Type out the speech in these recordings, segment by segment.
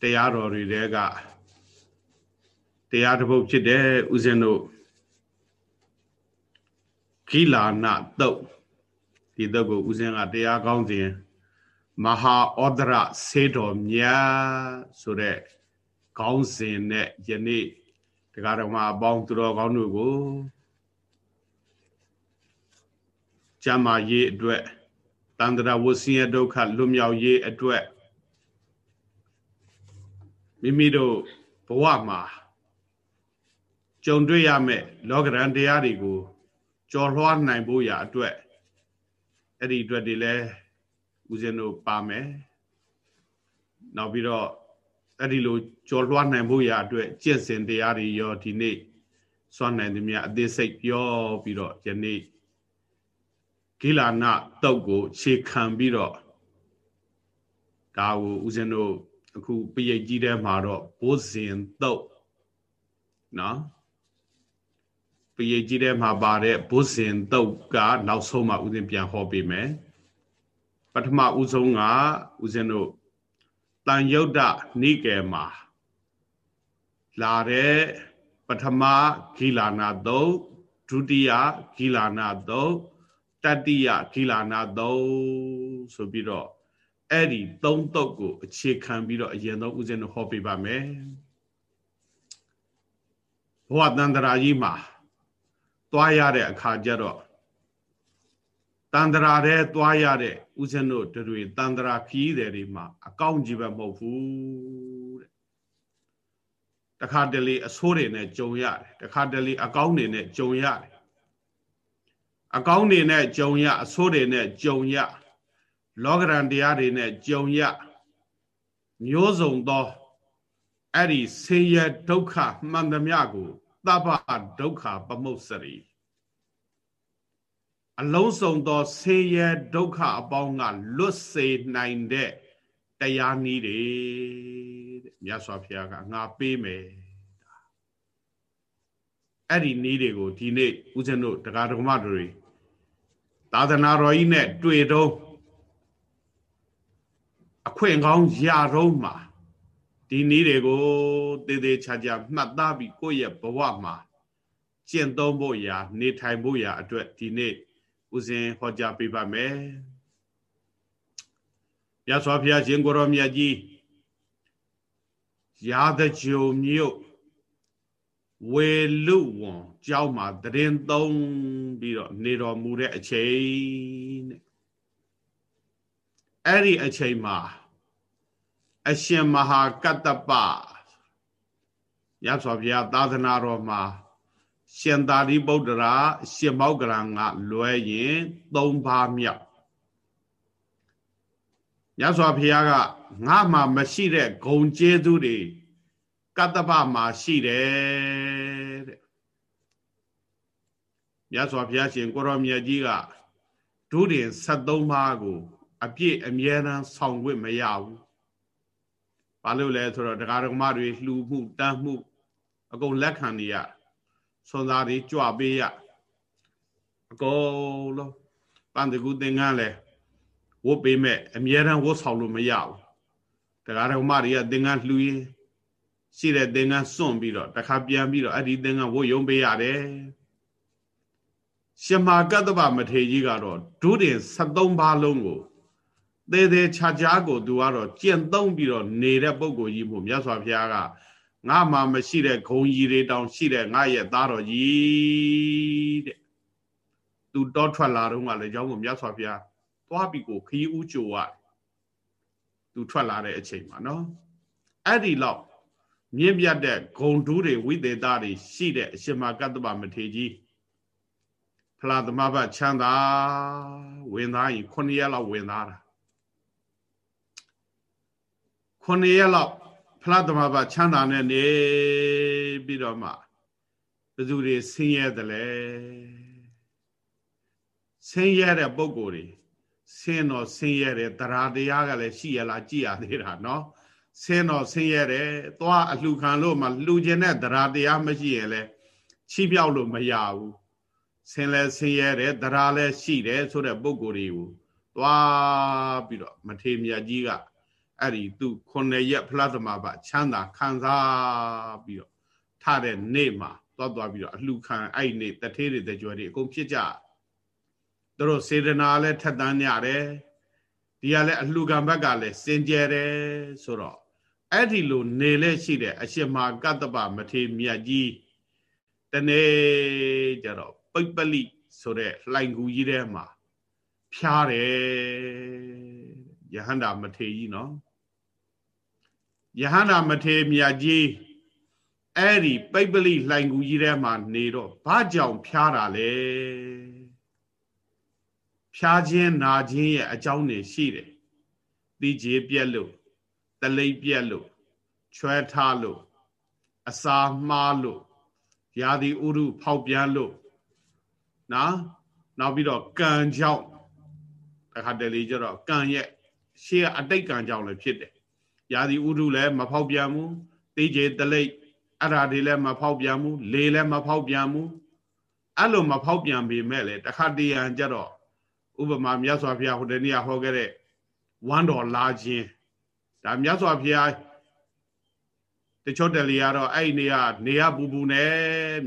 တရားတော်တွေတဲကတရားတစ်ပုဒ်ဖြစ်တဲ့ဥစဉ်တို့ခိလာနတုတ်ဒီတုတ်ကိုဥစဉ်ကတရားကောင်းစဉ်မဟာဩဒရဆေတော်မြတ်ဆိုတဲ့ခေါင်းစဉ်နဲ့ယနေ့တရားတော်မှာအပေါင်းသူတော်ကောင်းတို့ကိုကျမ်းမာရေးအတွက်တန္တရာဝဆင်းရဲဒုက္ခလွတ်မြောက်ရေးအတွက် မိမိတို့ဘဝမှာကြုံတွေ့ရမယ့်လောကရန်တရားတွေကိုကြော်လွှားနိုင်ဖို့ရာအတွက်အဲ့ဒီအတွက်တွေလည်းဦးဇင်းတို့ပါမယ်နောက်ပြီးတော့အဲ့ဒီလိုကြော်လွှားနိုင်ဖို့ရာအတွက်ကျင့်စဉ်တရားတွေရောဒီနေ့စွမ်းနိုင်သမျှအသေးစိတ်ပြောပြီးတော့ယနေ့ကိလာနတုတ်ကိုခြေခံပြီးတော့ဒါကိုဦးဇင်းတို့ အခုပရိတ်ကြီးထဲမှာတော့ဘိုးဇင်တုတ်နော်ပရိတ်ကြီးထဲမှာပါတဲ့ဘိုးဇင်တုတ်ကနောက်ဆုံးမှဦးဇင်းပြန်ဟောပေးမယ်ပထမဦးဆုံးကဦးဇင်းတို့တန်ယုတ်တနိကေမှာလာတဲ့ပထမဂီလာနာတုတ်ဒုတိယဂီလာနာတုတ်တတိယဂီလာနာတုတ်ဆိုပြီးတော့ အဲ့ဒီသုံးတုတ်ကိုအခြေခံပြီးတော့အရင်ဆုံးဦးဇင်းတို့ဟောပြပါမယ်ဘဝတန္တရာကြီးမှာသွားရတဲ့အခါကျတော့တန္တရာတဲ့သွားရတဲ့ဦးဇင်းတို့တွေတန္တရာခီးတယ်တွေမှာအကောင့်ကြီးပဲမဟုတ်ဘူးတဲ့တခါတလေအဆိုးတွေနဲ့ကြုံရတယ်တခါတလေအကောင့်တွေနဲ့ကြုံရတယ်အကောင့်တွေနဲ့ကြုံရအဆိုးတွေနဲ့ကြုံရ လောကရန်တရားတွေနဲ့ကြုံရမျိုးစုံသောအဲ့ဒီဆင်းရဲဒုက္ခမှန်သမျှကိုသဗ္ဗဒုက္ခပမုတ်စရိအလုံးစုံသောဆင်းရဲဒုက္ခအပေါင်းကလွတ်စေနိုင်တဲ့တရားနည်းတွေတဲ့မြတ်စွာဘုရားကငါပေးမယ်အဲ့ဒီနည်းတွေကိုဒီနေ့ဦးဇင်းတို့တရားဓမ္မတွေသာသနာတော်ကြီးနဲ့တွေ့တော့ အခွင့်ကောင်းရာတော့မှာဒီနည်းတွေကိုသေသေးချာချာမှတ်သားပြီးကိုယ့်ရဲ့ဘဝမှာကျင့်သုံးဖို့ရာ နေထိုင်ဖို့ရာအတွက်ဒီနေ့ဦးဇင်ဟောကြားပေးပါမယ်။မြတ်စွာဘုရားရှင်ကိုရောမြတ်ကြီးရာဇကြုံမြို့ဝေလူဝံကျောင်းမှာတရင်သုံးပြီးတော့နေတော်မူတဲ့အချိန်တဲ့အဲ့ဒီအချိန်မှာ အရှင်မဟာကတ္တပရသော်ဘုရားသာသနာတော်မှာရှင်သာရိပုတ္တရာရှင်မောက္ကလံကလွဲရင်၃ပါးမြောက်ရသော်ဘုရားကငါမှမရှိတဲ့ဂုံကျေးဇူးတွေကတ္တပမှာရှိတယ်တဲ့မြတ်စွာဘုရားရှင်ကိုရောမြတ်ကြီးကဒုတင်73ပါးကို အပြည့်အမြဲတမ်းဆောင်ခွင့်မရဘူး။ ဘာလို့လဲဆိုတော့တရားဓမ္မတွေလှူမှုတန်းမှု အကုန်လက်ခံနေရဆွန်သားတွေကြွပေးရအကုန်လုံးပန်တကူသင်္ကန်းလဲဝတ်ပေးမဲ့အမြဲတမ်းဝတ်ဆောင်လို့မရဘူး။တရားဓမ္မတွေကသင်္ကန်းလှူရင်ရှိတဲ့သင်္ကန်းစွန့်ပြီးတော့တခါပြန်ပြီးတော့အဲ့ဒီသင်္ကန်းဝတ်ယုံပေးရတယ်ရှမာကတ္တဗမထေကြီးကတော့ဒုတင်73ပါးလုံးကို သေးသေးခြားခြားကိုသူကတော့ကျင့်သုံးပြီးတော့နေတဲ့ပုံကိုကြီးမို့မြတ်စွာဘုရားကငါမှမရှိတဲ့ဂုံကြီးတွေတောင်ရှိတဲ့ငါရဲ့သားတော်ကြီးတဲ့သူတောထွက်လာတော့ကလည်းကြောင်းကိုမြတ်စွာဘုရားသွားပြီးကိုခီးဦးကြိုရသူထွက်လာတဲ့အချိန်မှာနော်အဲ့ဒီလောက်မြင့်မြတ်တဲ့ဂုံတူးတွေဝိသေသတွေရှိတဲ့အရှင်မကတ္တဗမထေကြီးဖလားသမဘချမ်းသာဝင်သားရင်9ရက်လောက်ဝင်သားတာ 9ရက်လောက်ဖလားသမဘချမ်းသာနဲ့နေပြီးတော့မှဘယ်သူတွေဆင်းရဲတယ်လဲဆင်းရဲတဲ့ပုံကိုယ်တွေဆင်းတော့ဆင်းရဲတယ်တရားတရားကလည်းရှိရလားကြည်ရသေးတာเนาะဆင်းတော့ဆင်းရဲတယ်သွားအလှခံလို့မှလှူခြင်းတဲ့တရားတရားမရှိရင်လဲချိပြောက်လို့မရဘူးဆင်းလဲဆင်းရဲတယ်တရားလဲရှိတယ်ဆိုတဲ့ပုံကိုယ်တွေကိုသွားပြီးတော့မထေမြတ်ကြီးက အဲ့ဒီသူခုနှစ်ရက်ဖလားသမဘချမ်းသာခံစားပြီးတော့ထတဲ့နေ့မှာသွားသွားပြီးတော့အလှခံအဲ့ဒီနေ့တထေးတွေတကြွတွေအကုန်ဖြစ်ကြသူတို့စေတနာလည်းထက်တန်းကြတယ်ဒီကလည်းအလှခံဘက်ကလည်းစင်ကြယ်တယ်ဆိုတော့အဲ့ဒီလိုနေလဲရှိတဲ့အရှင်မာကတ္တပမထေမြတ်ကြီးတနေ့ကျတော့ပိပလိဆိုတဲ့လှိုင်ကူကြီးထဲမှာဖြားတယ်ယဟန္တာမထေကြီးနော် ယဟန္တာမထေမြတ်ကြီးအဲ့ဒီပိပလိလှိုင်ကူကြီးထဲမှာနေတော့ဘာကြောင့်ဖြားတာလဲဖြားခြင်းနာခြင်းရဲ့အကြောင်းတွေရှိတယ်တိကြေပြက်လို့တလိပ်ပြက်လို့ချွဲထားလို့အစာမှားလို့ရာသီဥတုဖောက်ပြန်လို့နော်နောက်ပြီးတော့ကံကြောင့်တခါတလေကျတော့ကံရဲ့ရှေ့အတိတ်ကံကြောင့်လည်းဖြစ်တယ် ရာသီဥတုလည်းမဖောက်ပြန်ဘူးတိကြေတလိပ်အဲ့ဒါတွေလည်းမဖောက်ပြန်ဘူးလေလည်းမဖောက်ပြန်ဘူးအဲ့လိုမဖောက်ပြန်ပေမဲ့လေတခါတရံကျတော့ဥပမာမြတ်စွာဘုရားဟိုတနေ့ဟောခဲ့တဲ့ဝမ်းတော်လာခြင်းဒါမြတ်စွာဘုရားတချို့တလီကတော့အဲ့နေရနေရပူပူနဲ့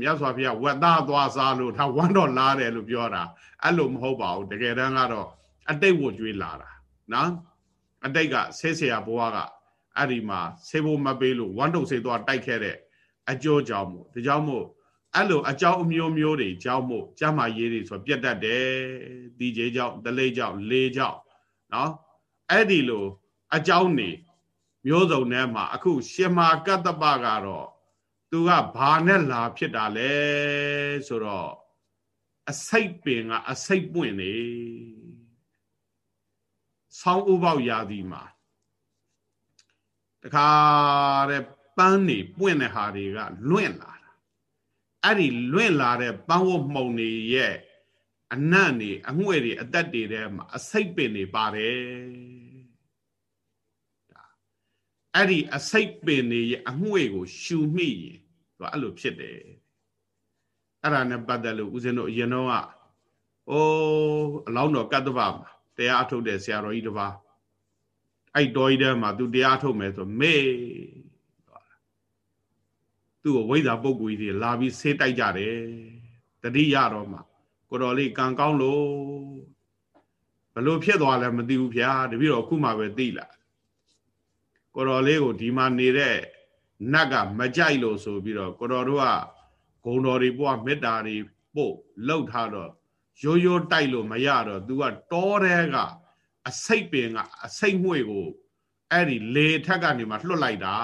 မြတ်စွာဘုရားဝက်သားသွားစားလို့ဒါဝမ်းတော်လာတယ်လို့ပြောတာအဲ့လိုမဟုတ်ပါဘူးတကယ်တမ်းကတော့အတိတ်ကိုကြွေးလာတာနော်အတိတ်ကဆဲဆရာဘွားက အဲ့ဒီမှာဆေးဖို့မပေးလို့ဝမ်းတုပ်ဆေးသွားတိုက်ခဲ့တဲ့အကျိုးကြောင့်မို့ဒါကြောင့်မို့အဲ့လိုအကြောင်းအမျိုးမျိုးတွေကြောင့်မို့ကျမ်းမာရေးတွေဆိုပြတ်တတ်တယ်ဒီကြေကြောင့်တလိကြောင့်လေကြောင့်နော်အဲ့ဒီလိုအကြောင်းနေမျိုးစုံထဲမှာအခုရှင်မာကတ္တပကတော့သူကဘာနဲ့လာဖြစ်တာလဲဆိုတော့အစိတ်ပင်ကအစိတ်ပွင့်နေဆောင်းဥပေါက်ရာသီမှာ တခါတဲ့ပန်းနေပွင့်တဲ့ဟာတွေကလွင့်လာတာအဲ့ဒီလွင့်လာတဲ့ပန်းဝတ်မှုံတွေရဲ့အနံ့နေအငွေ့တွေအသက်တွေထဲမှာအစိတ်ပင်တွေပါတယ်အဲ့ဒီအစိတ်ပင်တွေရဲ့အငွေ့ကို ရှူမိရင်သူအဲ့လိုဖြစ်တယ်အဲ့ဒါနဲ့ပတ်သက်လို့ဦးဇင်းတို့အရင်တော့ကအိုးအလောင်းတော်ကတ္တဗမှာတရားအထုတ်တဲ့ဆရာတော်ကြီးတစ်ပါး အဲ့တော်ကြီးထဲမှာသူတရားထုတ်မယ်ဆိုမေ့သူ့ကိုဝိဇ္ဇာပုဂ္ဂိုလ်ကြီးတွေလာပြီးဆေးတိုက်ကြတယ်တတိယတော့မှကိုတော်လေးကံကောင်းလို့ဘလို့ဖြစ်သွားလဲမသိဘူးဗျာတပည့်တော်အခုမှပဲသိလာကိုတော်လေးကိုဒီမှာနေတဲ့နတ်ကမကြိုက်လို့ဆိုပြီးတော့ကိုတော်တို့ကဂုံတော်တွေပွားမေတ္တာတွေပို့လှုပ်ထားတော့ရိုးရိုးတိုက်လို့မရတော့ तू ကတောထဲက အစိတ်ပင်ကအစိတ်ငွေ့ကိုအဲ့ဒီလေထက်ကနေမှလွတ်လိုက်တာ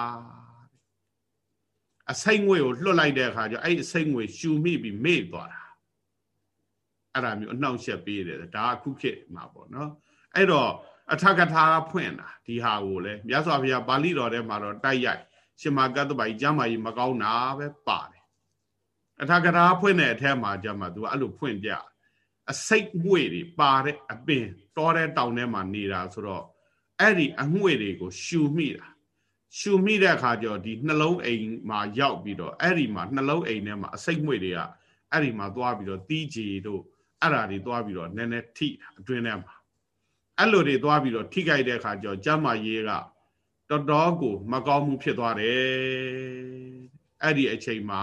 အစိတ်ငွေ့ကိုလွတ်လိုက်တဲ့အခါကျအဲ့ဒီအစိတ်ငွေ့ရှူမိပြီးမေ့သွားတာအဲ့ဒါမျိုးအနှောင့်အယှက်ပေးတယ်ဒါအခုခေတ်မှာပေါ့နော်အဲ့တော့အထကထာဖွင့်တာဒီဟာကိုလေမြတ်စွာဘုရားပါဠိတော်ထဲမှာတော့တိုက်ရိုက်ရှင်မကတ္တပိုင်ကျမ်းမာကြီးမကောင်းတာပဲပါတယ်အထကထာဖွင့်တဲ့အထက်မှာကျမှသူကအဲ့လိုဖွင့်ပြ အစိတ်ငွေတွေပါတဲ့အပင်တောတဲ့တောင်ထဲမှာနေတာဆိုတော့အဲ့ဒီအငွေတွေကိုရှူမိတာရှူမိတဲ့အခါကျတော့ဒီနှလုံးအိမ်မှာရောက်ပြီးတော့အဲ့ဒီမှာနှလုံးအိမ်ထဲမှာအစိတ်ငွေတွေကအဲ့ဒီမှာသွားပြီးတော့တီးကြည်တို့အဲ့ဓာတွေသွားပြီးတော့နည်းနည်းထိအတွင်းထဲမှာအဲ့လိုတွေသွားပြီးတော့ထိကြိုက်တဲ့အခါကျတော့ကျမ်းမာရေးကတော်တော်ကိုမကောင်းမှုဖြစ်သွားတယ်အဲ့ဒီအချိန်မှာ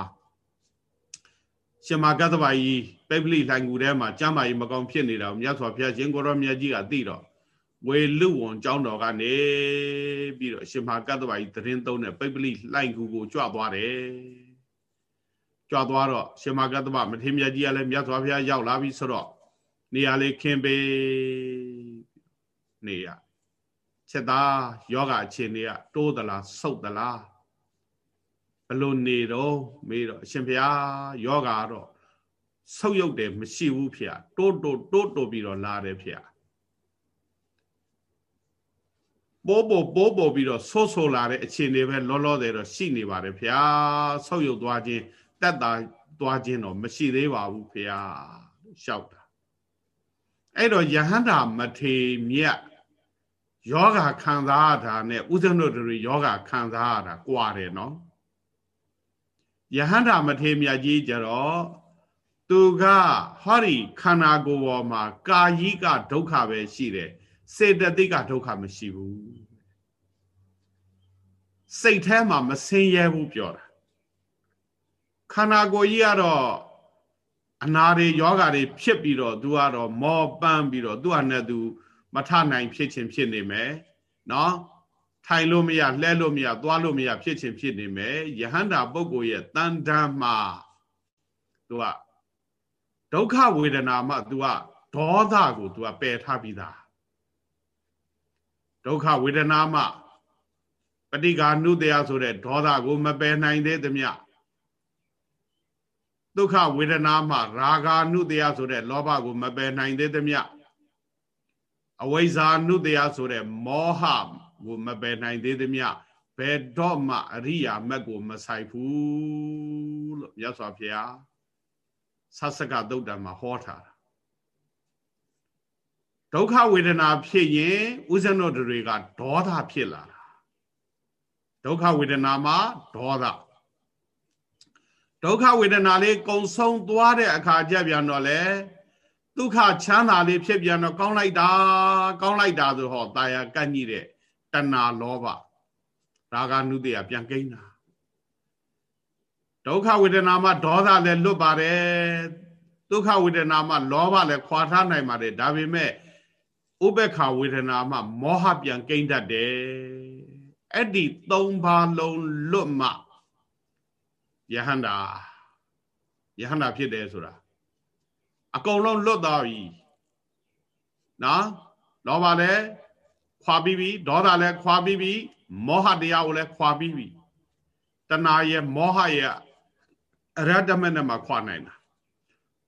ရှင်မာကတ္တဗာကြီး ပိပလိလှိုင်ကူထဲမှာကျမ်းမာရေးမကောင်းဖြစ်နေတာကိုမြတ်စွာဘုရားရှင်ကိုရောမြတ်ကြီးကသိတော့ဝေလူဝန်ကျောင်းတော်ကနေပြီးတော့ရှင်မာကတ္တဗာကြီးသတင်းသုံးတဲ့ပိပလိလှိုင်ကူကိုကြွသွားတယ်ကြွသွားတော့ရှင်မာကတ္တဗမထေမြတ်ကြီးကလည်းမြတ်စွာဘုရားရောက်လာပြီဆိုတော့နေရာလေးခင်းပေးနေရချက်သားယောဂအခြေအနေကတိုးသလားဆုတ်သလားဘလို့နေတော့မေးတော့အရှင်ဘုရားယောဂါတော့ ဆုတ်ယုတ်တယ်မရှိဘူးဖေ။တိုးတိုးတိုးတိုးပြီးတော့လာတယ်ဖေ။ပိုးပိုးပိုးပိုးပြီးတော့ဆိုးဆိုးလာတဲ့အခြေအနေပဲလောလောဆယ်တော့ရှိနေပါတယ်ဖေ။ဆုတ်ယုတ်သွားခြင်းတက်တာသွားခြင်းတော့မရှိသေးပါဘူးဖေ။ရှောက်တာအဲ့တော့ယဟန္တာမထေမြတ်ယောဂခံစားရတာနဲ့ဥစ္စံတို့တွေယောဂခံစားရတာကြွားတယ်နော်ယဟန္တာမထေမြတ်ကြီးကြတော့ သူကဟောဒီခန္ဓာကိုယ်ပေါ်မှာကာယိကဒုက္ခပဲရှိတယ်စေတသိက်ကဒုက္ခမရှိဘူးစိတ်ထဲမှာမဆင်းရဲဘူးပြောတာခန္ဓာကိုယ်ကြီးကတော့အနာတွေယောဂါတွေဖြစ်ပြီးတော့သူကတော့မောပန်းပြီးတော့သူကနဲ့သူမထနိုင်ဖြစ်ချင်းဖြစ်နေမယ်နော်ထိုင်လို့မရလှဲလို့မရသွားလို့မရဖြစ်ချင်းဖြစ်နေမယ်ယဟန္တာပုဂ္ဂိုလ်ရဲ့တန်တမ်းမှာသူက ဒုက္ခဝေဒနာမှ तू ကဒေါသကို तू ကပယ်ထားပြီးသားဒုက္ခဝေဒနာမှပဋိက္ခဏုတယဆိုတဲ့ဒေါသကို မပယ်နိုင်သေးသမျှဒုက္ခဝေဒနာမှရာဂာနုတယဆိုတဲ့လောဘကို မပယ်နိုင်သေးသမျှအဝိဇ္ဇာနုတယဆိုတဲ့မောဟကိုမပယ်နိုင်သေးသမျှဘယ်တော့မှအရိယာမက်ကိုမဆိုင်ဘူးလို့မြတ်စွာဘုရား ဆသကသုတ်တံမှာဟောထားတာဒုက္ခဝေဒနာဖြစ်ရင်ဥဇဏတွေကဒေါသဖြစ်လာတာဒုက္ခဝေဒနာမှာဒေါသဒုက္ခဝေဒနာလေးကုံဆုံးသွားတဲ့အခါကျပြန်တော့လေဒုက္ခချမ်းသာလေးဖြစ်ပြန်တော့ကောင်းလိုက်တာကောင်းလိုက်တာဆိုဟောတာယာကန့်ကြီးတဲ့တဏှာလောဘရာဂနုတ္တယပြန်ကိန်းတာ ဒုက္ခဝေဒနာမှာဒေါသလည်းလွတ်ပါတယ်ဒုက္ခဝေဒနာမှာလောဘလည်းခွာထားနိုင်ပါတယ်ဒါပေမဲ့ဥပ္ပခဝေဒနာမှာမောဟပြန်ကိန်းတတ်တယ်အဲ့ဒီ၃ပါးလုံးလွတ်မှယဟန္တာယဟန္တာဖြစ်တယ်ဆိုတာအကုန်လုံးလွတ်သွားပြီနော်လောဘလည်းခွာပြီးပြီဒေါသလည်းခွာပြီးပြီမောဟတရားကိုလည်းခွာပြီးပြီတဏှာရဲ့မောဟရဲ့ အရတ္တမနဲ့မှခွာနိုင်တာ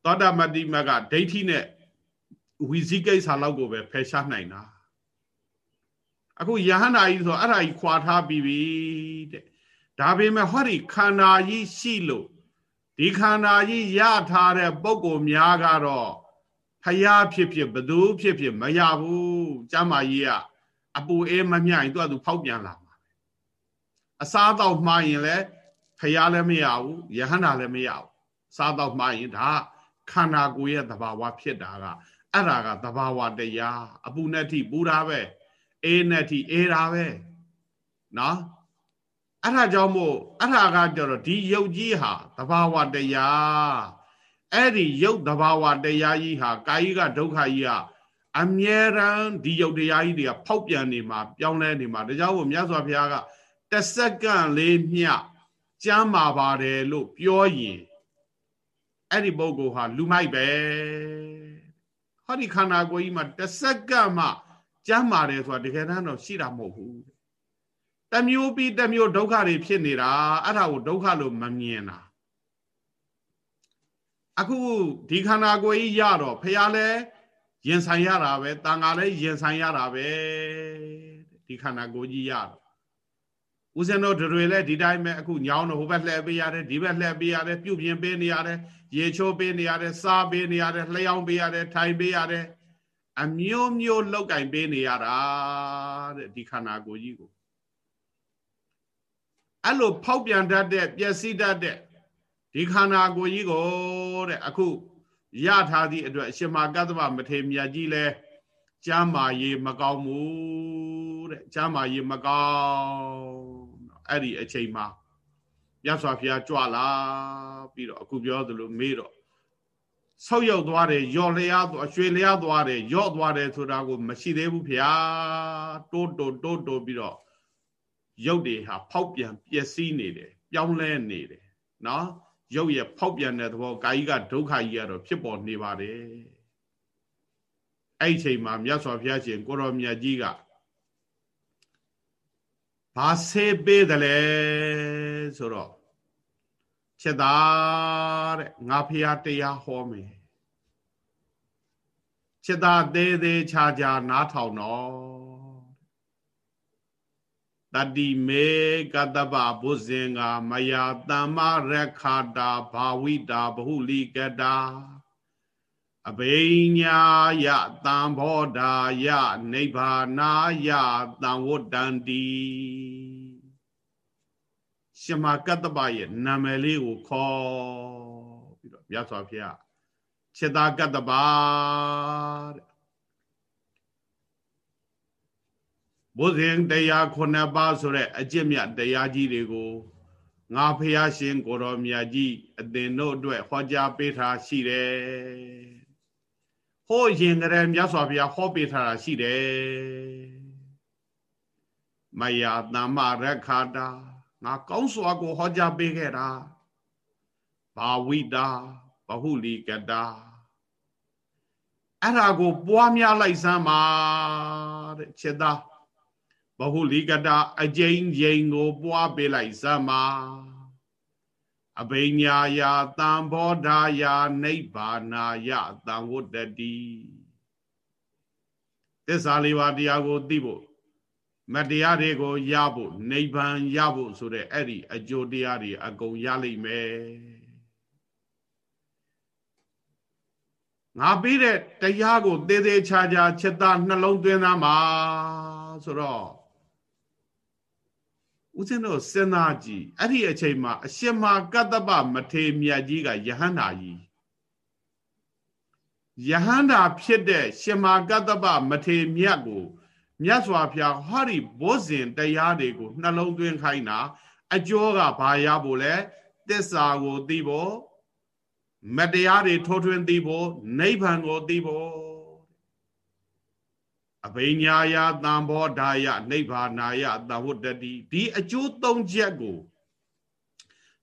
သောတာမတိမကဒိဋ္ဌိနဲ့ဝီဇိကိစ္စလောက်ကိုပဲဖယ်ရှားနိုင်တာအခုယဟန္တာကြီးဆိုအဲ့ဒါကြီးခွာထားပြီးပြီတဲ့ဒါပေမဲ့ဟောဒီခန္ဓာကြီးရှိလို့ဒီခန္ဓာကြီးရထားတဲ့ပုံကိုများကတော့ဖယားဖြစ်ဖြစ်ဘသူဖြစ်ဖြစ်မရဘူးကျမ်းမာကြီးကအပူအေးမမြရင်သူကသူဖောက်ပြန်လာမှာအစားတော့မှားရင်လည်း ဖယားလည်းမရဘူးယဟန္တာလည်းမရဘူးစားတော့မှားရင်ဒါခန္ဓာကိုယ်ရဲ့သဘာဝဖြစ်တာကအဲ့ဒါကသဘာဝတရားအပူနဲ့ထိပူတာပဲအေးနဲ့ထိအေးတာပဲနော်အဲ့ဒါကြောင့်မို့အဲ့ဒါကကြတော့ဒီယုတ်ကြီးဟာသဘာဝတရားအဲ့ဒီယုတ်သဘာဝတရားကြီးဟာကာယိကဒုက္ခကြီးကအမြဲတမ်းဒီယုတ်တရားကြီးတွေကဖောက်ပြန်နေမှာပြောင်းလဲနေမှာဒါကြောင့်မို့မြတ်စွာဘုရားကတစ်စက္ကန့်လေးမျှ ကြမ်းမာပါတယ်လို့ပြောရင်အဲ့ဒီပုဂ္ဂိုလ်ဟာလူမိုက်ပဲဟောဒီခန္ဓာကိုယ်ကြီးမှာတစ်စက္ကန့်မှကြမ်းမာတယ်ဆိုတာတကယ်တမ်းတော့ရှိတာမဟုတ်ဘူးတမျိုးပြီးတမျိုးဒုက္ခတွေဖြစ်နေတာအဲ့ဒါကိုဒုက္ခလို့မမြင်တာအခုဒီခန္ဓာကိုယ်ကြီးရတော့ဖះလဲရင်ဆိုင်ရတာပဲတန်ဃာလည်းရင်ဆိုင်ရတာပဲဒီခန္ဓာကိုယ်ကြီးရတော့ ဦးဇင်းတို့တွေလည်းဒီတိုင်းပဲအခုညောင်းတော့ဟိုဘက်လှည့်ပေးရတယ်ဒီဘက်လှည့်ပေးရတယ်ပြုတ်ပြင်ပေးနေရတယ်ရေချိုးပေးနေရတယ်စားပေးနေရတယ်လျှောင်းပေးရတယ်ထိုင်ပေးရတယ်အမျိုးမျိုးလောက်ကင်ပေးနေရတာတဲ့ဒီခန္ဓာကိုယ်ကြီးကိုအဲ့လိုဖောက်ပြန်တတ်တဲ့ပျက်စီးတတ်တဲ့ဒီခန္ဓာကိုယ်ကြီးကိုတဲ့အခုရထားသည့်အတွက်အရှင်မကတ္တဗမထေမြတ်ကြီးလဲကျမ်းမာရေးမကောင်းဘူးတဲ့ကျမ်းမာရေးမကောင်း အဲ့ဒီအချိန်မှာမြတ်စွာဘုရားကြွလာပြီးတော့အခုပြောသလိုမေးတော့ဆောက်ရောက်သွားတယ်ယော့လျားသွားရွှေလျားသွားတယ်ယော့သွားတယ်ဆိုတာကိုမရှိသေးဘူးဗျာတိုးတိုးတိုးတိုးပြီးတော့ရုပ်တွေဟာဖောက်ပြန်ပျက်စီးနေတယ်ပြောင်းလဲနေတယ်နော်ရုပ်ရဲ့ဖောက်ပြန်တဲ့သဘောကာယကဒုက္ခကြီးကတော့ဖြစ်ပေါ်နေပါတယ်အဲ့ဒီချိန်မှာမြတ်စွာဘုရားရှင်ကိုရောမြတ်ကြီးက ဘာဆေးပေးတယ်လဲဆိုတော့ချက်သားတဲ့ငါဖះတရားဟောမယ်ချက်သားသေးသေးချာချာနားထောင်တော့တတိမေကတပဘုဇင်ကမယာတမ္မရခာတာဘာဝိတာဘဟုလိကတာ အဘိညာယတံဘောဓာယနိဗ္ဗာနာယတံဝတ္တန္တိရှမကတ္တပရဲ့နာမည်လေးကိုခေါ်ပြီးတော့မြတ်စွာဘုရားခြေသာကတ္တပတဲ့ဘုဇင်တရားခုနှစ်ပါးဆိုတဲ့အကျင့်မြတ်တရားကြီးတွေကိုငါဖះရှင်ကိုတော်မြတ်ကြီးအသင်တို့အတွက်ဟောကြားပေးထားရှိတယ်။ ဟောရင်ကလေးမြတ်စွာဘုရားဟောပေးထားတာရှိတယ်။မယာတမ္မရခာတာငါကောင်းစွာကိုဟောကြားပေးခဲ့တာဘာဝိတာဘဟုလီကတာအဲ့ဒါကိုပွားများလိုက်စမ်းပါတဲ့ချက်သားဘဟုလီကတာအကျဉ်းချင်းကိုပွားပေးလိုက်စမ်းပါ အဘိညာယာတံဘောဓာယာနိဗ္ဗာနာယတံဝတ္တတိသစ္စာလေးပါးတရားကိုသိဖို့မတရားတွေကိုရဖို့နိဗ္ဗာန်ရဖို့ဆိုတဲ့အဲ့ဒီအကျိုးတရားတွေအကုန်ရလိမ့်မယ်ငါပြီးတဲ့တရားကိုသေးသေးချာချာချက်သားနှလုံးသွင်းသားမှာဆိုတော့ ဦးဇင်းတို့စဉ်းစားကြည့်အဲ့ဒီအချိန်မှာအရှင်မကတ္တပမထေမြတ်ကြီးကယဟန္တာကြီးယဟန္တာဖြစ်တဲ့ရှင်မကတ္တပမထေမြတ်ကိုမြတ်စွာဘုရားဟောဒီဘုဇင်တရားတွေကိုနှလုံးသွင်းခိုင်းတာအကျော်ကဘာရဖို့လဲသစ္စာကိုသိဖို့မတရားတွေထိုးထွင်းသိဖို့နိဗ္ဗာန်ကိုသိဖို့ အဘိညာယသံဘောဓာယနိဗ္ဗာနာယသံဝတ္တတိဒီအကျိုးသုံးချက်ကို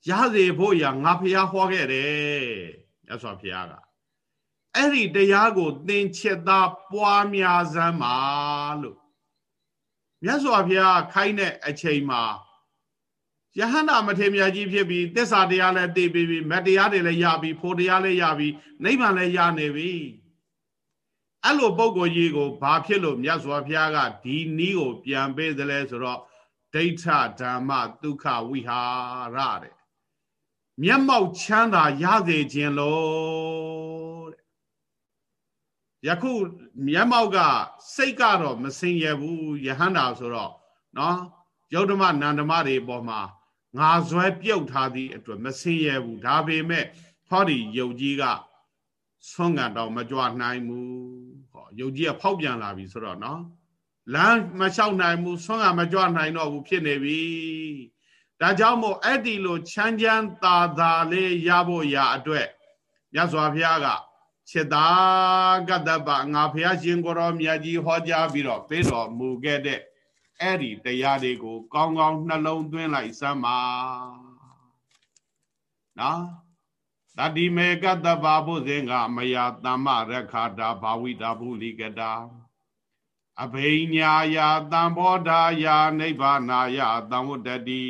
ရစေဖို့ရငါဖះဟောခဲ့တယ်မြတ်စွာဘုရားကအဲ့ဒီတရားကို သင်ချက်သားပွားများစမ်းပါလို့မြတ်စွာဘုရားခိုင်းတဲ့အချိန်မှာယဟန္တာမထေရမြတ်ကြီးဖြစ်ပြီးသစ္စာတရားလည်းသိပြီးပြီမတရားတွေလည်းရပြီဖို့တရားလည်းရပြီနိဗ္ဗာန်လည်းရနေပြီ အဲ့လိုပုံကိုကြီးကိုဘာဖြစ်လို့မြတ်စွာဘုရားကဒီနီးကို ပြန်ပေးသလဲဆိုတော့ဒိဋ္ဌဓမ္မဒုက္ခဝိဟာရတဲ့မျက်မှောက်ချမ်းသာရစေခြင်းလို့တဲ့ယခုမျက်မှောက်ကစိတ်ကတော့မစင်ရဘူးယဟန္တာဆိုတော့နော်ယုတ်ဓမ္မနန္ဓမတွေပေါ်မှာငါဇွဲပြုတ်ထားသည့်အတွက်မစင်ရဘူးဒါပေမဲ့ဟောဒီယုတ်ကြီးကဆွမ်းကန်တော့မကြွနိုင်ဘူးဟော ယုတ်ကြီးကဖောက်ပြန်လာပြီဆိုတော့နော်လမ်းမလျှောက်နိုင်ဘူးဆွမ်းကန်မကြွနိုင်တော့ဘူးဖြစ်နေပြီဒါကြောင့်မို့အဲ့ဒီလိုချမ်းချမ်းသာသာလေးရဖို့ရအတွက်မြတ်စွာဘုရားကစေတာကတ္တပငါဘုရားရှင်ကိုရောမြတ်ကြီးဟောကြားပြီးတော့ပေးတော်မူခဲ့တဲ့အဲ့ဒီတရားတွေကို ကောင်းကောင်းနှလုံးသွင်းလိုက်စမ်းပါနော် တတိမေကတ္တဗာဘုဇင်ကမယတမ္မရခာတာဘာဝိတာဘုလိကတာအဘိညာယာတံဘောဓာယာနိဗ္ဗာနာယတံဝတ္တတိ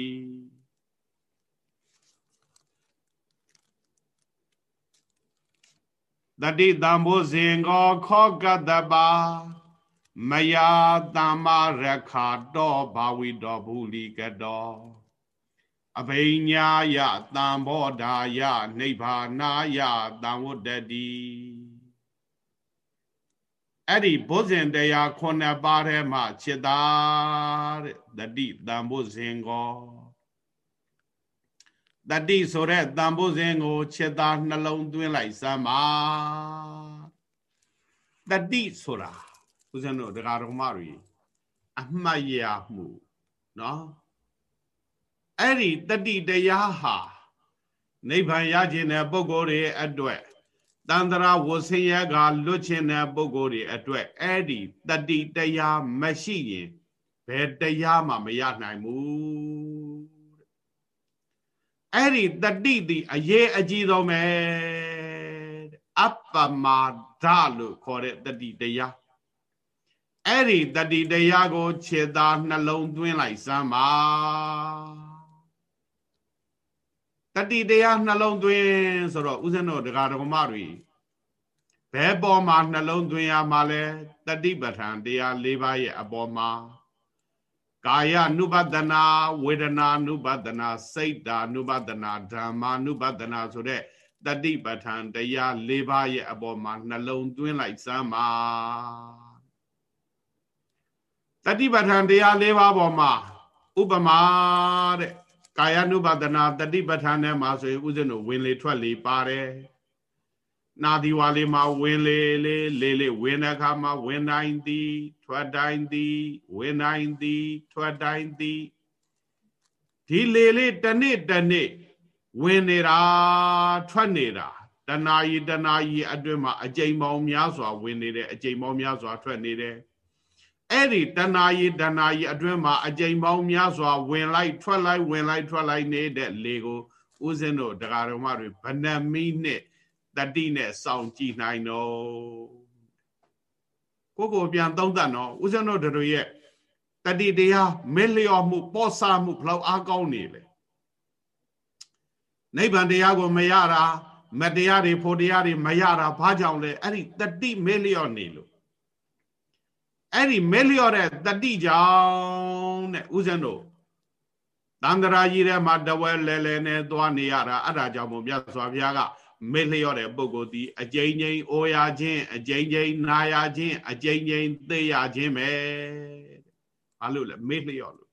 တတိတံဘုဇင်ကောခောကတ္တဗာမယာတမ္မရခာတောဘာဝိတောဘုလိကတော အဘိညာယတံဘောဓာယနိဗ္ဗာနာယတံဝတ္တတိအဲ့ဒီဘုဇင်တရားခုနှစ်ပါးထဲမှာจิตာတဲ့တတိတံဘုဇင်ကိုတတိဆိုတဲ့တံဘုဇင်ကိုจิตာနှလုံးသွင်းလိုက်စမ်းပါတတိဆိုတာဦးဇင်းတို့တရားတော်မတွေအမှတ်ရမှုเนาะ အဲ့ဒီတတိတရားဟာနိဗ္ဗာန်ရခြင်းတဲ့ပုဂ္ဂိုလ်တွေအတွက်တန္တရာဝဆင်းရဲကလွတ်ခြင်းတဲ့ပုဂ္ဂိုလ်တွေအတွက်အဲ့ဒီတတိတရားမရှိရင်ဘယ်တရားမှမရနိုင်ဘူးအဲ့ဒီတတိဒီအရေးအကြီးဆုံးပဲအပ္ပမာဒလို့ခေါ်တဲ့တတိတရားအဲ့ဒီတတိတရားကို ခြေသားနှလုံးသွင်းလိုက်စမ်းပါ တတိတရားနှလုံးသွင်းဆိုတော့ဥစဉ်တို့ဒကာဒကမတွေဘယ်ပေါ်မှာနှလုံးသွင်းရမှာလဲတတိပဋ္ဌာန်တရား၄ပါးရဲ့အပေါ်မှာကာယ ानु ပဒနာဝေဒနာ ानु ပဒနာစိတ်တာ ानु ပဒနာဓမ္မာ ानु ပဒနာဆိုတဲ့တတိပဋ္ဌာန်တရား၄ပါးရဲ့အပေါ်မှာနှလုံးသွင်းလိုက်စမ်းပါတတိပဋ္ဌာန်တရား၄ပါးပေါ်မှာဥပမာတဲ့ ကာယ ानु ပဒနာတတိပဋ္ဌာန်ထဲမှာဆိုရင်ဥစဉ်တို့ဝင်လေထွက်လေပါတယ်နာဒီဝါလေးမှာဝင်လေလေလေလေဝင်တဲ့အခါမှာဝင်တိုင်းသည်ထွက်တိုင်းသည်ဝင်တိုင်းသည်ထွက်တိုင်းသည်ဒီလေလေတနေ့တနေ့ဝင်နေတာထွက်နေတာတဏှာကြီးတဏှာကြီးအတွင်းမှာအကြိမ်ပေါင်းများစွာဝင်နေတယ်အကြိမ်ပေါင်းများစွာထွက်နေတယ် အဲ့ဒီတဏှာကြီးတဏှာကြီးအတွင်းမှာအကြိမ်ပေါင်းများစွာဝင်လိုက်ထွက်လိုက်ဝင်လိုက်ထွက်လိုက်နေတဲ့လေကိုဦးဇင်းတို့တရားတော်မတွေဗနမီနဲ့တတိနဲ့စောင့်ကြည့်နိုင်တော့ကိုကိုပြန်သုံးသပ်နော်ဦးဇင်းတို့တို့ရဲ့တတိတရားမဲလျော်မှုပေါ်ဆမှုဘလောက်အားကောင်းနေလဲနိဗ္ဗာန်တရားကိုမရတာမတရားတွေဖို့တရားတွေမရတာဘာကြောင့်လဲအဲ့ဒီတတိမဲလျော်နေလို့ အဲ့ဒီမဲလျော်တဲ့တတိကြောင့်တဲ့ဦးဇင်းတို့တန္တရာကြီးထဲမှာတဝဲလဲလဲနဲ့သွားနေရတာအဲ့ဒါကြောင့်မို့မြတ်စွာဘုရားကမေ့လျော့တဲ့ပုဂ္ဂိုလ်ဒီအကျဉ်းချင်းအိုရခြင်းအကျဉ်းချင်းနာရခြင်းအကျဉ်းချင်းသိရခြင်းပဲဘာလို့လဲမေ့လျော့လို့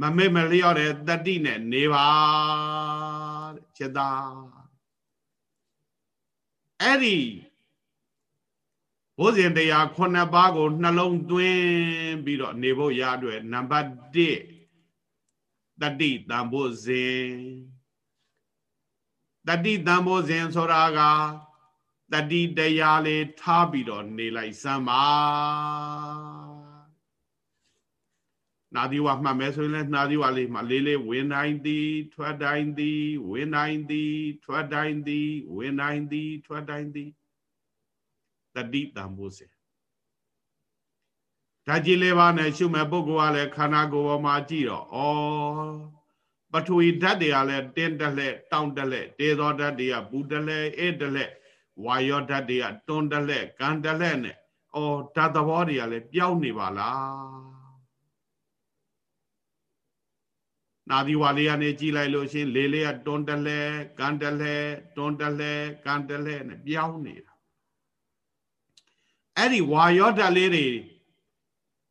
မမေ့မလျော့တဲ့တတိနဲ့နေပါတဲ့ချက်သားအဲ့ဒီ ဘုဇင်တရားခုနှစ်ပါးကိုနှလုံးသွင်းပြီးတော့နေဖို့ရအတွက်နံပါတ်1တတိတံဘုဇင်တတိတံဘောဇဉ်ဆိုတာကတတိတရားလေးထားပြီးတော့နေလိုက်စမ်းပါနာဒီဝမှတ်မယ်ဆိုရင်လည်းနာဒီဝလေးမှာလေးလေးဝင်တိုင်းသည်ထွက်တိုင်းသည်ဝင်တိုင်းသည်ထွက်တိုင်းသည်ဝင်တိုင်းသည်ထွက်တိုင်းသည် တတိတံဘောဇဉ်ဓာတ်ကြီးလေးပါးနဲ့ရှုမဲ့ပုဂ္ဂိုလ်ကလည်းခန္ဓာကိုယ်ပေါ်မှာကြည့်တော့ဩပထဝီဓာတ်တွေကလည်းတင်းတလဲတောင်းတလဲတေသောဓာတ်တွေကဘူးတလဲအေးတလဲဝါယောဓာတ်တွေကတွန်းတလဲကံတလဲနဲ့အော်ဓာတ်သဘောတွေကလည်းပြောင်းနေပါလားနာဒီဝါလေးကနေကြည်လိုက်လို့ရှင်လေလေးကတွန်းတလဲကံတလဲတွန်းတလဲကံတလဲနဲ့ပြောင်းနေတာ အဲ့ဒီဝါယောဓာတ်လေးတွေ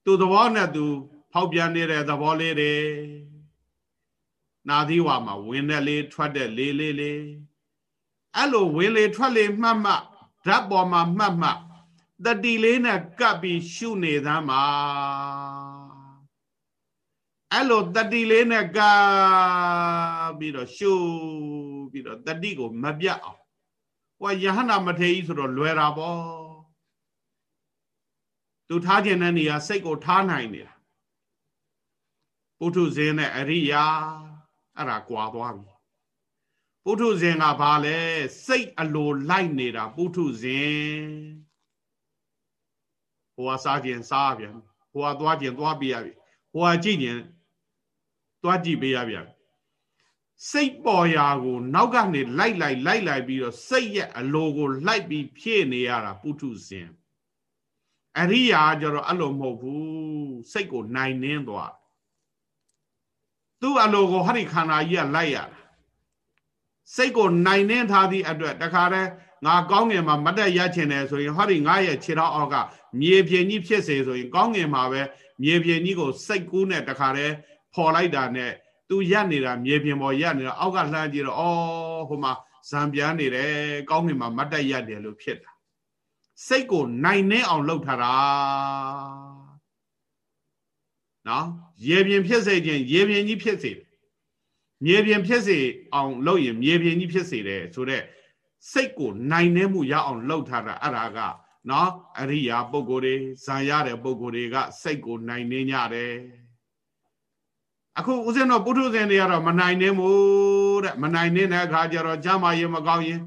သူ့သဘောနဲ့သူ ဖောက်ပြန်နေတဲ့သဘောလေးတွေနာသီဝါမှာဝင်တဲ့လေးထွက်တဲ့လေးလေးလေးအဲ့လိုဝင်လေထွက်လေမှတ်မှတ်ဓာတ်ပေါ်မှာမှတ်မှတ်တတိလေးနဲ့ကပ်ပြီးရှုနေသမ်းပါအဲ့လိုတတိလေးနဲ့ကပ်ပြီးတော့ရှုပြီးတော့တတိကိုမပြတ်အောင်ဟိုယဟနာမထေကြီးဆိုတော့လွယ်တာပေါ့ သူထားခြင်းတဲ့နေရာစိတ်ကိုထားနိုင်နေတာပုထုဇဉ်နဲ့အရိယာအဲ့ဒါကွာသွားပြီပုထုဇဉ်ကဘာလဲစိတ်အလိုလိုက်နေတာပုထုဇဉ်ဟိုကစားခြင်းစားပြန်ဟိုကသွားခြင်းသွားပြရပြီဟိုကကြည့်ခြင်းသွားကြည့်ပေးရပြန်စိတ်ပေါ်ရာကိုနောက်ကနေလိုက်လိုက်လိုက်လိုက်ပြီးတော့စိတ်ရဲ့အလိုကိုလိုက်ပြီးဖြည့်နေရတာပုထုဇဉ် အရိယာကျတော့အဲ့လိုမဟုတ်ဘူးစိတ်ကိုနိုင်နှင်းသွားသူ့အလိုကိုဟောဒီခန္ဓာကြီးကလိုက်ရတာစိတ်ကိုနိုင်နှင်းထားသည့်အတွက်တခါတည်းငါကောင်းငင်မှာမတ်တက်ရချင်တယ်ဆိုရင်ဟောဒီငါရဲ့ခြေထောက်အောက်ကမြေပြင်ကြီးဖြစ်စေဆိုရင်ကောင်းငင်မှာပဲမြေပြင်ကြီးကိုစိတ်ကူးနဲ့တခါတည်းဖော်လိုက်တာနဲ့သူရက်နေတာမြေပြင်ပေါ်ရက်နေတာအောက်ကလှမ်းကြည့်တော့အော်ဟိုမှာဇံပြန်နေတယ်ကောင်းငင်မှာမတ်တက်ရက်တယ်လို့ဖြစ်တာ စိတ်ကိုနိုင်နှင်းအောင်လုပ်ထားတာနော်ရေပြင်ဖြစ်စေခြင်းရေပြင်ကြီးဖြစ်စေမြေပြင်ဖြစ်စေအောင်လုပ်ရင်မြေပြင်ကြီးဖြစ်စေတယ်ဆိုတော့စိတ်ကိုနိုင်နှဲမှုရအောင်လုပ်ထားတာအဲ့ဒါကနော်အရိယာပုဂ္ဂိုလ်တွေဇာရတဲ့ပုဂ္ဂိုလ်တွေကစိတ်ကိုနိုင်နှင်းကြတယ်အခုဦးဇင်းတော်ပုထုဇဉ်တွေကတော့မနိုင်နှင်းဘူးတဲ့မနိုင်နှင်းတဲ့အခါကျတော့ဂျမရင်မကောင်းရင်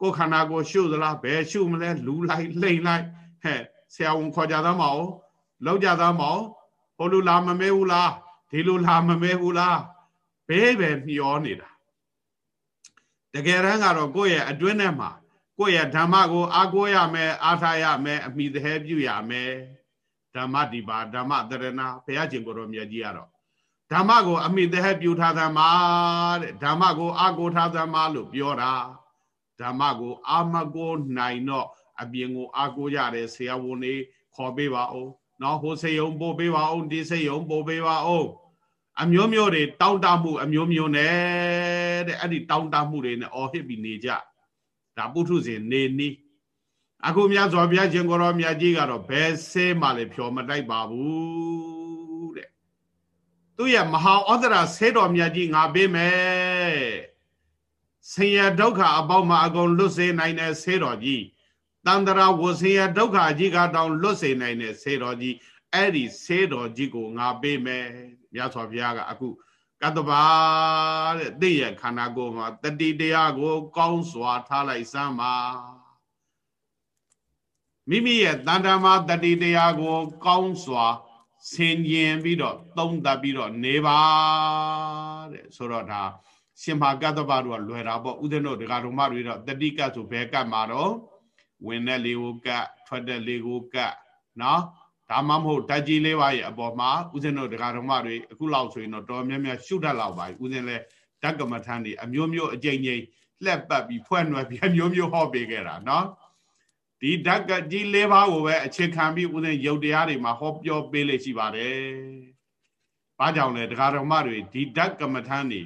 ကိုယ်ခန္ဓာကိုရှုသလားဘယ်ရှုမလဲလူလိုက်လှိမ့်လိုက်ဟဲ့ဆရာဝန်ခေါ်ကြသားမအောင်လောက်ကြသားမအောင်ဟိုလိုလာမမဲဘူးလားဒီလိုလာမမဲဘူးလားဘဲပဲမျောနေတာတကယ်တမ်းကတော့ကိုယ့်ရဲ့အတွင်းထဲမှာကိုယ့်ရဲ့ဓမ္မကိုအားကိုးရမယ်အားထားရမယ်အမိသေးပြုရမယ်ဓမ္မဒီပါဓမ္မတရဏဘုရားရှင်ကိုယ်တော်မြတ်ကြီးကတော့ဓမ္မကိုအမိသေးပြုထားသမှာတဲ့ဓမ္မကိုအားကိုးထားသမှာလို့ပြောတာ ဓမ္မကို အာမကိုနိုင်တော့အပြင်ကိုအားကိုးကြတယ်ဆရာဝန်တွေခေါ်ပေးပါဦးနော်ဟိုစေယုံပို့ပေးပါအောင်ဒီစေယုံပို့ပေးပါအောင်အမျိုးမျိုးတွေတောင်းတမှုအမျိုးမျိုးနဲ့တဲ့အဲ့ဒီတောင်းတမှုတွေနဲ့အော်ဟစ်ပြီးနေကြဒါပုထုဇဉ်နေနီးအခုမြတ်စွာဘုရားရှင်ကိုရောမြတ်ကြီးကတော့ဘယ်ဆဲမှလည်းဖြော်မတိုက်ပါဘူးတဲ့သူ့ရဲ့မဟာဩဒရာဆဲတော်မြတ်ကြီးငါပေးမယ် ဆင်းရဲဒုက္ခအပေါင်းမှာအကုန်လွတ်စေနိုင်တဲ့ဆဲတော်ကြီးတန္တရာဝဆင်းရဲဒုက္ခကြီးကတောင်လွတ်စေနိုင်တဲ့ဆဲတော်ကြီးအဲ့ဒီဆဲတော်ကြီးကိုငါပေးမယ်မြတ်စွာဘုရားကအခုကတ္တပါတဲ့သိရဲ့ခန္ဓာကိုယ်မှာတတိတရားကို ကောင်းစွာထားလိုက်စမ်းပါမိမိရဲ့တန်တမာတတိတရားကို ကောင်းစွာဆင်ញင်ပြီးတော့သုံးသပ်ပြီးတော့နေပါတဲ့ဆိုတော့ဒါ ရှင်မာကတ္တပတို့ကလွယ်တာပေါ့ဥဒ္ဒနောဒကာတော်မတွေတော့တတိကတ်ဆိုဘယ်ကတ်မှာတော့ဝင်တဲ့လေကိုကတ်ထွက်တဲ့လေကိုကတ်နော်ဒါမှမဟုတ်ဓာတ်ကြီးလေးပါရဲ့အပေါ်မှာဥစဉ်တို့ဒကာတော်မတွေအခုလောက်ဆိုရင်တော့တော်များများရှုတတ်လောက်ပါပြီဥစဉ်လဲဓာတ်ကမ္မထန်တွေအမျိုးမျိုးအကြိမ်ကြိမ်လှက်ပတ်ပြီးဖွဲ့နွယ်ပြီးအမျိုးမျိုးဟောပေးခဲ့တာနော်ဒီဓာတ်ကကြီးလေးပါးကိုပဲအခြေခံပြီးဥစဉ်ရုပ်တရားတွေမှာဟောပြောပေးလေရှိပါတယ်။ဘာကြောင့်လဲဒကာတော်မတွေဒီဓာတ်ကမ္မထန်တွေ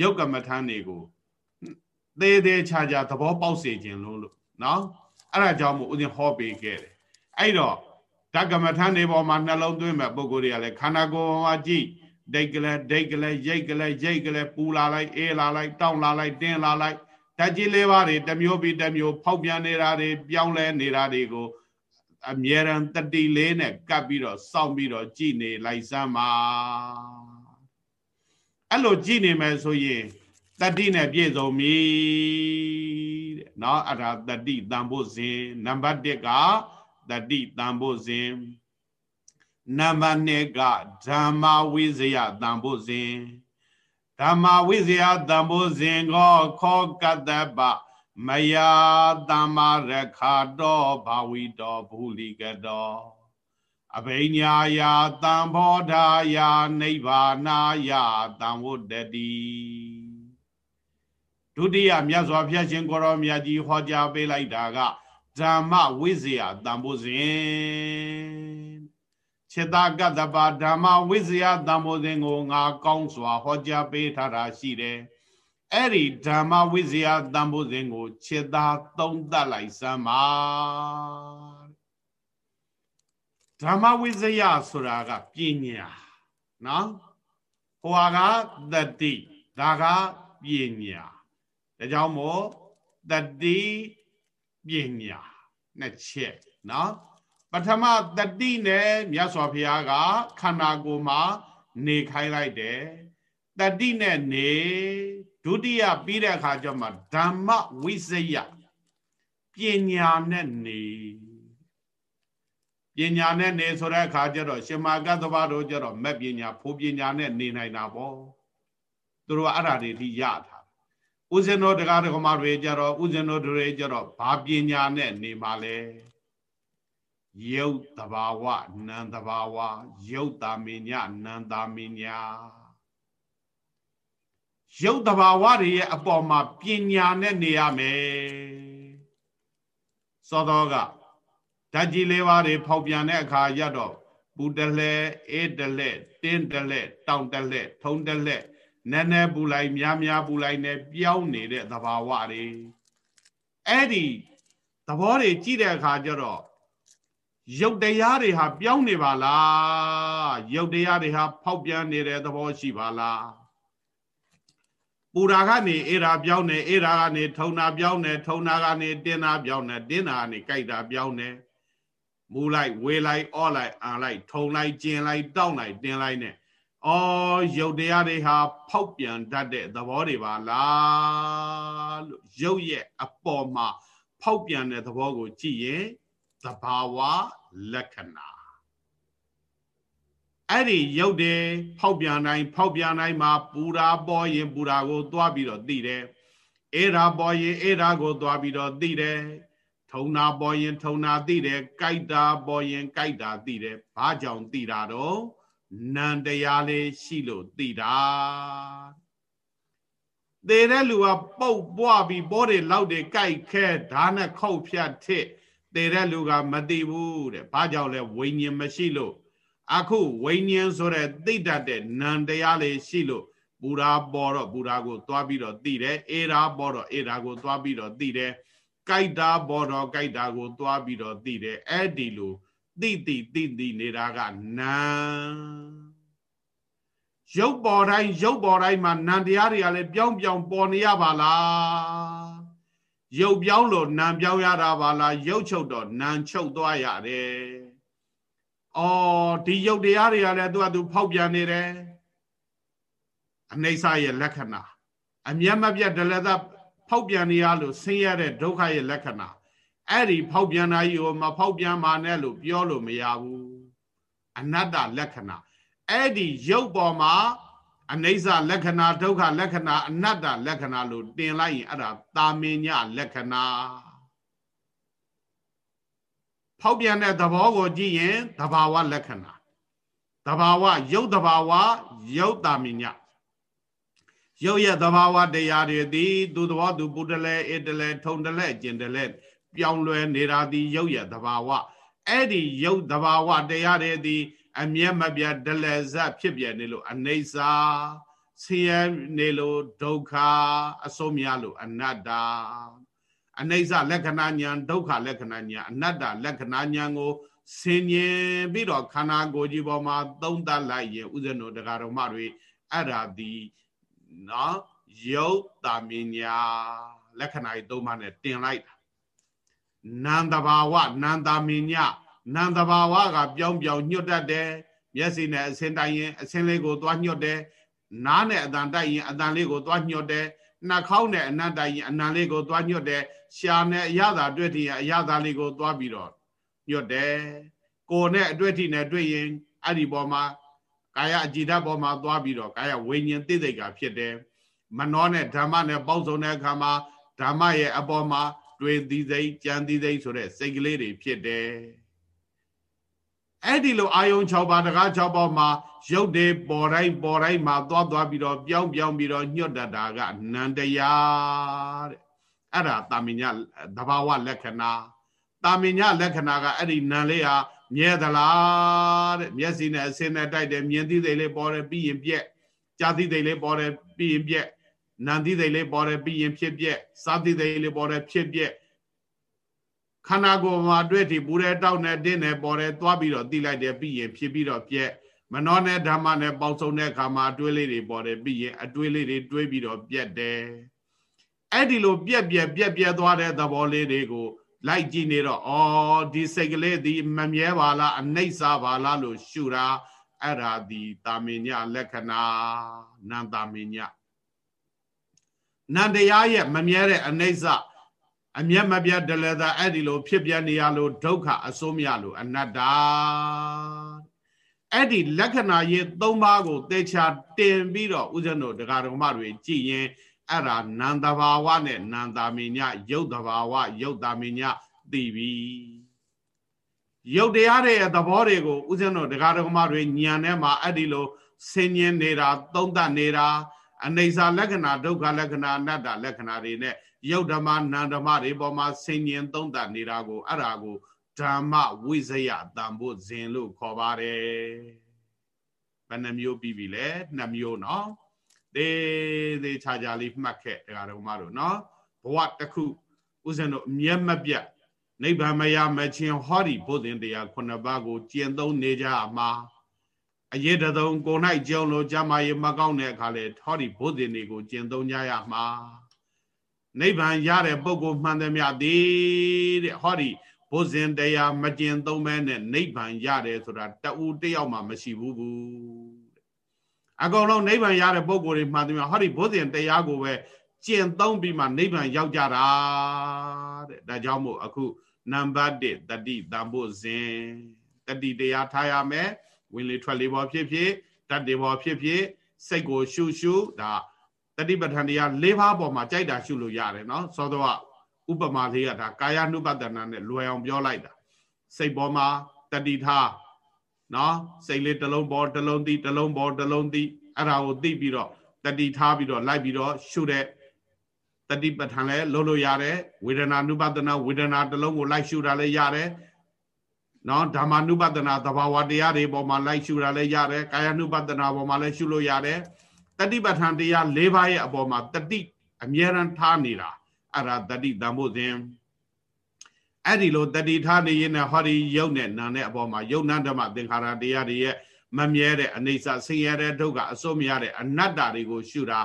ရုပ်ကမ္မထန်တွေကိုသေးသေးချာချာသဘောပေါက်စေခြင်းလို့လို့နော်အဲ့ဒါကြောင့်မို့ဥစဉ်ဟောပေးခဲ့တယ်။အဲ့တော့ဓကမထန်နေပေါ်မှာနှလုံးသွင်းမဲ့ပုံကိုယ်တွေကလည်းခန္ဓာကိုယ်မှာကြည့်ဒိတ်ကလေးဒိတ်ကလေးရိတ်ကလေးရိတ်ကလေးပူလာလိုက်အေးလာလိုက်တောင်းလာလိုက်တင်းလာလိုက်ဓာတ်ကြီးလေးပါးတွေတစ်မျိုးပြီးတစ်မျိုးဖောက်ပြန်နေတာတွေပြောင်းလဲနေတာတွေကိုအမြဲတမ်းတတိလေးနဲ့ကပ်ပြီးတော့စောင့်ပြီးတော့ကြည်နေလိုက်စမ်းပါ အဲ့လိုကြည်နေမယ်ဆိုရင်တတိနဲ့ပြည့်စုံပြီတဲ့เนาะအဲ့ဒါတတိတန်ဖို့စဉ်နံပါတ်1ကတတိတန်ဖို့စဉ်နံပါတ်2ကဓမ္မဝိဇယတန်ဖို့စဉ်ဓမ္မဝိဇယတန်ဖို့စဉ်ကိုခောကတ္တပမယတမ္မာရခာတောဘာဝီတောဘူလီကတော အဘိညာယာတံဘောဓာယာနိဗ္ဗာနာယတံဝတ္တတိဒုတိယမြတ်စွာဘုရားရှင်ကိုရောမြတ်ကြီးဟောကြားပေးလိုက်တာကဓမ္မဝိဇယတန်ဖိုးစဉ်ခြေတာကတ္တပါဓမ္မဝိဇယတန်ဖိုးစဉ်ကိုငါကောင်းစွာဟောကြားပေးထားတာရှိတယ်အဲ့ဒီဓမ္မဝိဇယတန်ဖိုးစဉ်ကိုခြေတာသုံးသပ်လိုက်စမ်းပါ ဓမ္မဝိဇယဆိုတာကပညာနော်ဟိုဟာကတတိဒါကပညာဒါကြောင့်မို့တတိပညာနှစ်ချက်နော်ပထမတတိနဲ့မြတ်စွာဘုရားကခန္ဓာကိုယ်မှာနေခိုင်းလိုက်တယ်တတိနဲ့နေဒုတိယပြီးတဲ့အခါကျမှဓမ္မဝိစယပညာနဲ့နေ ပညာနဲ့နေဆိုတဲ့အခါကျတော့ရှင်မာကတ္တဗတို့ကျတော့မက်ပညာဖို့ပညာနဲ့နေနိုင်တာပေါ့သူတို့အဲ့ဒါတွေထိရတာဥစဉ်တော်တရားဓမ္မတွေကြတော့ဥစဉ်တော်တွေကြတော့ဘာပညာနဲ့နေမှာလဲယုတ်တဘာဝနံတဘာဝယုတ်တာမညနံတာမညယုတ်တဘာဝတွေရဲ့အပေါ်မှာပညာနဲ့နေရမယ်စောတော်က ဓာတ်ကြီးလေးပါးတွေဖောက်ပြန်တဲ့အခါရတော့ပူတလဲအေးတလဲတင်းတလဲတောင်တလဲထုံတလဲနည်းနည်းပူလိုက်များများပူလိုက်နဲ့ပြောင်းနေတဲ့သဘာဝတွေအဲ့ဒီသဘောတွေကြည့်တဲ့အခါကျတော့ရုပ်တရားတွေဟာပြောင်းနေပါလားရုပ်တရားတွေဟာဖောက်ပြန်နေတဲ့သဘောရှိပါလားပူရာကနေအေရာပြောင်းနေအေရာကနေထုံနာပြောင်းနေထုံနာကနေတင်းနာပြောင်းနေတင်းနာကနေကြိုက်တာပြောင်းနေ မူလိုက်ဝေလိုက်အော့လိုက်အာလိုက်ထုံလိုက်ကျင်လိုက်တောက်လိုက်တင်းလိုက်နဲ့အော်ရုပ်တရားတွေဟာဖောက်ပြန်တတ်တဲ့သဘောတွေပါလားလို့ရုပ်ရဲ့အပေါ်မှာဖောက်ပြန်တဲ့သဘောကိုကြည့်ရင်သဘာဝလက္ခဏာအဲ့ဒီရုပ်တွေဖောက်ပြန်တိုင်းဖောက်ပြန်တိုင်းမှာပူရာပေါ်ရင်ပူရာကို သွားပြီးတော့သိတယ်အေရာပေါ်ရင်အေရာကိုသွားပြီးတော့သိတယ် ထုံနာပေါ်ရင် ထုံနာသိတယ်ကြိုက်တာပေါ်ရင်ကြိုက်တာသိတယ်ဘာကြောင့်သိတာတော့နံတရားလေးရှိလို့သိတာသေတဲ့လူကပုတ်ပွားပြီးဘောတွေလောက်တွေကြိုက်ခဲဓာနဲ့ခုတ်ဖြတ်ထစ်သေတဲ့လူကမသိဘူးတဲ့ဘာကြောင့်လဲဝိညာဉ်မရှိလို့အခုဝိညာဉ်ဆိုတဲ့သိတတ်တဲ့နံတရားလေးရှိလို့ပူရာပေါ်တော့ပူရာကို သွားပြီးတော့သိတယ်အေရာပေါ်တော့အေရာကိုသွားပြီးတော့သိတယ် ကြိုက်တာပေါ်တော့ကြိုက်တာကို သွားပြီးတော့သိတယ်အဲ့ဒီလိုသိသိသိသိနေတာကနံရုပ်ပေါ်တိုင်းရုပ်ပေါ်တိုင်းမှာနံတရားတွေကလည်းပြောင်းပြောင်းပေါ်နေရပါလားရုပ်ပြောင်းလို့နံပြောင်းရတာပါလားရုပ်ချုပ်တော့နံချုပ်သွားရတယ်။အော်ဒီရုပ်တရားတွေကလည်းသူကသူဖောက်ပြန်နေတယ်။အနိစ္စရဲ့လက္ခဏာအမျက်မပြတ်ဒလသ ဖောက်ပြန်နေရလို့ဆင်းရဲတဲ့ဒုက္ခရဲ့လက္ခဏာအဲ့ဒီဖောက်ပြန်တာကြီးကိုမဖောက်ပြန်ပါနဲ့လို့ပြောလို့မရဘူး။အနတ္တလက္ခဏာအဲ့ဒီရုပ်ပေါ်မှာအနိစ္စလက္ခဏာဒုက္ခလက္ခဏာအနတ္တလက္ခဏာလို့တင်လိုက်ရင်အဲ့ဒါတာမင်ညလက္ခဏာဖောက်ပြန်တဲ့သဘောကိုကြည့်ရင်သဘာဝလက္ခဏာသဘာဝရုပ်သဘာဝရုပ်တာမင်ည ရုပ်ရဲ့သဘာဝတရားတွေသည်သူသဘောသူပုတလဲဧတလဲထုံတလဲကျင်တလဲပြောင်းလဲနေတာသည်ရုပ်ရဲ့သဘာဝအဲ့ဒီရုပ်သဘာဝတရားတွေသည်အမျက်မပြတ်ဒလဇတ်ဖြစ်ပြနေလို့အနေစာဆင်းရဲနေလို့ဒုက္ခအဆုံးမြလို့အနတ္တအနေစာလက္ခဏာညာဒုက္ခလက္ခဏာညာအနတ္တလက္ခဏာညာကိုဆင်ញင်ပြီးတော့ခန္ဓာကိုယ်ကြီးပေါ်မှာသုံးသပ်လိုက်ရင်ဥဇဏတို့တရားတော်မတွေအဲ့ဒါဒီ နော်ယုတ်တာမညာလက္ခဏာကြီးသုံးပါးနဲ့တင်လိုက်တာနန္တဘာဝနန္တာမညာနံတဘာဝကပြောင်းပြောင်းညှွတ်တတ်တယ်မျက်စိနဲ့အစင်းတိုက်ရင်အစင်းလေးကိုသွားညှွတ်တယ်နားနဲ့အတန်တိုက်ရင်အတန်လေးကိုသွားညှွတ်တယ်နှာခေါင်းနဲ့အနံ့တိုက်ရင်အနံလေးကိုသွားညှွတ်တယ်ရှာနဲ့အရသာတွေ့ထရင်အရသာလေးကိုသွားပြီးတော့ညှွတ်တယ်ကိုယ်နဲ့အတွေ့အထိနဲ့တွေ့ရင်အဲ့ဒီပေါ်မှာ ကာယအကြည်ဓာတ်ပေါ်မှာသွားပြီးတော့ကာယဝိညာဉ်သိသိကဖြစ်တယ်မနောနဲ့ဓမ္မနဲ့ပေါက်စုံတဲ့အခါမှာဓမ္မရဲ့အပေါ်မှာတွေ့သီးစိတ်ကြံသီးစိတ်ဆိုတဲ့စိတ်ကလေးတွေဖြစ်တယ်အဲ့ဒီလိုအာယုံ6ပါးတကား6ပါးမှာရုပ်တွေပေါ်တိုင်းပေါ်တိုင်းမှာသွားသွားပြီးတော့ပြောင်းပြောင်းပြီးတော့ညွတ်တတ်တာကနန္တရားတဲ့အဲ့ဒါတာမညသဘာဝလက္ခဏာတာမညလက္ခဏာကအဲ့ဒီနံလေးဟာ မြဲသလားတဲ့မျက်စိနဲ့အစင်းနဲ့တိုက်တယ်မြင်သိသိလေးပေါ်တယ်ပြီးရင်ပြက်ကြားသိသိလေးပေါ်တယ်ပြီးရင်ပြက်နံသိသိလေးပေါ်တယ်ပြီးရင်ဖြစ်ပြက်စားသိသိလေးပေါ်တယ်ဖြစ်ပြက်ခန္ဓာကိုယ်မှာတွေ့ထိပူတဲ့တောက်နဲ့တင်းနဲ့ပေါ်တယ်သွားပြီးတော့တိလိုက်တယ်ပြီးရင်ဖြစ်ပြီးတော့ပြက်မနောနဲ့ဓမ္မနဲ့ပေါက်ဆုံးတဲ့အခါမှာအတွေးလေးတွေပေါ်တယ်ပြီးရင်အတွေးလေးတွေတွေးပြီးတော့ပြက်တယ်အဲ့ဒီလိုပြက်ပြက်ပြက်ပြက်သွားတဲ့သဘောလေးတွေကို လိုက်ကြည့်နေတော့ဩဒီစိတ်ကလေးဒီမမြဲပါလားအနှိမ့်စားပါလားလို့ရှုတာအဲ့ဒါဒီတာမင်ညလက္ခဏာနန္တာမင်ညနန္တရားရဲ့မမြဲတဲ့အနှိမ့်စားအမျက်မပြတ်တလည်းသာအဲ့ဒီလိုဖြစ်ပြနေရလို့ဒုက္ခအစိုးမရလို့အနတ္တအဲ့ဒီလက္ခဏာရေး၃ပါးကိုသေချာတင်ပြီးတော့ဥဇဏတို့ဒကာဒကမတွေကြည်ရင် အဲ့ဒါနန္တဘာဝနဲ့နန္တာမိညယုတ်တဘာဝယုတ်တာမိညသိပြီယုတ်တရားတွေရဲ့သဘောတွေကိုဥဇဏတို့ဒကာဒကမတွေညံထဲမှာအဲ့ဒီလိုဆင်ញင်နေတာသုံးသပ်နေတာအနေစာလက္ခဏာဒုက္ခလက္ခဏာအနတ္တလက္ခဏာတွေနဲ့ယုတ်ဓမ္မနန္ဓမ္မတွေပေါ်မှာဆင်ញင်သုံးသပ်နေတာကိုအဲ့ဒါကိုဓမ္မဝိဇယတန်ဖို့ဇင်လို့ခေါ်ပါတယ်ဘယ်နှမျိုးပြီးပြီလဲနှစ်မျိုးเนาะ သေးသေးချာချာလေးမှတ်ခဲ့တရားတော်မတို့နော်ဘဝတစ်ခုဥစဉ်တို့အမျက်မပြတ်နိဗ္ဗာန်မရမချင်းဟောဒီဘုဒ္ဓတရားခုနှစ်ပါးကိုကျင့်သုံးနေကြအမှာအရေးတသုံကို၌ကြုံလို့ကြမှာရမကောင်းတဲ့အခါလေဟောဒီဘုဒ္ဓတွေကိုကျင့်သုံးကြရမှာနိဗ္ဗာန်ရတဲ့ပုဂ္ဂိုလ်မှန်သမျှသည်တဲ့ဟောဒီဘုဇင်တရားမကျင့်သုံးမဲနဲ့နိဗ္ဗာန်ရတယ်ဆိုတာတအူးတယောက်မှမရှိဘူးဘူး အကုန်လုံးနိဗ္ဗာန်ရတဲ့ပုဂ္ဂိုလ်တွေမှန်သမျှဟောဒီဘုဇင်တရားကိုပဲကျင့်သုံးပြီးမှနိဗ္ဗာန်ရောက်ကြတာတဲ့ဒါကြောင့်မို့အခုနံပါတ်1တတိတန်ဖို့ဇင်တတိတရားထားရမယ်ဝင်လေထွက်လေပေါ်ဖြစ်ဖြစ်တတ်တွေပေါ်ဖြစ်ဖြစ်စိတ်ကိုရှုရှုဒါတတိပဋ္ဌာန်တရား၄ပါးပေါ်မှာကြိုက်တာရှုလို့ရတယ်နော်သောတော့ဥပမာလေးကဒါကာယ ानु ပတနာနဲ့လွယ်အောင်ပြောလိုက်တာစိတ်ပေါ်မှာတတိထား နော်စိတ်လေးတစ်လုံးပေါ်တစ်လုံးသီးတစ်လုံးပေါ်တစ်လုံးသီးအဲ့ဒါကိုသိပြီးတော့တတိထားပြီးတော့လိုက်ပြီးတော့ရှုတဲ့တတိပဋ္ဌာန်လည်းလုပ်လို့ရတယ်ဝေဒနာ ानु ပတနာဝေဒနာတစ်လုံးကိုလိုက်ရှုတာလည်းရတယ်နော်ဓမ္မနုပဒနာသဘာဝတရားတွေပေါ်မှာလိုက်ရှုတာလည်းရတယ်ကာယ ानु ပဒနာပေါ်မှာလည်းရှုလို့ရတယ်တတိပဋ္ဌာန်တရား၄ပါးရဲ့အပေါ်မှာတတိအမြဲတမ်းထားနေတာအဲ့ဒါတတိတန်ဖို့စဉ် အဲ့ဒီလိုတတိထားနေရင်ဟောဒီယုတ်နဲ့နာနဲ့အပေါ်မှာယုတ်နဓမ္မသင်္ခါရတရားတွေရဲ့မမြဲတဲ့အနေဆဆင်းရဲတဲ့ဒုက္ခအစိုးမရတဲ့အနတ္တတွေကိုရှုတာ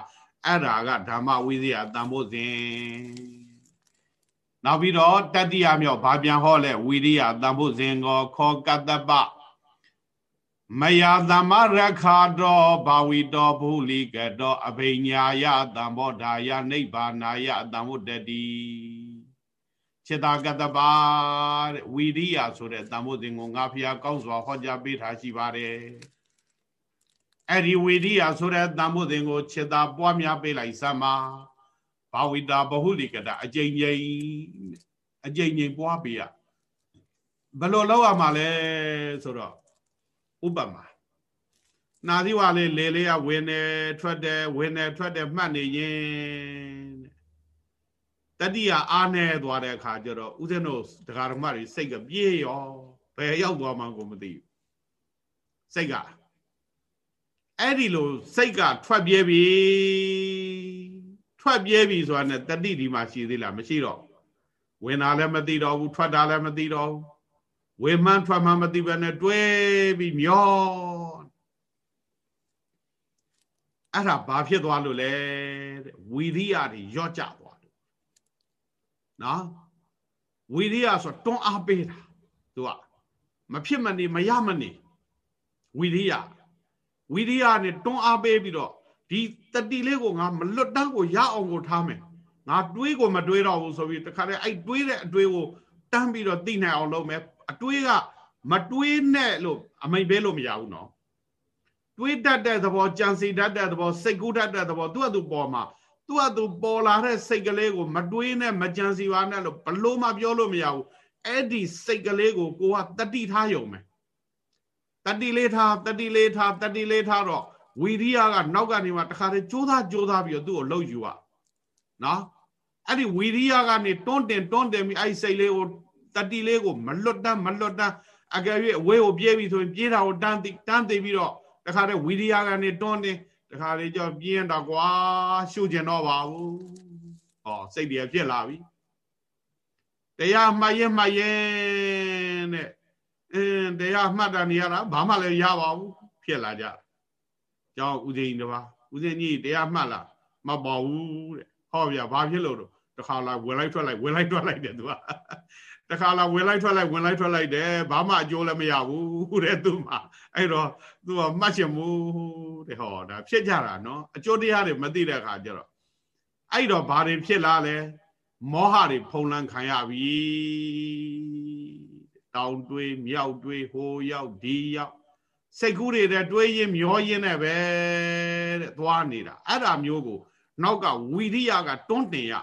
အဲ့ဒါကဓမ္မဝိဇ္ဇာတန်ဖို့စဉ်နောက်ပြီးတော့တတိယမြောက်ဘာပြန်ဟောလဲဝိရိယတန်ဖို့စဉ်ကောခောကတ္တပမယသမရခာတောဘာဝီတောဘုလိကတောအဘိညာယတံဘောဓာယနိဗ္ဗာနာယတံဝတ္တတိ ခြေတာကတ္တပါတဲ့ဝိရိယဆိုတဲ့တန်ဖို့စဉ်ကိုငါဖျားကောင်းစွာဟောကြားပေးထားရှိပါတယ်အဲ့ဒီဝိရိယဆိုတဲ့တန်ဖို့စဉ်ကိုခြေတာပွားများပေးလိုက်စမ်းပါဘာဝိတာဘဟုလိကတအကျိန်ကျိန်အကျိန်ကျိန်ပွားပေးရဘယ်လိုလောက်ရမှာလဲဆိုတော့ဥပမာနာသီဝါလေးလေလေးကဝင်နေထွက်တယ်ဝင်နေထွက်တယ်မှတ်နေရင် တတိယအားနေသွားတဲ့အခါကျတော့ဦးဇင်းတို့ဒကာဓမ္မတွေစိတ်ကပြေးရောဘယ်ရောက်သွားမှကိုမသိဘူးစိတ်ကအဲ့ဒီလိုစိတ်ကထွက်ပြေးပြီထွက်ပြေးပြီဆိုတာနဲ့တတိဒီမှာရှိသေးလားမရှိတော့ဝင်တာလည်းမသိတော့ဘူးထွက်တာလည်းမသိတော့ဘူးဝေမှန်းထွက်မှန်းမသိဘဲနဲ့တွဲပြီးမျောအဲ့ဒါဘာဖြစ်သွားလို့လဲတဲ့ဝီရိယတွေရော့ကျသွားလို့ နော်ဝီရိယဆိုတွန်းအားပေးတာသူကမဖြစ်မနေမရမနေဝီရိယဝီရိယနဲ့တွန်းအားပေးပြီးတော့ဒီတတိလေးကိုငါမလွတ်တန်းကိုရအောင်ကိုထားမယ်ငါတွေးကိုမတွေးတော့ဘူးဆိုပြီးတခါတည်းအဲ့တွေးတဲ့အတွေးကိုတန်းပြီးတော့သိနိုင်အောင်လုပ်မယ်အတွေးကမတွေးနဲ့လို့အမိန်ပေးလို့မရဘူးနော်တွေးတတ်တဲ့သဘောကြံစီတတ်တဲ့သဘောစိတ်ကူးတတ်တဲ့သဘောသူ့အတူပေါ်မှာ သူ့အတူပေါ်လာတဲ့စိတ်ကလေးကိုမတွေးနဲ့မကြံစီပါနဲ့လို့ဘလို့မှပြောလို့မရဘူးအဲ့ဒီစိတ်ကလေးကိုကိုကတတိထားယုံမယ်တတိလေးထားတတိလေးထားတတိလေးထားတော့ဝီရိယကနောက်ကနေမှတခါတည်းကြိုးစားကြိုးစားပြီးတော့သူ့ကိုလှုပ်ယူอ่ะနော်အဲ့ဒီဝီရိယကနေတွန်းတင်တွန်းတင်ပြီးအဲ့စိတ်လေးကိုတတိလေးကိုမလွတ်တမ်းမလွတ်တမ်းအကယ်၍အဝေးကိုပြေးပြီဆိုရင်ပြေးတာကိုတန်းသိတန်းသိပြီးတော့တခါတည်းဝီရိယကနေတွန်းတင် တခါလေးကြောပြင်းတော့ကွာရှုကျင်တော့ပါဘူးဟောစိတ်တွေဖြစ်လာပြီတရားမှတ်ရင်မှတ်ရင်တဲ့အင်းတရားမှတ်တာနေရတာဘာမှလည်းရပါဘူးဖြစ်လာကြကျောင်းဦးဇင်းတပါဦးဇင်းကြီးတရားမှတ်လားမပေါ်ဘူးတဲ့ဟောဗျာဘာဖြစ်လို့တော့တခါလာဝင်လိုက်ထွက်လိုက်ဝင်လိုက်ထွက်လိုက်တယ်သူက တခါလာဝင်လိုက်ထွက်လိုက်ဝင်လိုက်ထွက်လိုက်တယ်ဘာမှအကျိုးလည်းမရဘူးတဲ့သူမှအဲ့တော့သူကမှတ်ချင်မှုတဲ့ဟောဒါဖြစ်ကြတာနော်အကျိုးတရားတွေမသိတဲ့အခါကျတော့အဲ့တော့ဘာတွေဖြစ်လာလဲမောဟတွေဖုံးလန်းခံရပြီတောင်တွေးမြောက်တွေးဟိုရောက်ဒီရောက်စိတ်ကူးတွေတဲ့တွေးရင်မျောရင်းနဲ့ပဲတဲ့သွားနေတာအဲ့ဒါမျိုးကို နောက်ကဝီရိယကတွန်းတင်ရ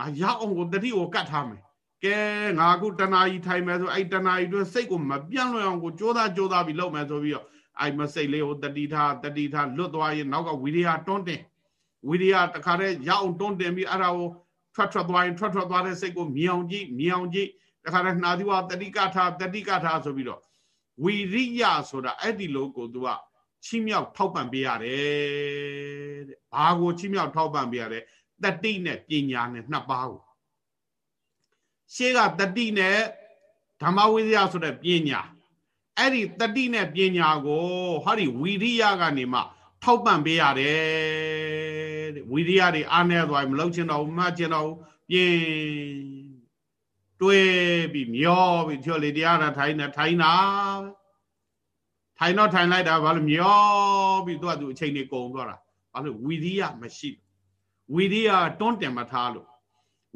အာရအောင်ကိုတတိကိုကတ်ထားမယ် ကဲငါခုတဏှာကြီးထိုင်မယ်ဆိုအဲ့တဏှာကြီးတွင်စိတ်ကိုမပြန့်လွင့်အောင်ကိုကြိုးစားကြိုးစားပြီးလုပ်မယ်ဆိုပြီးတော့အဲ့မစိတ်လေးကိုတတိထားတတိထားလွတ်သွားရင်နောက်ကဝီရိယတွန်းတင်ဝီရိယတခါတည်းရအောင်တွန်းတင်ပြီးအဲ့ဒါကိုထွက်ထွက်သွားရင်ထွက်ထွက်သွားတဲ့စိတ်ကိုမြောင်ကြည့်မြောင်ကြည့်တခါတည်းနှာသီးဝတတိကထားတတိကထားဆိုပြီးတော့ဝီရိယဆိုတာအဲ့ဒီလိုကိုသူကချီးမြှောက်ထောက်ပံ့ပေးရတယ်တဲ့ဘာကိုချီးမြှောက်ထောက်ပံ့ပေးရလဲတတိနဲ့ပညာနဲ့နှစ်ပါးကို ရှေးကတတိနဲ့ဓမ္မဝိဇ္ဇာဆိုတဲ့ပညာအဲ့ဒီတတိနဲ့ပညာကိုဟာဒီဝီရိယကနေမှ ထောက်ပံ့ပေးရတယ်တဲ့ဝီရိယတွေအားနေသွားမလုပ်ချင်တော့ဘူးမှတ်ချင်တော့ဘူးပြင်းတွေးပြီးမျောပြီးချောလေတရားတာထိုင်နေထိုင်တာထိုင်တော့ထိုင်လိုက်တာဘာလို့မျောပြီးသူကသူအချိန်နေကုန်သွားတာဘာလို့ဝီရိယမရှိဝီရိယတွန်းတင်မထားလို့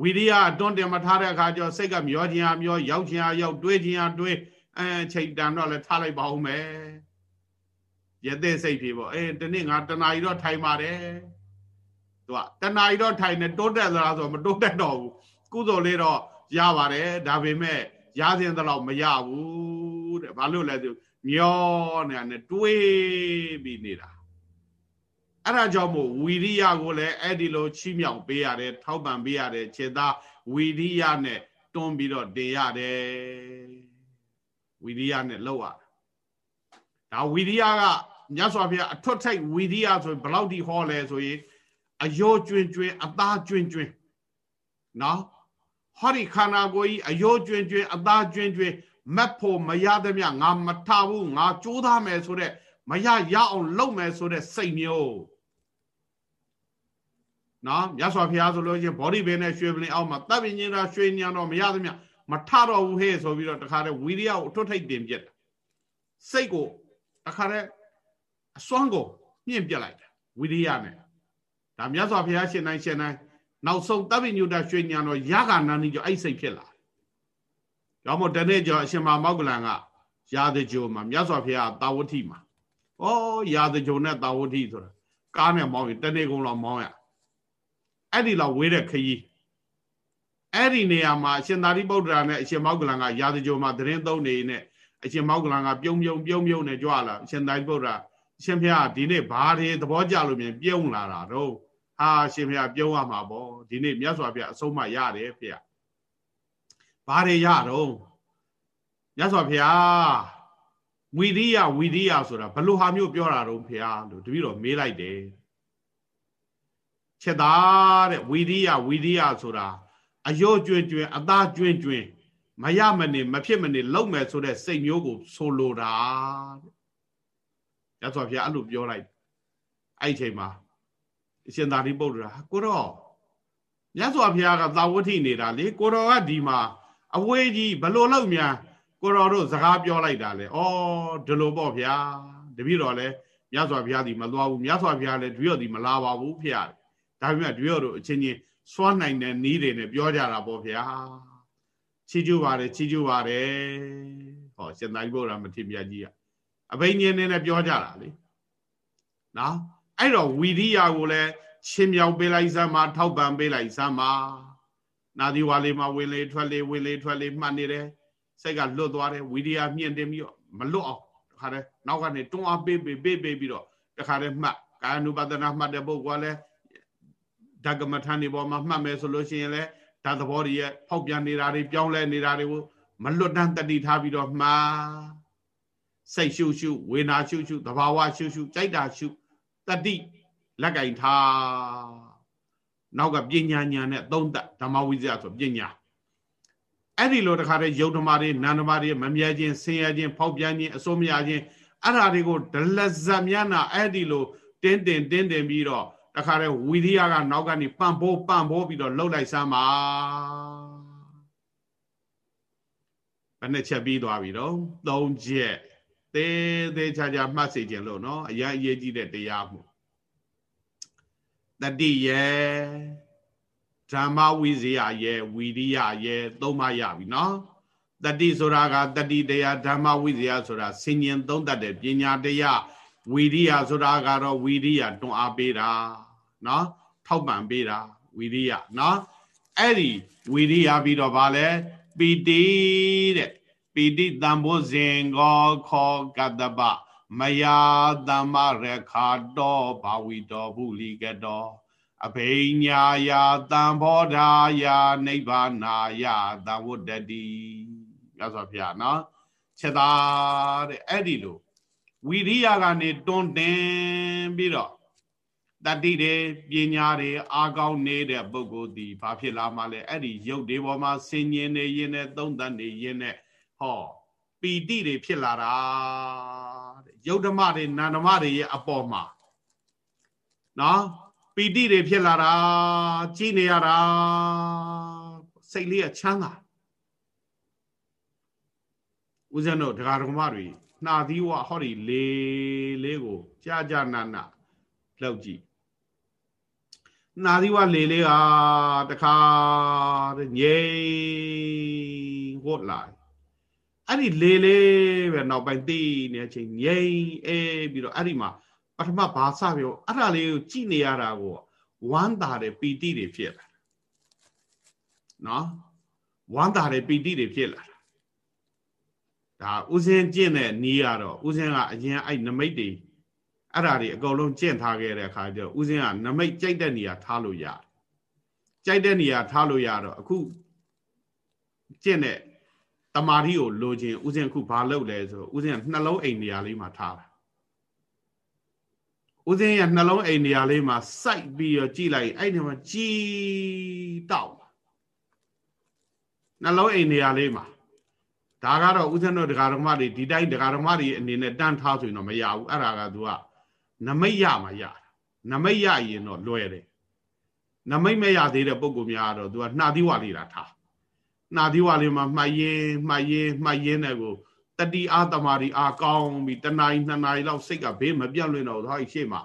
ဝီရိယတွန်းတင်မထားတဲ့အခါကျစိတ်ကမျောခြင်းအမျောရောက်ခြင်းအရောက်တွေးခြင်းအတွေးအဲချိန်တန်တော့လည်းထားလိုက်ပါဦးမယ်ရတဲ့စိတ်ဖြေပေါ့အေးဒီနေ့ငါတဏှာကြီးတော့ထိုင်ပါတယ်သူကတဏှာကြီးတော့ထိုင်နေတိုးတက်သလားဆိုမတိုးတက်တော့ဘူးကုသိုလ်လေးတော့ရပါတယ်ဒါပေမဲ့ရခြင်းတလောက်မရဘူးတဲ့ဘာလို့လဲသူမျောနေတာနဲ့တွေးပြီးနေတာ အဲ့ဒါကြောင့်မို့ဝီရိယကိုလည်းအဲ့ဒီလိုချီးမြှောက်ပေးရတယ်ထောက်ပံ့ပေးရတယ်ခြေသားဝီရိယနဲ့တွန်းပြီးတော့တင်ရတယ်ဝဝီရိယနဲ့လောက်ရဒါဝီရိယကမြတ်စွာဘုရားအထွတ်ထိပ်ဝီရိယဆိုဘယ်လောက်ထိဟောလဲဆိုရင်အယောကျွင်းကျွင်းအသားကျွင်းကျွင်းနော်ဟောဒီခန္ဓာကိုယ်ကြီးအယောကျွင်းကျွင်းအသားကျွင်းကျွင်းမက်ဖို့မရသမျှငါမထဘူးငါကြိုးသားမယ်ဆိုတဲ့မရရအောင်လုပ်မယ်ဆိုတဲ့စိတ်မျိုး နော်မြတ်စွာဘုရားဆိုလို့ချင်းဘောဓိဘယ်နဲ့ရွှေပလင်အောက်မှာတပ်ပင်ညင်တာရွှေညံတော့မရသမျှမထတော့ဘူးဟဲ့ဆိုပြီးတော့တခါတည်းဝီရိယကိုအထွတ်ထိပ်တင်ပြက်တာစိတ်ကိုတခါတည်းအစွမ်းကိုမြင့်ပြက်လိုက်တယ်ဝီရိယနဲ့ဒါမြတ်စွာဘုရားရှင်တိုင်းရှင်တိုင်းနောက်ဆုံးတပ်ပင်ညုတာရွှေညံတော့ရဂာနာနီကြောင့်အဲ့စိတ်ဖြစ်လာကြောင့်မို့တနေ့ကျော်အရှင်မမောက္ကလန်ကရာဇကြိုမှာမြတ်စွာဘုရားတာဝတိမှာဩရာဇကြိုနဲ့တာဝတိဆိုတာကားနဲ့မောင်းရင်တနေ့ကုန်လောက်မောင်းရ အဲ့ဒီလောက်ဝေးတဲ့ခရီးအဲ့ဒီနေရာမှာအရှင်သာရိပုတ္တရာနဲ့အရှင်မောက္ကလန်ကရာဇကြိုမှာသတင်းသုံးနေနဲ့အရှင်မောက္ကလန်ကပြုံးပြုံးပြုံးပြုံးနဲ့ကြွလာအရှင်သာရိပုတ္တရာအရှင်ဘုရားဒီနေ့ဘာတွေသဘောကျလို့မြင်ပြုံးလာတာတော့ဟာအရှင်ဘုရားပြုံးရမှာပေါ့ဒီနေ့မြတ်စွာဘုရားအဆုံးမရတယ်ဖေ။ဘာတွေရတော့မြတ်စွာဘုရားဝီရိယဝီရိယဆိုတာဘလို့ဟာမျိုးပြောတာတော့ဖေလို့တပည့်တော်မေးလိုက်တယ် ချက်သားတဲ့ဝီရိယဝီရိယဆိုတာအယောကျွင်းကျွင်းအသားကျွင်းကျွင်းမရမနေမဖြစ်မနေလုံမယ်ဆိုတဲ့စိတ်မျိုးကိုဆိုလိုတာတဲ့ရသော်ဘုရားအဲ့လိုပြောလိုက်အဲ့ဒီချိန်မှာအရှင်သာရိပုတ္တရာကိုတော့မြတ်စွာဘုရားကသာဝတိနေတာလေကိုတော်ကဒီမှာအဝေးကြီးဘလို့လောက်များကိုတော်တို့စကားပြောလိုက်တာလေဩဒီလိုပေါ့ဗျာတပည့်တော်လည်းမြတ်စွာဘုရားဒီမသွားဘူးမြတ်စွာဘုရားလည်းတပည့်တော်ဒီမလာပါဘူးဖေရတယ် ဒါပေမဲ့တပည့်တော်တို့အချင်းချင်းစွမ်းနိုင်တဲ့နီးတွေနဲ့ပြောကြတာပေါ့ဗျာချီးကျူးပါတယ်ချီးကျူးပါတယ်ဟောရှင်သာရိပုတ္တရာမထေရကြီးကအဘိညာဉ်နဲ့ပြောကြတာလေနော်အဲ့တော့ဝီရိယကိုလည်းချင်းမြောက်ပေးလိုက်စမ်းမှာထောက်ပံ့ပေးလိုက်စမ်းမှာနာဒီဝါလေးမှာဝင်လေထွက်လေဝင်လေထွက်လေမှတ်နေတယ်စိတ်ကလွတ်သွားတယ်ဝီရိယမြင့်တင်ပြီးတော့မလွတ်အောင်တခါတည်းနောက်ကနေတွန်းအားပေးပေးပေးပေးပြီးတော့တခါတည်းမှတ်ကာယ ानु ပဒနာမှတ်တဲ့ပုဂ္ဂိုလ်ကလည်း ဓကမထန်ဒီပေါ်မှာမှတ်မယ်ဆိုလို့ရှိရင်လည်းဓာတ်သဘောတွေရဲ့ဖောက်ပြန်နေတာတွေပြောင်းလဲနေတာတွေကိုမလွတ်တမ်းတတိထားပြီးတော့မှားစိတ်ရှုရှုဝေနာရှုရှုသဘာဝရှုရှုကြိုက်တာရှုတတိလက်ကင်ထားနောက်ကပညာညာနဲ့သုံးသက်ဓမ္မဝိဇ္ဇာဆိုပညာအဲ့ဒီလိုတခါတည်းယုတ်ဓမ္မတွေနန္ဓမတွေမမြဲခြင်းဆင်းရဲခြင်းဖောက်ပြန်ခြင်းအစိုးမရခြင်းအဲ့ဓာတွေကိုဒလဇတ်မြနာအဲ့ဒီလိုတင်းတင်တင်းတင်ပြီးတော့ တခါတည်းဝီရိယကနောက်ကနေပန့်ပိုးပန့်ပိုးပြီးတော့လှုပ်လိုက်စမ်းပါဘယ်နှချက်ပြီးသွားပြီတော့၃ချက်သေးသေးချာချာမှတ်စေခြင်းလို့နော်အရင်အရေးကြီးတဲ့တရားမှုတတိရဲ့ဓမ္မဝိဇ္ဇာရဲ့ဝီရိယရဲ့သုံးပါရပြီနော်တတိဆိုတာကတတိတရားဓမ္မဝိဇ္ဇာဆိုတာဆင်ញင်သုံးတတ်တဲ့ပညာတရားဝီရိယဆိုတာကတော့ဝီရိယတွန်းအားပေးတာ နော်ထောက်ပံ့ပေးတာဝီရိယနော်အဲ့ဒီဝီရိယပြီးတော့ဗာလဲပီတိတဲ့ပီတိတံဘောဇင်ကောခောကတ္တပမယာသမ္မရခာတောဘာဝီတောဘုလိကတောအဘိညာယာတံဘောဓာယာနိဗ္ဗာနာယသံဝတ္တတိရသော်ဖျားနော်ချက်သားတဲ့အဲ့ဒီလိုဝီရိယကနေတွန်းတင်ပြီးတော့ တတိတွေပညာတွေအားကောင်းနေတဲ့ပုဂ္ဂိုလ်ဒီဘာဖြစ်လာမှလဲအဲ့ဒီရုပ်တွေပေါ်မှာဆင်ញင်နေရင်နဲ့သုံးသပ်နေရင်နဲ့ဟောပီတိတွေဖြစ်လာတာတဲ့ယုတ်ဓမ္မတွေနန္ဓမ္မတွေရဲ့အပေါ်မှာနော်ပီတိတွေဖြစ်လာတာကြည်နေရတာစိတ်လေးကချမ်းသာဦးဇင်းတို့ဒကာဒကမတွေနှာသီးဝဟောဒီလေးလေးကိုကြာကြာနာနာလောက်ကြည့် နာသီးဝလေလေးဟာတခါငြိမ်ဟော့လာအဲ့ဒီလေလေးပဲနောက်ပိုင်းသိနေတဲ့အချိန်ငြိမ်အေးပြီးတော့အဲ့ဒီမှာပထမဘာစပြောအဲ့ဒါလေးကိုကြည့်နေရတာကိုဝမ်းသာတဲ့ပီတိတွေဖြစ်လာနော်ဝမ်းသာတဲ့ပီတိတွေဖြစ်လာဒါဥစဉ်ကျင့်တဲ့နီးရတော့ဥစဉ်ကအရင်အဲ့နမိတ်တွေ အဲ့ဓာတွေအကုန်လုံးကျင့်ထားခဲ့တဲ့အခါကျတော့ဥစဉ်ကနမိတ်ကြိုက်တဲ့နေရာထားလို့ရတယ်ကြိုက်တဲ့နေရာထားလို့ရတော့အခုကျင့်တဲ့တတမာတိကိုလိုချင်ဥစဉ်အခုဘာလုပ်လဲဆိုဥစဉ်ကနှလုံးအိမ်နေရာလေးမှာထားတာဥစဉ်ရဲ့နှလုံးအိမ်နေရာလေးမှာစိုက်ပြီးတော့ကြည့်လိုက်အဲ့ဒီမှာကြည်တောက်နှလုံးအိမ်နေရာလေးမှာဒါကတော့ဥစဉ်တို့ဒကာဓမ္မတွေဒီတိုင်းဒကာဓမ္မတွေအနေနဲ့တန်းထားဆိုရင်တော့မရဘူးအဲ့ဒါကသူက နမိတ်ရမှာရနမိတ်ရရင်တော့လွယ်တယ်နမိတ်မရသေးတဲ့ပုံကူများတော့သူကနှာသီးဝါလေးတာထားနှာသီးဝါလေးမှာမှတ်ရင်မှတ်ရင်မှတ်ရင်တဲ့ကိုတတိအားတမာရီအားကောင်းပြီးတနာရီနှစ်နာရီလောက်စိတ်ကဘေးမပြတ်လွင်တော့ဟောရှေ့မှာ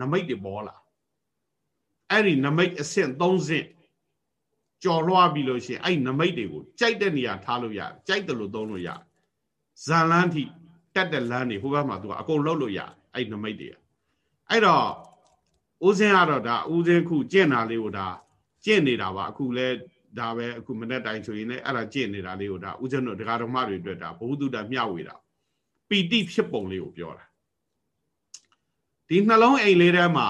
နမိတ်တွေပေါ်လာအဲ့ဒီနမိတ်အဆင့်3ဆင့်ကြော်လွှားပြီးလို့ရှိရင်အဲ့နမိတ်တွေကိုကြိုက်တဲ့နေရာထားလို့ရတယ်ကြိုက်တယ်လို့သုံးလို့ရတယ်ဇန်လန်းထိတက်တဲ့လန်းတွေဟိုဘက်မှာသူကအကုန်လှုပ်လို့ရတယ်အဲ့နမိတ်တွေ အဲ့တော့ဦးစင်းကတော့ဒါဦးစင်းခုကျင့်တာလေးကိုဒါကျင့်နေတာပါအခုလဲဒါပဲအခုမနေ့တိုင်းဆိုရင်လည်းအဲ့ဒါကျင့်နေတာလေးကိုဒါဦးစင်းတို့ဒကာတော်မတွေအတွက်ဒါဘုဟုတုတမျှဝေတာပီတိဖြစ်ပုံလေးကိုပြောတာဒီနှလုံးအိမ်လေးထဲမှာ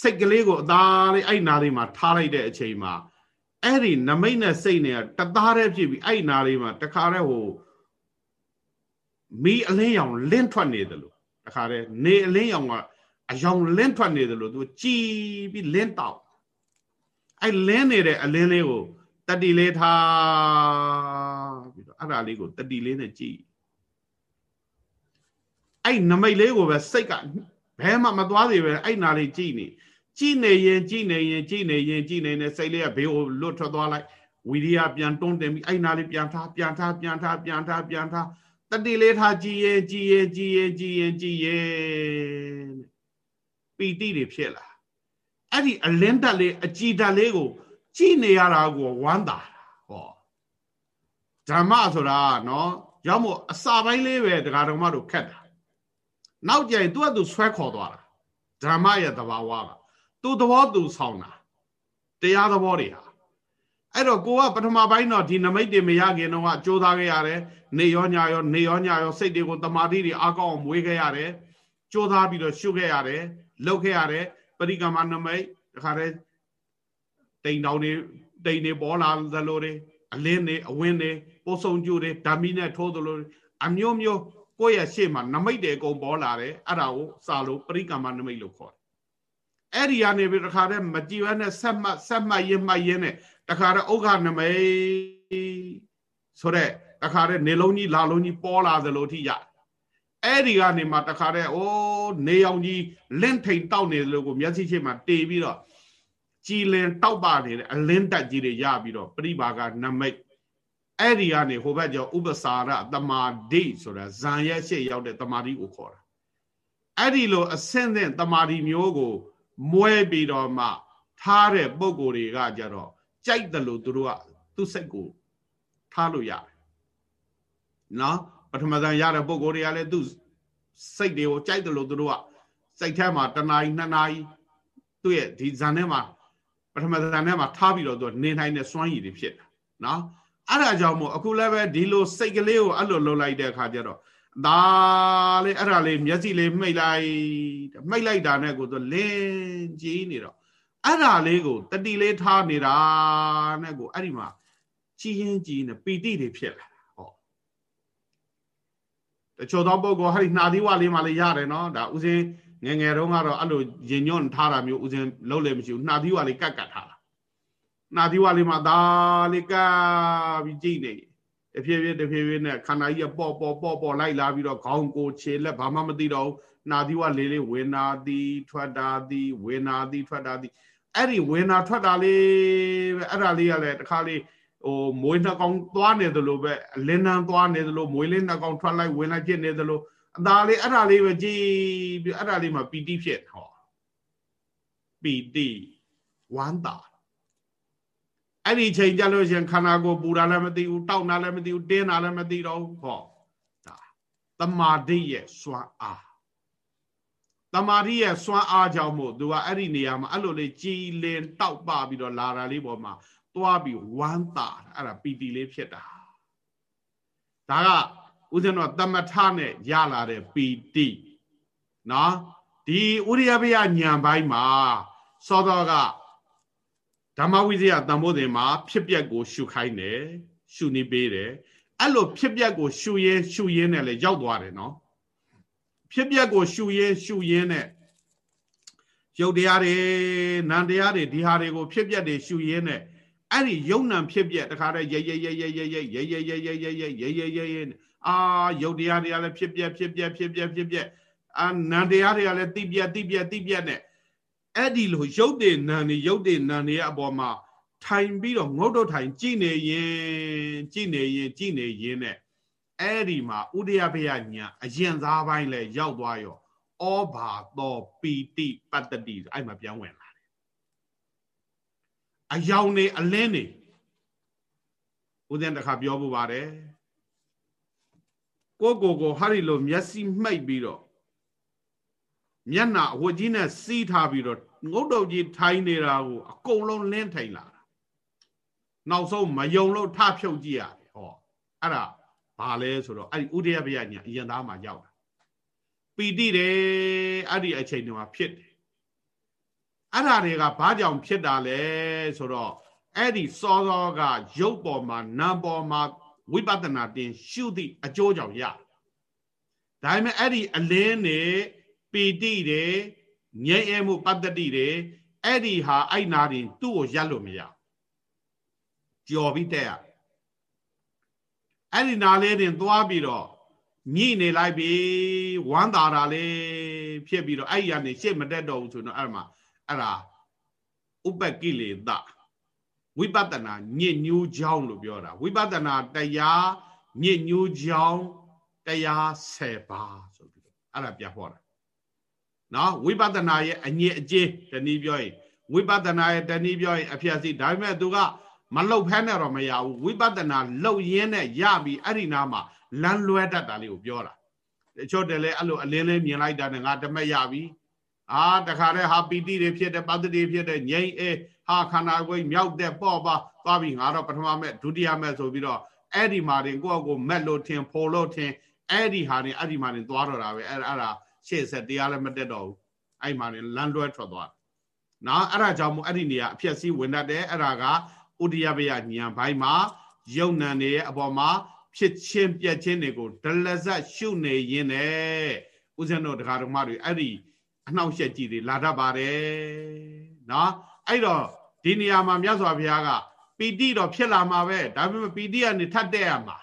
စိတ်ကလေးကိုအသားလေးအဲ့နာလေးမှာထားလိုက်တဲ့အချိန်မှာအဲ့ဒီနမိတ်နဲ့စိတ်နဲ့တသားတည်းဖြစ်ပြီးအဲ့နာလေးမှာတခါတည်းဟိုမီးအလင်းရောင်လင်းထွက်နေတယ်လို့တခါတည်းနေအလင်းရောင်က အယောင်လင်းထွက်နေတယ်လို့သူကြည်ပြီးလင်းတောက်အဲ့လင်းနေတဲ့အလင်းလေးကိုတတိလေးထားပြီးတော့အဲ့ဒါလေးကိုတတိလေးနဲ့ကြည်အဲ့နမိတ်လေးကိုပဲစိတ်ကဘဲမှမသွားသေးပဲအဲ့နာလေးကြည်နေကြည်နေရင်ကြည်နေရင်ကြည်နေရင်ကြည်နေနေစိတ်လေးကဘေးကိုလွတ်ထွက်သွားလိုက်ဝီရိယပြန်တွန်းတင်ပြီးအဲ့နာလေးပြန်ထားပြန်ထားပြန်ထားပြန်ထားပြန်ထားတတိလေးထားကြည်ရင်ကြည်ရင်ကြည်ရင်ကြည်ရင်ကြည်ရင် ပီတိတွေဖြစ်လာအဲ့ဒီအလင်းတက်လေးအကြည်တက်လေးကို ကြည်နေရတာကိုဝမ်းသာဟောဓမ္မဆိုတာနော်ရောက်မို့အစာပိုင်းလေးပဲတရားတော်မတို့ခက်တာနောက်ကြရင်သူကသူဆွဲခေါ်သွားတာဓမ္မရဲ့သဘာဝကသူသဘောသူဆောင်တာတရားသဘောတွေဟာအဲ့တော့ကိုကပထမပိုင်းတော့ဒီနမိတ်တွေမရခင်တော့ကကြိုးစားခဲ့ရတယ်နေရောညရောနေရောညရောစိတ်တွေကိုတမာတိတွေအကောင်းအောင်မွေးခဲ့ရတယ်ကြိုးစားပြီးတော့ရှုခဲ့ရတယ် လှုပ်ခဲ့ရတယ်ပရိကမနမိတ်တခါတည်းတိမ်တောင်တွေတိမ်တွေပေါ်လာသလိုတွေအလင်းတွေအဝင်းတွေပိုးဆုံကျူတွေဓာမီနဲ့ထိုးသလိုအမျိုးမျိုးကိုယ့်ရဲ့ရှေ့မှာနမိတ်တွေအကုန်ပေါ်လာတယ်အဲ့ဒါကိုစာလို့ပရိကမနမိတ်လို့ခေါ်တယ်အဲ့ဒီကနေပြီးတခါတည်းမကြည်ဘဲနဲ့ဆက်မှတ်ဆက်မှတ်ရင်မှတ်ရင်နဲ့တခါတည်းဥက္ခနမိတ်ဆိုတဲ့တခါတည်းနေလုံးကြီးလာလုံးကြီးပေါ်လာသလိုထိရ အဲ့ဒီကနေမှတခါတည်းအိုးနေအောင်ကြီးလင့်ထိန်တောက်နေသလိုကိုမျက်စိရှိမှတေပြီးတော့ကြည်လင်တောက်ပါနေတဲ့အလင်းတက်ကြီးတွေရပြီးတော့ပရိပါကနမိတ်အဲ့ဒီကနေဟိုဘက်ကျော်ဥပစာရတမာဒိဆိုတာဇံရဲ့ရှေ့ရောက်တဲ့တမာတိကိုခေါ်တာအဲ့ဒီလိုအဆင့်သင့်တမာတိမျိုးကို မွဲပြီးတော့မှ ထားတဲ့ပုံကိုယ်တွေကကြတော့ကြိုက်တယ်လို့သူတို့ကသူ့စိတ်ကိုထားလို့ရတယ်နော် ပထမဇန်ရတဲ့ပုံကိုယ်တွေကလည်းသူ့စိတ်တွေကိုကြိုက်တယ်လို့သူတို့ကစိတ်ထဲမှာတနာရီနှစ်နာရီသူ့ရဲ့ဒီဇန်ထဲမှာပထမဇန်ထဲမှာထားပြီးတော့သူနေနိုင်တဲ့စွမ်းရည်တွေဖြစ်တာနော်အဲ့ဒါကြောင့်မို့အခုလည်းပဲဒီလိုစိတ်ကလေးကိုအဲ့လိုလုပ်လိုက်တဲ့အခါကျတော့ဒါလေးအဲ့ဒါလေးမျက်စိလေးမှိတ်လိုက်မှိတ်လိုက်တာနဲ့ကိုသူလင်းကြည့်နေတော့အဲ့ဒါလေးကိုတတိလေးထားနေတာနဲ့ကိုအဲ့ဒီမှာကြည်ရင်ကြည်နေပီတိတွေဖြစ်လာဟော တချို့သောပုဂ္ဂိုလ်ဟာဒီနှာသီးဝလေးမှလည်းရတယ်နော်ဒါဥစဉ်ငငယ်တုန်းကတော့အဲ့လိုရင်ညွန့်ထားတာမျိုးဥစဉ်လုံးလည်းမရှိဘူးနှာသီးဝလေးကတ်ကတ်ထားတာနှာသီးဝလေးမှာဒါလေးကပ်ပြီးကြည့်နေတဖြည်းဖြည်းတဖြည်းဖြည်းနဲ့ခန္ဓာကြီးကပေါ့ပေါ့ပေါ့ပေါ့လိုက်လာပြီးတော့ခေါင်းကိုခြေလက်ဘာမှမသိတော့ဘူးနှာသီးဝလေးလေးဝေနာသည်ထွက်တာသည်ဝေနာသည်ထွက်တာသည်အဲ့ဒီဝေနာထွက်တာလေးပဲအဲ့ဒါလေးကလည်းတခါလေး ဟိုမွေးနှကောင်သွားနေသလိုပဲလင်းနှန်းသွားနေသလိုမွေးလေးနှကောင်ထွက်လိုက်ဝင်လိုက်ဖြစ်နေသလိုအသာလေးအဲ့ဒါလေးပဲကြည်ပြီးအဲ့ဒါလေးမှာပီတိဖြစ်ဟောပီတိဝမ်းသာအဲ့ဒီချိန်ကြလို့ရှင်ခန္ဓာကိုယ်ပူတာလည်းမသိဘူးတောက်တာလည်းမသိဘူးတင်းတာလည်းမသိတော့ဘူးဟောဒါတမာတိရဲ့စွမ်းအားတမာတိရဲ့စွမ်းအားကြောင့်မို့သူကအဲ့ဒီနေရာမှာအဲ့လိုလေးကြည်လင်တောက်ပပြီးတော့လာတာလေးပေါ်မှာ သွားပြီးဝမ်းသာအဲ့ဒါပီတိလေးဖြစ်တာဒါကဦးဇင်းတော်တမထနဲ့ရလာတဲ့ပီတိနော်ဒီဥရိယပယညံပိုင်းမှာစောတော်ကဓမ္မဝိဇ္ဇာတန်ဖိုးစဉ်မှာဖြစ်ပျက်ကို ရှုခိုင်းတယ်ရှုနေပေးတယ်အဲ့လိုဖြစ်ပျက်ကို ရှုရင်းရှုရင်းနဲ့လည်းရောက်သွားတယ်နော်ဖြစ်ပျက်ကို ရှုရင်းရှုရင်းနဲ့ရုပ်တရားတွေနာမ်တရားတွေဒီဟာတွေကိုဖြစ်ပျက်တွေရှုရင်းနဲ့ အဲ့ဒီယုံနံဖြစ်ပျက်တခါတည်းရဲရဲရဲရဲရဲရဲရဲရဲရဲရဲရဲရဲရဲရဲရဲရဲအာယုတ်တရားတွေကလည်းဖြစ်ပျက်ဖြစ်ပျက်ဖြစ်ပျက်ဖြစ်ပျက်အာနံတရားတွေကလည်းတိပျက်တိပျက်တိပျက်နဲ့အဲ့ဒီလိုယုတ်တဲ့နံတွေယုတ်တဲ့နံတွေအပေါ်မှာထိုင်ပြီးတော့ငုတ်တော့ထိုင်ကြည်နေရင်ကြည်နေရင်ကြည်နေရင်နဲ့အဲ့ဒီမှာဥဒယဘယညာအရင်စားပိုင်းလဲရောက်သွားရောဩဘာသောပီတိပတ္တတိအဲ့မှာပြန်ဝင်လာတယ် အယောင်နေအလင်းနေဦးဇင်းတခါပြောဖို့ပါတယ်ကိုကိုကိုဟာရီလိုမျက်စိမှိတ်ပြီးတော့မျက်နှာအဝတ်ကြီးနဲ့စီးထားပြီးတော့ငုတ်တုတ်ကြီးထိုင်းနေတာကိုအကုန်လုံးလင်းထိုင်လာတာနောက်ဆုံးမယုံလို့ထဖြုတ်ကြည့်ရတယ်ဟောအဲ့ဒါဘာလဲဆိုတော့အဲ့ဒီဥဒယပယညာအရင်သားမှာရောက်တာပီတိတယ်အဲ့ဒီအချိန်တွေမှာဖြစ်တယ် အဲ့ဒါတွေကဘာကြောင့်ဖြစ်တာလဲဆိုတော့အဲ့ဒီစောစောကရုပ်ပေါ်မှာနာမ်ပေါ်မှာဝိပဿနာတင် ရှုသည့်အကျိုးကြောင့်ရဒါပေမဲ့အဲ့ဒီအလင်းနေပီတိတယ်ငြိမ်းအဲမှုပတ္တတိတယ်အဲ့ဒီဟာအဲ့နာတင်သူ့ကိုရက်လို့မရကြော်ပြီးတက်ရအဲ့ဒီနာလေးတင်သွားပြီးတော့ညိနေလိုက်ပြီဝမ်းသာတာလေးဖြစ်ပြီးတော့အဲ့ဒီကနေရှေ့မတက်တော့ဘူးဆိုတော့အဲ့မှာ အဲ့ဒါဥပကိလေသာဝိပဿနာညစ်ညူးကြောင်းလို့ပြောတာဝိပဿနာတရားညစ်ညူးကြောင်းတရား10ပါးဆိုပြီးတော့အဲ့ဒါပြဟောတာနော်ဝိပဿနာရဲ့အညစ်အကြေးတနည်းပြောရင်ဝိပဿနာရဲ့တနည်းပြောရင်အဖြစ်အစီဒါပေမဲ့သူကမလှုပ်ဖမ်းနဲ့တော့မရဘူးဝိပဿနာလှုပ်ရင်းနဲ့ရပြီးအဲ့ဒီနာမှာလမ်းလွဲတတ်တာလေးကိုပြောတာတချို့တည်းလဲအဲ့လိုအလင်းလေးမြင်လိုက်တာနဲ့ငါတမက်ရပြီ အာတခါတည်းဟာပီတိတွေဖြစ်တဲ့ပတ္တိဖြစ်တဲ့ငြိမ့်အေးဟာခန္ဓာကိုယ်မြောက်တဲ့ပေါ့ပါသွားပြီငါတော့ပထမမဲ့ဒုတိယမဲ့ဆိုပြီးတော့အဲ့ဒီမှာတင်ကိုယ့်အကိုမက်လို့ထင်ဖော်လို့ထင်အဲ့ဒီဟာတင်အဲ့ဒီမှာတင်သွားတော့တာပဲအဲ့အဲ့ဒါရှေ့ဆက်တရားလည်းမတက်တော့ဘူးအဲ့မှာတင်လမ်းလွဲထွက်သွားနော်အဲ့ဒါကြောင့်မို့အဲ့ဒီနေရာအဖြစ်စီးဝင်တတ်တယ်အဲ့ဒါကဥဒိယဘယညံဘိုင်းမှာယုံနံနေရဲ့အပေါ်မှာဖြစ်ချင်းပြက်ချင်းတွေကိုဒလဇတ်ရှုနေရင်းနဲ့ဦးဇင်းတို့တရားဓမ္မတွေအဲ့ဒီ အနှောက်ယှက်ကြည့်တွေလာတတ်ပါတယ်နော်အဲ့တော့ဒီနေရာမှာမြတ်စွာဘုရားကပီတိတော့ဖြစ်လာမှာပဲဒါပေမဲ့ပီတိကနေထပ်တဲ့ရမှာ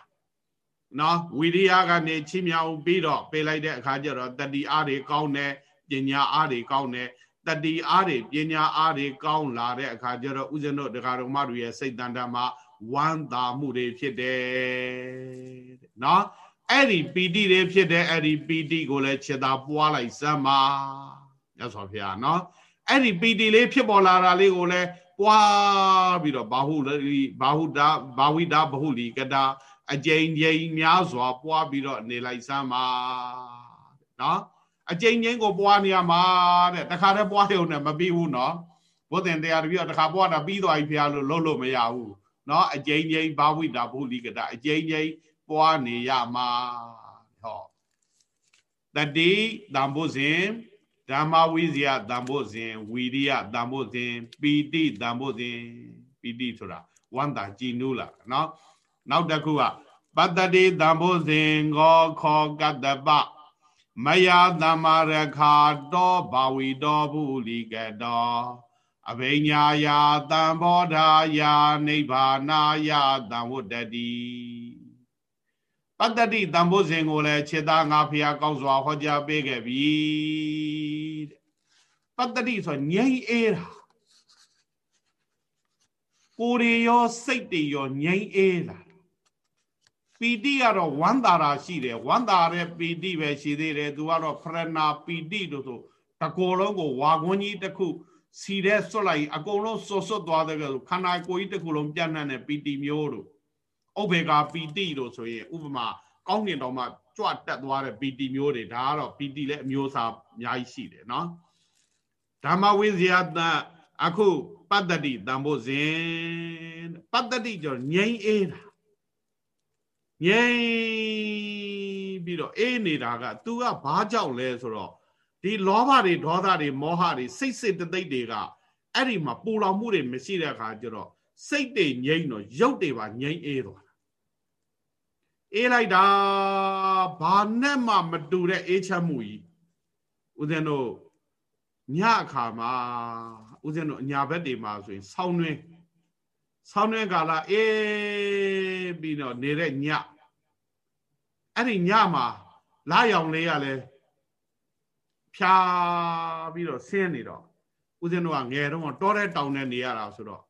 နော်ဝီရိယကနေချီးမြှောက်ပြီးတော့ပေးလိုက်တဲ့အခါကျတော့တတိအားတွေကောင်းတယ်ပညာအားတွေကောင်းတယ်တတိအားတွေပညာအားတွေကောင်းလာတဲ့အခါကျတော့ဥဇင်းတို့ဒကာတော်မတို့ရဲ့စိတ်တန်တမှာဝမ်းသာမှုတွေဖြစ်တယ်နော် အဲ့ဒီပီတိတွေဖြစ်တဲ့အဲ့ဒီပီတိကိုလည်းခြေသာပွားလိုက်စမ်းပါမြတ်စွာဘုရားနော်အဲ့ဒီပီတိလေးဖြစ်ပေါ်လာတာလေးကိုလည်းပွားပြီးတော့ဘာဟုလိဘာဟုတာဘာဝိတာဘဟုလီကတာအကျိန်ကျိန်များစွာ ပွားပြီးတော့နေလိုက်စမ်းပါနော်အကျိန်ကျိန်ကိုပွားနေရမှာတဲ့တခါတည်းပွားရုံနဲ့မပြီးဘူးနော်ဘုသင်တရားတပည့်တော့တခါပွားတာပြီးသွားပြီဖះလို့လုံးလို့မရဘူးနော်အကျိန်ကျိန်ဘာဝိတာဘုလိကတာအကျိန်ကျိန် ပွားနေရမှာဟောတတိတံဘုဇင်ဓမ္မဝိဇယတံဘုဇင်ဝီရိယတံဘုဇင်ပီတိတံဘုဇင်ပီတိဆိုတာဝန္တာကြည်နူးလာနော်နောက်တစ်ခုကပတ္တတိတံဘုဇင်ဂောခောကတ္တပမယသမ္မာရခာတောဘာဝီတောဘုလိကတောအဘိညာယာတံဘောဓာယာနိဗ္ဗာနာယတံဝတ္တတိ ပတ္တတိတံဘုဇင်ကိုလည်းခြေသားငါဖျားကောင်းစွာဟောကြားပေးခဲ့ပြီတဲ့ပတ္တတိဆိုငြိမ့်အေးတာကိုယ်ရောစိတ်တွေရောငြိမ့်အေးလာပီတိကတော့ဝမ်းသာတာရှိတယ်ဝမ်းသာတဲ့ပီတိပဲရှိသေးတယ်သူကတော့ဖရဏပီတိလို့ဆိုတကောလုံးကိုဝါခွန်းကြီးတစ်ခုစီတဲ့ဆွတ်လိုက်အကုန်လုံးဆွတ်ဆွတ်သွားတဲ့ကခန္ဓာကိုယ်ကြီးတစ်ခုလုံးပြန့်နှံ့တဲ့ပီတိမျိုးတို့ ဥပေကာပီတိတို့ဆိုရင်ဥပမာကောင်းကင်တော်မှာကြွတက်သွားတဲ့ပီတိမျိုးတွေဒါကတော့ပီတိလည်းအမျိုးအစားအများကြီးရှိတယ်နော်ဓမ္မဝိဇ္ဇာတအခုပတ္တတိတံဖို့စဉ်ပတ္တတိကြောင့်ငြိမ်းအေးတာငြိမ်းပြီးတော့အေးနေတာက तू ကဘာကြောင့်လဲဆိုတော့ဒီလောဘတွေဒေါသတွေမောဟတွေစိတ်စိတ်တသိက်တွေကအဲ့ဒီမှာပူလောင်မှုတွေမရှိတဲ့အခါကျတော့စိတ်တွေငြိမ်းတော့ရုပ်တွေပါငြိမ်းအေးသွားတာ အေးလိုက်တာဘာနဲ့မှမတူတဲ့အေးချမ်းမှုကြီးဦးဇင်းတို့ညအခါမှာဦးဇင်းတို့အညာဘက်တွေမှာဆိုရင်ဆောင်းတွင်းဆောင်းတွင်းကာလအေးပြီးတော့နေတဲ့ညအဲ့ဒီညမှာလာရောင်လေးရလဲဖြာပြီးတော့ဆင်းနေတော့ဦးဇင်းတို့ကငယ်တော့တောတဲ့တောင်နဲ့နေရတာဆိုတော့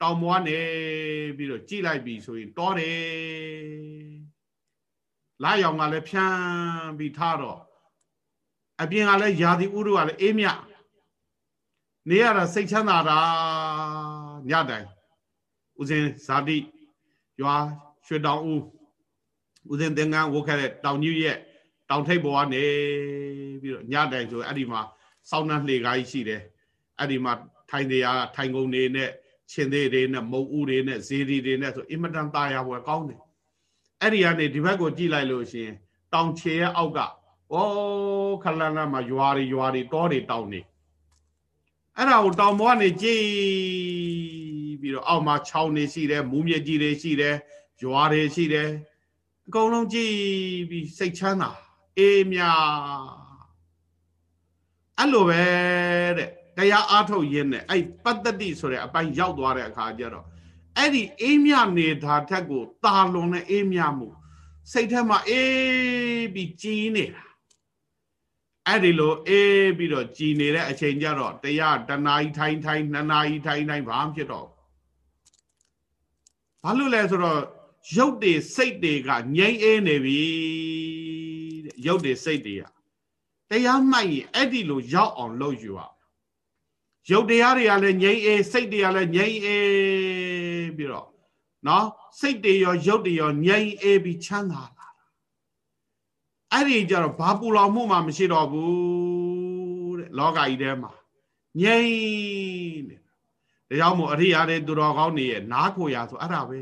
တောင်ဘွားနေပြီးတော့ကြိလိုက်ပြီဆိုရင်တောတယ် လာရောင်ကလည်းဖြန်းပြီးထားတော့အပြင်ကလည်းယာတိဥရုကလည်းအေးမြနေရတာစိတ်ချမ်းသာတာညတိုင်ဦးဇင်းဇာတိရွာရွှေတောင်ဦးဦးဇင်းသင်္ကန်းဝုတ်ခဲ့တဲ့တောင်ကြီးရဲ့တောင်ထိပ်ပေါ်ကနေပြီးတော့ညတိုင်ဆိုအဲ့ဒီမှာစောင်းနှလှေကားကြီးရှိတယ်အဲ့ဒီမှာထိုင်တရားထိုင်ကုန်နေနဲ့ရှင်သေးတွေနဲ့မုံဥတွေနဲ့ဇေဒီတွေနဲ့ဆိုအင်မတန်ตายရပွဲကောင်းတယ် အဲ့ဒီကနေဒီဘက်ကိုကြည့်လိုက်လို့ရှင်တောင်ချေရဲ့အောက်ကဩခလန်းလန်းမှာရွာတွေရွာတွေတောတွေတောင်နေအဲ့ဒါကိုတောင်ပေါ်ကနေကြည့်ပြီးတော့အောက်မှာချောင်းနေရှိတယ်မူးမြစ်ကြီးတွေရှိတယ်ရွာတွေရှိတယ်အကုန်လုံးကြည့်ပြီးစိတ်ချမ်းသာအေးမြအဲ့လိုပဲတဲ့တရားအားထုတ်ရင်းနဲ့အဲ့ပတ္တတိဆိုတဲ့အပိုင်းရောက်သွားတဲ့အခါကျတော့ အဲ့ဒီအေးမြနေတာထက်ကိုတာလွန်တဲ့အေးမြမှုစိတ်ထဲမှာအေးပြီးကြည်နေတာအဲ့ဒီလိုအေးပြီးတော့ကြည်နေတဲ့အချိန်ကျတော့တရားတနာရီထိုင်ထိုင်နှစ်နာရီထိုင်ထိုင်ဘာမှဖြစ်တော့ဘာလို့လဲဆိုတော့ရုပ်တွေစိတ်တွေကငြိမ့်အေးနေပြီတဲ့ရုပ်တွေစိတ်တွေကတရားမှတ်ရင်အဲ့ဒီလိုရောက်အောင်လုပ်ယူရရုပ်တရားတွေကလည်းငြိမ့်အေးစိတ်တွေကလည်းငြိမ့်အေး ပြီးတော့နော်စိတ်တွေရောရုပ်တွေရောငြိမ့်အေးပြီးချမ်းသာလာအဲ့ဒီကြတော့ဘာပူလောင်မှုမှမရှိတော့ဘူးတဲ့လောကကြီးထဲမှာငြိမ့်နေဒါကြောင့်မို့အရိယာတွေသူတော်ကောင်းတွေရဲ့နားကိုရဆိုအဲ့ဒါပဲ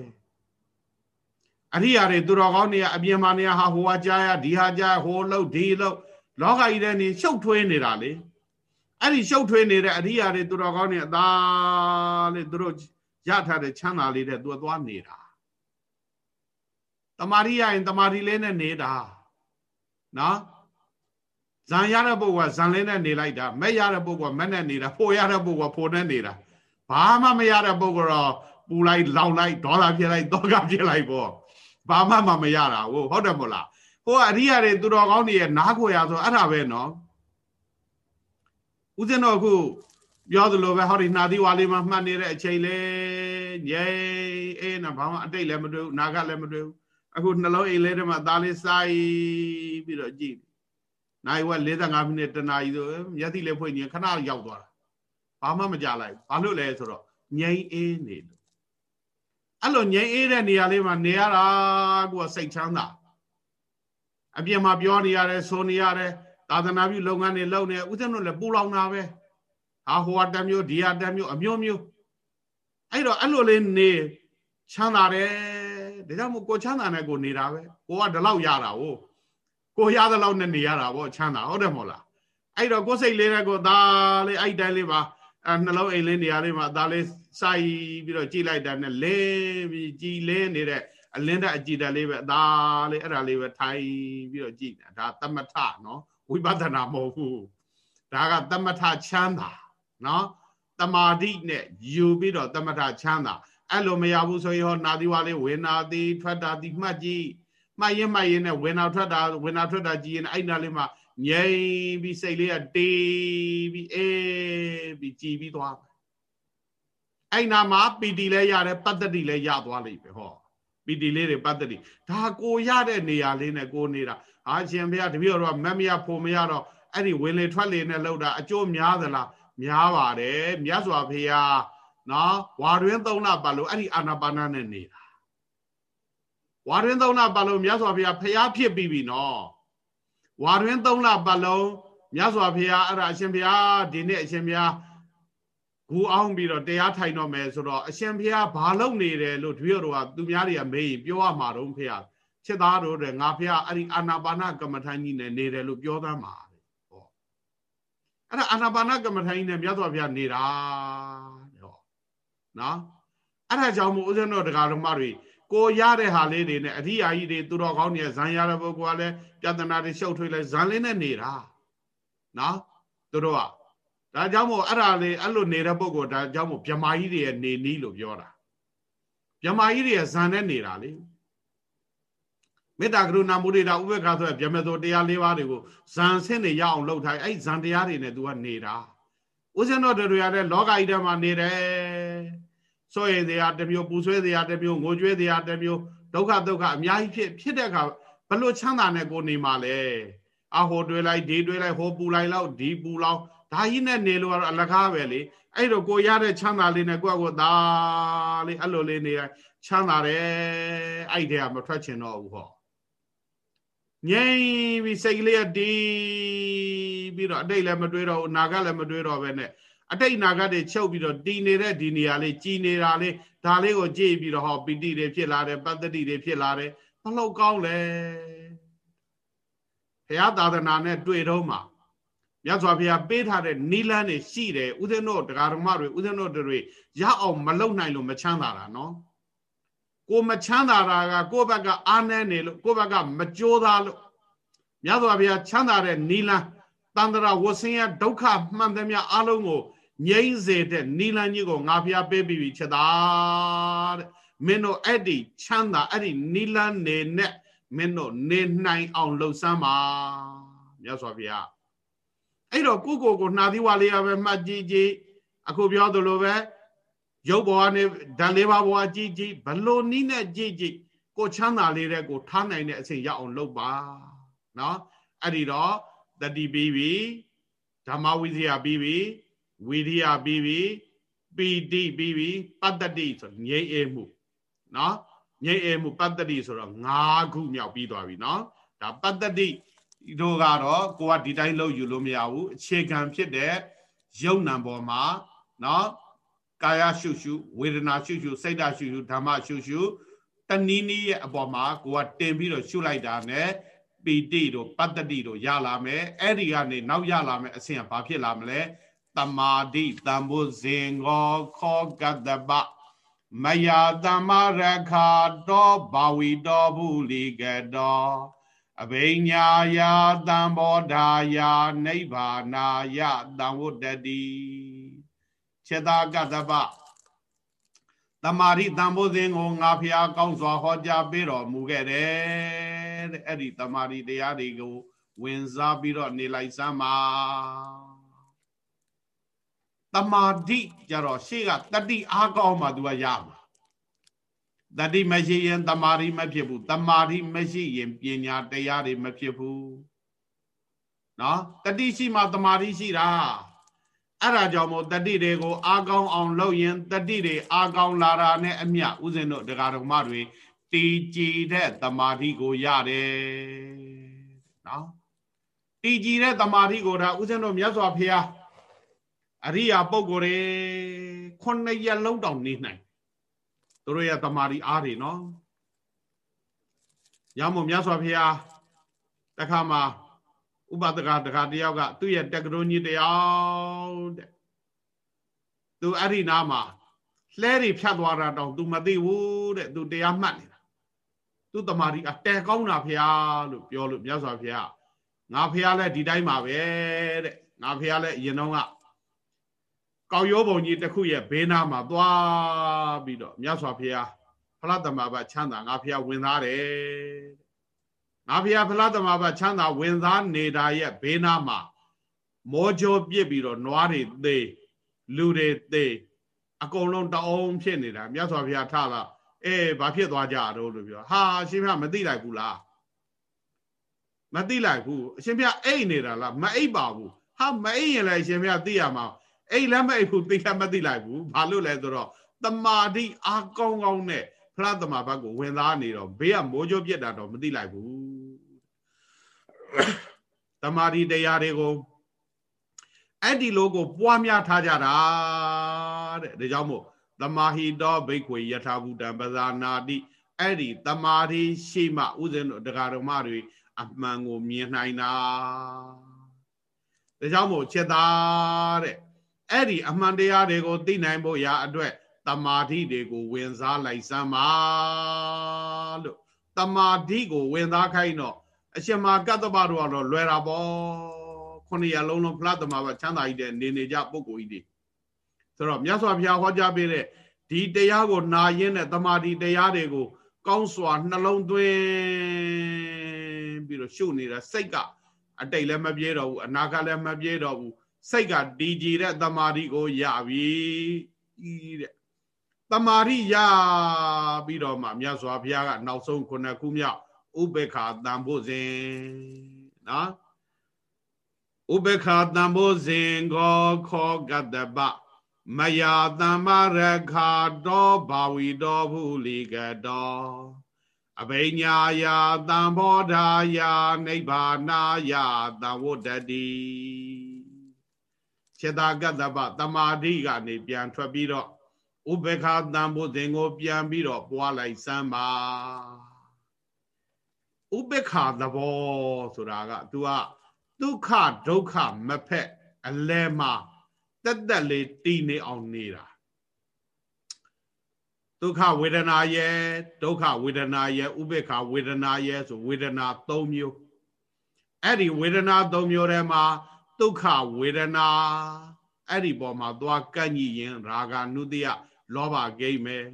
အရိယာတွေသူတော်ကောင်းတွေကအပြင်မှာနေဟာဟိုဟာကြားရဒီဟာကြားဟိုလှုပ်ဒီလှုပ်လောကကြီးထဲနေရှုပ်ထွေးနေတာလေအဲ့ဒီရှုပ်ထွေးနေတဲ့အရိယာတွေသူတော်ကောင်းတွေအသာလေသူတို့ ရထားတဲ့ချမ်းသာလေးတဲ့သူကသွားနေတာတမာရီရရင်တမာရီလေးနဲ့နေတာနော်ဇံရတဲ့ပုဂ္ဂိုလ်ကဇံလေးနဲ့နေလိုက်တာမက်ရတဲ့ပုဂ္ဂိုလ်ကမက်နဲ့နေတာဖိုရတဲ့ပုဂ္ဂိုလ်ကဖိုနဲ့နေတာဘာမှမရတဲ့ပုဂ္ဂိုလ်တော့ပူလိုက်လောင်လိုက်ဒေါသဖြစ်လိုက်တောကဖြစ်လိုက်ပေါ့ဘာမှမမရတာဟုတ်ဟုတ်တယ်မို့လားဟိုကအရိယာတွေသူတော်ကောင်းတွေရဲ့နားခွေရဆိုအဲ့ဒါပဲနော်ဦးဇင်းတော်အခု ပြောသလိုပဲဟောဒီနှာသီးဝါလေးမှာမှတ်နေတဲ့အချိန်လေငြိမ်အေးနော်ဘာမှအတိတ်လည်းမတွေ့ဘူးနာကလည်းမတွေ့ဘူးအခုနှလုံးအိမ်လေးထဲမှာသားလေးစိုက်ပြီးတော့ကြည့်နိုင်ဝက်45မိနစ်တနာရီဆိုမျက်စိလေးဖွင့်ရင်ခဏရောက်သွားတာဘာမှမကြလိုက်ဘာလို့လဲဆိုတော့ငြိမ်အေးနေလို့အဲ့လိုငြိမ်အေးတဲ့နေရာလေးမှာနေရတာကိုစိတ်ချမ်းသာအပြင်မှာပြောနေရတယ်ဆိုနေရတယ်သာသနာပြုလုပ်ငန်းတွေလုပ်နေဥစဉ်တို့လည်းပူလောင်တာပဲ ဟာဟိုဟာတစ်မျိုးဒီဟာတစ်မျိုးအမျိုးမျိုးအဲ့တော့အဲ့လိုလေးနေချမ်းသာတယ်ဒါကြောင့်မို့ကိုချမ်းသာနဲ့ကိုနေတာပဲကိုကဒီလောက်ရတာကိုကိုရတဲ့လောက်နဲ့နေရတာဗောချမ်းသာဟုတ်တယ်မို့လားအဲ့တော့ကိုစိတ်လေးနဲ့ကိုသားလေးအဲ့တိုင်းလေးပါအဲနှလုံးအိမ်လေးနေရာလေးမှာသားလေးစိုက်ပြီးတော့ကြည်လိုက်တာနဲ့လင်းပြီးကြည်လင်းနေတဲ့အလင်းတဲ့အကြည်တက်လေးပဲအသားလေးအဲ့ဒါလေးပဲထိုင်ပြီးတော့ကြည်နေတာဒါသမထနော်ဝိပဿနာမဟုတ်ဘူးဒါကသမထချမ်းသာ နော်တမာတိနဲ့ယူပြီးတော့သမထချမ်းသာအဲ့လိုမရဘူးဆိုရင်ဟောနာသီဝါလေးဝေနာတိထွက်တာတိမှတ်ကြည့်မှတ်ရင်မှတ်ရင်နဲ့ဝေနာထွက်တာဝေနာထွက်တာကြည့်ရင်အဲ့နာလေးမှာငြိမ်ပြီးစိတ်လေးကတေးပြီးအေးပြီးကြည်ပြီးသွားအဲ့နာမှာပီတိလည်းရတယ်ပတ္တတိလည်းရသွားလိမ့်ပဲဟောပီတိလေးတွေပတ္တတိဒါကိုရတဲ့နေရာလေးနဲ့ကိုနေတာဟာရှင်ဘုရားတပည့်တော်ကမမရဖို့မရတော့အဲ့ဒီဝင်လေထွက်လေနဲ့လောက်တာအကျိုးများသလား များပါတယ်မြတ်စွာဘုရားနော်ဝါတွင်သုံးလပတ်လို့အဲ့ဒီအာနာပါနနဲ့နေတာဝါတွင်သုံးလပတ်လို့မြတ်စွာဘုရားဖျားဖြစ်ပြီးပြီနော်ဝါတွင်သုံးလပတ်လုံးမြတ်စွာဘုရားအဲ့ဒါအရှင်ဘုရားဒီနေ့အရှင်ဘုရားဂူအောင်ပြီးတော့တရားထိုင်တော့မယ်ဆိုတော့အရှင်ဘုရားဘာလုပ်နေတယ်လို့တပည့်တော်ကသူများတွေကမေးရင်ပြောရမှာတော့ဘုရားချစ်သားတို့တဲ့ငါဘုရားအဲ့ဒီအာနာပါနကမ္မထာကြီးနဲ့နေတယ်လို့ပြောသမ်းပါဟော အဲ့ဒါအာနာပါနကမ္မထာကြီးနဲ့မြတ်စွာဘုရားနေတာနော်အဲ့ဒါကြောင့်မို့ဦးဇင်းတော်တရားတော်မတွေကိုရတဲ့ဟာလေးတွေနဲ့အရိယာကြီးတွေသူတော်ကောင်းတွေဇံရတဲ့ပုဂ္ဂိုလ်ကလည်းပြဿနာတွေရှုပ်ထွေးလဲဇံလေးနဲ့နေတာနော်သူတို့ကဒါကြောင့်မို့အဲ့ဒါလေးအဲ့လိုနေတဲ့ပုဂ္ဂိုလ်ဒါကြောင့်မို့ဗြမာကြီးတွေရဲ့နေနီးလို့ပြောတာဗြမာကြီးတွေရဲ့ဇံနဲ့နေတာလေ မေတ္တာကရုဏာမုဒိတာဥပေက္ခဆိုရဗြဟ္မသောတရား၄ပါးတွေကိုဇံဆင့်နေရအောင်လုပ်ထားအဲ့ဇံတရားတွေနဲ့ तू ကနေတာဥစဉ်တော်တွေရတဲ့လောကကြီးထဲမှာနေတယ်စိုးရိမ်တရားတစ်မျိုးပူဆွဲတရားတစ်မျိုးငိုကြွေးတရားတစ်မျိုးဒုက္ခဒုက္ခအများကြီးဖြစ်ဖြစ်တဲ့အခါဘလို့ချမ်းသာနဲ့ကိုနေမှာလဲအဟိုတွေးလိုက်ဒီတွေးလိုက်ဟိုပူလိုက်လောက်ဒီပူလောက်ဒါကြီးနဲ့နေလို့ကတော့အလကားပဲလေအဲ့တော့ကိုရတဲ့ချမ်းသာလေးနဲ့ကိုယ့်ကိုသာလေးအဲ့လိုလေးနေချမ်းသာတယ်အဲ့ဒီကမထွက်ချင်တော့ဘူးဟော ငြိမ်ပြီးစိတ်ကလေးကတီးပြီးတော့အတိတ်လည်းမတွေးတော့ဘူးအနာဂတ်လည်းမတွေးတော့ပဲနဲ့အတိတ်အနာဂတ်တွေချုပ်ပြီးတော့တည်နေတဲ့ဒီနေရာလေးကြည်နေတာလေးဒါလေးကိုကြည့်ပြီးတော့ဟောပီတိတွေဖြစ်လာတယ်ပတ္တိတွေဖြစ်လာတယ်ဘလို့ကောင်းလဲဘုရားသာသနာနဲ့တွေ့တော့မှမြတ်စွာဘုရားပေးထားတဲ့နိလန်းတွေရှိတယ်ဥစဉ်တို့တရားဓမ္မတွေဥစဉ်တို့တွေရအောင်မလုံနိုင်လို့မချမ်းသာတာနော် ကိုမချမ်းသာတာကကိုယ့်ဘက်ကအားနည်းနေလို့ကိုယ့်ဘက်ကမကြိုးစားလို့မြတ်စွာဘုရားချမ်းသာတဲ့နိလန်းတန္တရာဝဆင်းရဒုက္ခမှန်သမျှအလုံးကိုငြိမ့်စေတဲ့နိလန်းကြီးကိုငါဖျားပေးပြီးချက်တာတဲ့မင်းတို့အဲ့ဒီချမ်းသာအဲ့ဒီနိလန်းနေနဲ့မင်းတို့နေနိုင်အောင်လှုပ်ဆမ်းပါမြတ်စွာဘုရားအဲ့တော့ကိုကိုကိုနှာသီးဝါလေးရပဲမှတ်ကြည့်ကြည့်အခုပြောသလိုပဲ ရုပ်ဘဝနဲ့ဓာတ်လေးပါးဘဝကြည့်ကြည့်ဘလို့နီးနဲ့ကြည့်ကြည့်ကိုချမ်းသာလေးတဲ့ကိုထားနိုင်တဲ့အချိန်ရအောင်လုပ်ပါနော်အဲ့ဒီတော့တတိပြီးပြီဓမ္မဝိဇ္ဇာပြီးပြီဝိရိယပြီးပြီပီတိပြီးပြီပတ္တတိဆိုငြိမ့်အေမှုနော်ငြိမ့်အေမှုပတ္တတိဆိုတော့၅ခုမြောက်ပြီးသွားပြီနော်ဒါပတ္တတိတို့ကတော့ကိုကဒီတိုင်းလုပ်ယူလို့မရဘူးအခြေခံဖြစ်တဲ့ယုံနံပေါ်မှာနော် ကာယရှုရှုဝေဒနာရှုရှုစိတ်ဓာရှုရှုဓမ္မရှုရှုတဏီနီးရဲ့အပေါ်မှာကိုကတင်ပြီးတော့ရှုလိုက်တာ ਨੇ ပီတိတို့ပတ္တတိတို့ရလာမယ်အဲ့ဒီကနေနောက်ရလာမယ်အဆင့်ကဘာဖြစ်လာမလဲတမာတိတံဘုဇင်္ဂောခောကတ္တပမယတမရခာတောဘာဝီတောဘူးလီကတောအဘိညာယာတံဘောဓာယာနိဗ္ဗာနာယတံဝတ္တတိ ခြေတာကတ္တပတမာရိတံဘုဇင်ကိုငါဖျားကောင်းစွာဟောကြားပေးတော်မူခဲ့တယ်တဲ့အဲ့ဒီတမာရိတရားတွေကို ဝင်စားပြီးတော့နေလိုက်စမ်းပါတမာတိကြတော့ရှေ့ကတတိအားကောင်းမှ तू ကရမှာတတိမရှိရင်တမာတိမဖြစ်ဘူးတမာတိမရှိရင်ပညာတရားတွေမဖြစ်ဘူးနော်တတိရှိမှတမာတိရှိတာ အဲ့ဒါကြောင့်မို့တတိတွေကိုအားကောင်းအောင်လုပ်ရင်တတိတွေအားကောင်းလာတာနဲ့အမျှဥစဉ်တို့ဒကာဒကမတွေတည်ကြည်တဲ့တမာတိကိုရတယ်နော်တည်ကြည်တဲ့တမာတိကိုဒါဥစဉ်တို့မြတ်စွာဘုရားအရိယာပုဂ္ဂိုလ်တွေခုနှစ်ရက်လုံးတောင်နေနိုင်သူတို့ရဲ့တမာတိအားတွေနော်ရမို့မြတ်စွာဘုရားတခါမှာ ဥပဒကတခါတယောက်ကသူ့ရဲ့တက္ကသိုလ်ကြီးတယောက်တဲ့သူအဲ့ဒီနားမှာလှဲတွေဖြတ်သွားတာတောင် तू မသိဘူးတဲ့ तू တရားမှတ်နေတာသူတမာတိအတဲကောင်းတာဖျားလို့ပြောလို့မြတ်စွာဘုရားငါဖျားလဲဒီတိုင်းပါပဲတဲ့ငါဖျားလဲအရင်တော့ကကောက်ရောပုံကြီးတစ်ခုရဲ့ဘေးနားမှာသွားပြီးတော့မြတ်စွာဘုရားဖလားတမဘချမ်းသာငါဘုရားဝင်သားတယ် ငါဘုရားဖလားတမဘချမ်းသာဝင်သားနေတာရဲ့ဘေးနားမှာမောကြောပြစ်ပြီးတော့နွားတွေသေးလူတွေသေးအကုန်လုံးတအောင်ဖြစ်နေတာမြတ်စွာဘုရားထလာအေးဘာဖြစ်သွားကြတော့လို့ပြောဟာအရှင်ဘုရားမသိလိုက်ဘူးလားမသိလိုက်ဘူးအရှင်ဘုရားအိတ်နေတာလားမအိတ်ပါဘူးဟာမအိတ်ရင်လည်းအရှင်ဘုရားသိရမှာအိတ်လည်းမအိတ်ဘူးသိလည်းမသိလိုက်ဘူးဘာလို့လဲဆိုတော့တမာတိအာကောင်းကောင်းနဲ့ဖလားတမာဘတ်ကိုဝင်သားနေတော့ဘေးကမိုးကြိုးပြက်တာတော့မသိလိုက်ဘူး တမာတိတရားတွေကိုအဲ့ဒီလိုကို ပွားများထားကြတာတဲ့ဒါကြောင့်မို့သမာဟိတောဘိက္ခွေယထာဘူတံပဇာနာတိအဲ့ဒီတမာတိရှိမှဥစဉ်တို့တရားတော်မတွေအမှန်ကိုမြင်နိုင်တာဒါကြောင့်မို့ချက်သားတဲ့အဲ့ဒီအမှန်တရားတွေကိုသိနိုင်ဖို့ရာအတွက်တတမာတိတွေကိုဝင်စားလိုက်စမ်းပါလို့တမာတိကိုဝင်စားခိုင်းတော့ အရှင်မာကတ္တပတို့ကတော့လွယ်တာပေါ့ခုနှစ်ရလုံးလုံးဖလားတမာပါချမ်းသာကြီးတဲ့နေနေကြပုဂ္ဂိုလ်ကြီးတွေဆိုတော့မြတ်စွာဘုရားဟောကြားပေးတဲ့ဒီတရားကိုနာရင်းတဲ့တမာတိတရားတွေကို ကောင်းစွာနှလုံးသွင်းပြီးတော့ရှုနေတာစိတ်ကအတိတ်လည်းမပြေတော့ဘူးအနာကလည်းမပြေတော့ဘူးစိတ်ကတည်ကြည်တဲ့တမာတိကိုရပြီတဲ့တမာတိရပြီးတော့မှမြတ်စွာဘုရားကနောက်ဆုံးခုနှစ်ခုမြောက် ဥပေက္ခတန်ဖို့စဉ်နော်ဥပေက္ခတန်ဖို့စဉ်ကိုခောကတ္တပမယာတမ္မရခာတောဘာဝီတော်ဖူလီကတောအဘိညာယာတံဘောဓာယာနိဗ္ဗာနာယာတံဝတ္တတိစေတာကတ္တပတမာတိကနေပြန်ထွက်ပြီးတော့ဥပေက္ခတံဘုဇင်ကိုပြန်ပြီးတော့ပွားလိုက်စမ်းပါ ဥပေက္ခသဘောဆိုတာက तू ကဒုက္ခဒုက္ခမဖက်အလဲမှာတက်တက်လေးတည်နေအောင်နေတာဒုက္ခဝေဒနာရဲ့ဒုက္ခဝေဒနာရဲ့ဥပေက္ခဝေဒနာရဲ့ဆိုဝေဒနာ၃မျိုးအဲ့ဒီဝေဒနာ၃မျိုးထဲမှာဒုက္ခဝေဒနာအဲ့ဒီပေါ်မှာသွားကန့်ညိရင်ရာဂနုတ္တိယလောဘဂိမ့်မယ်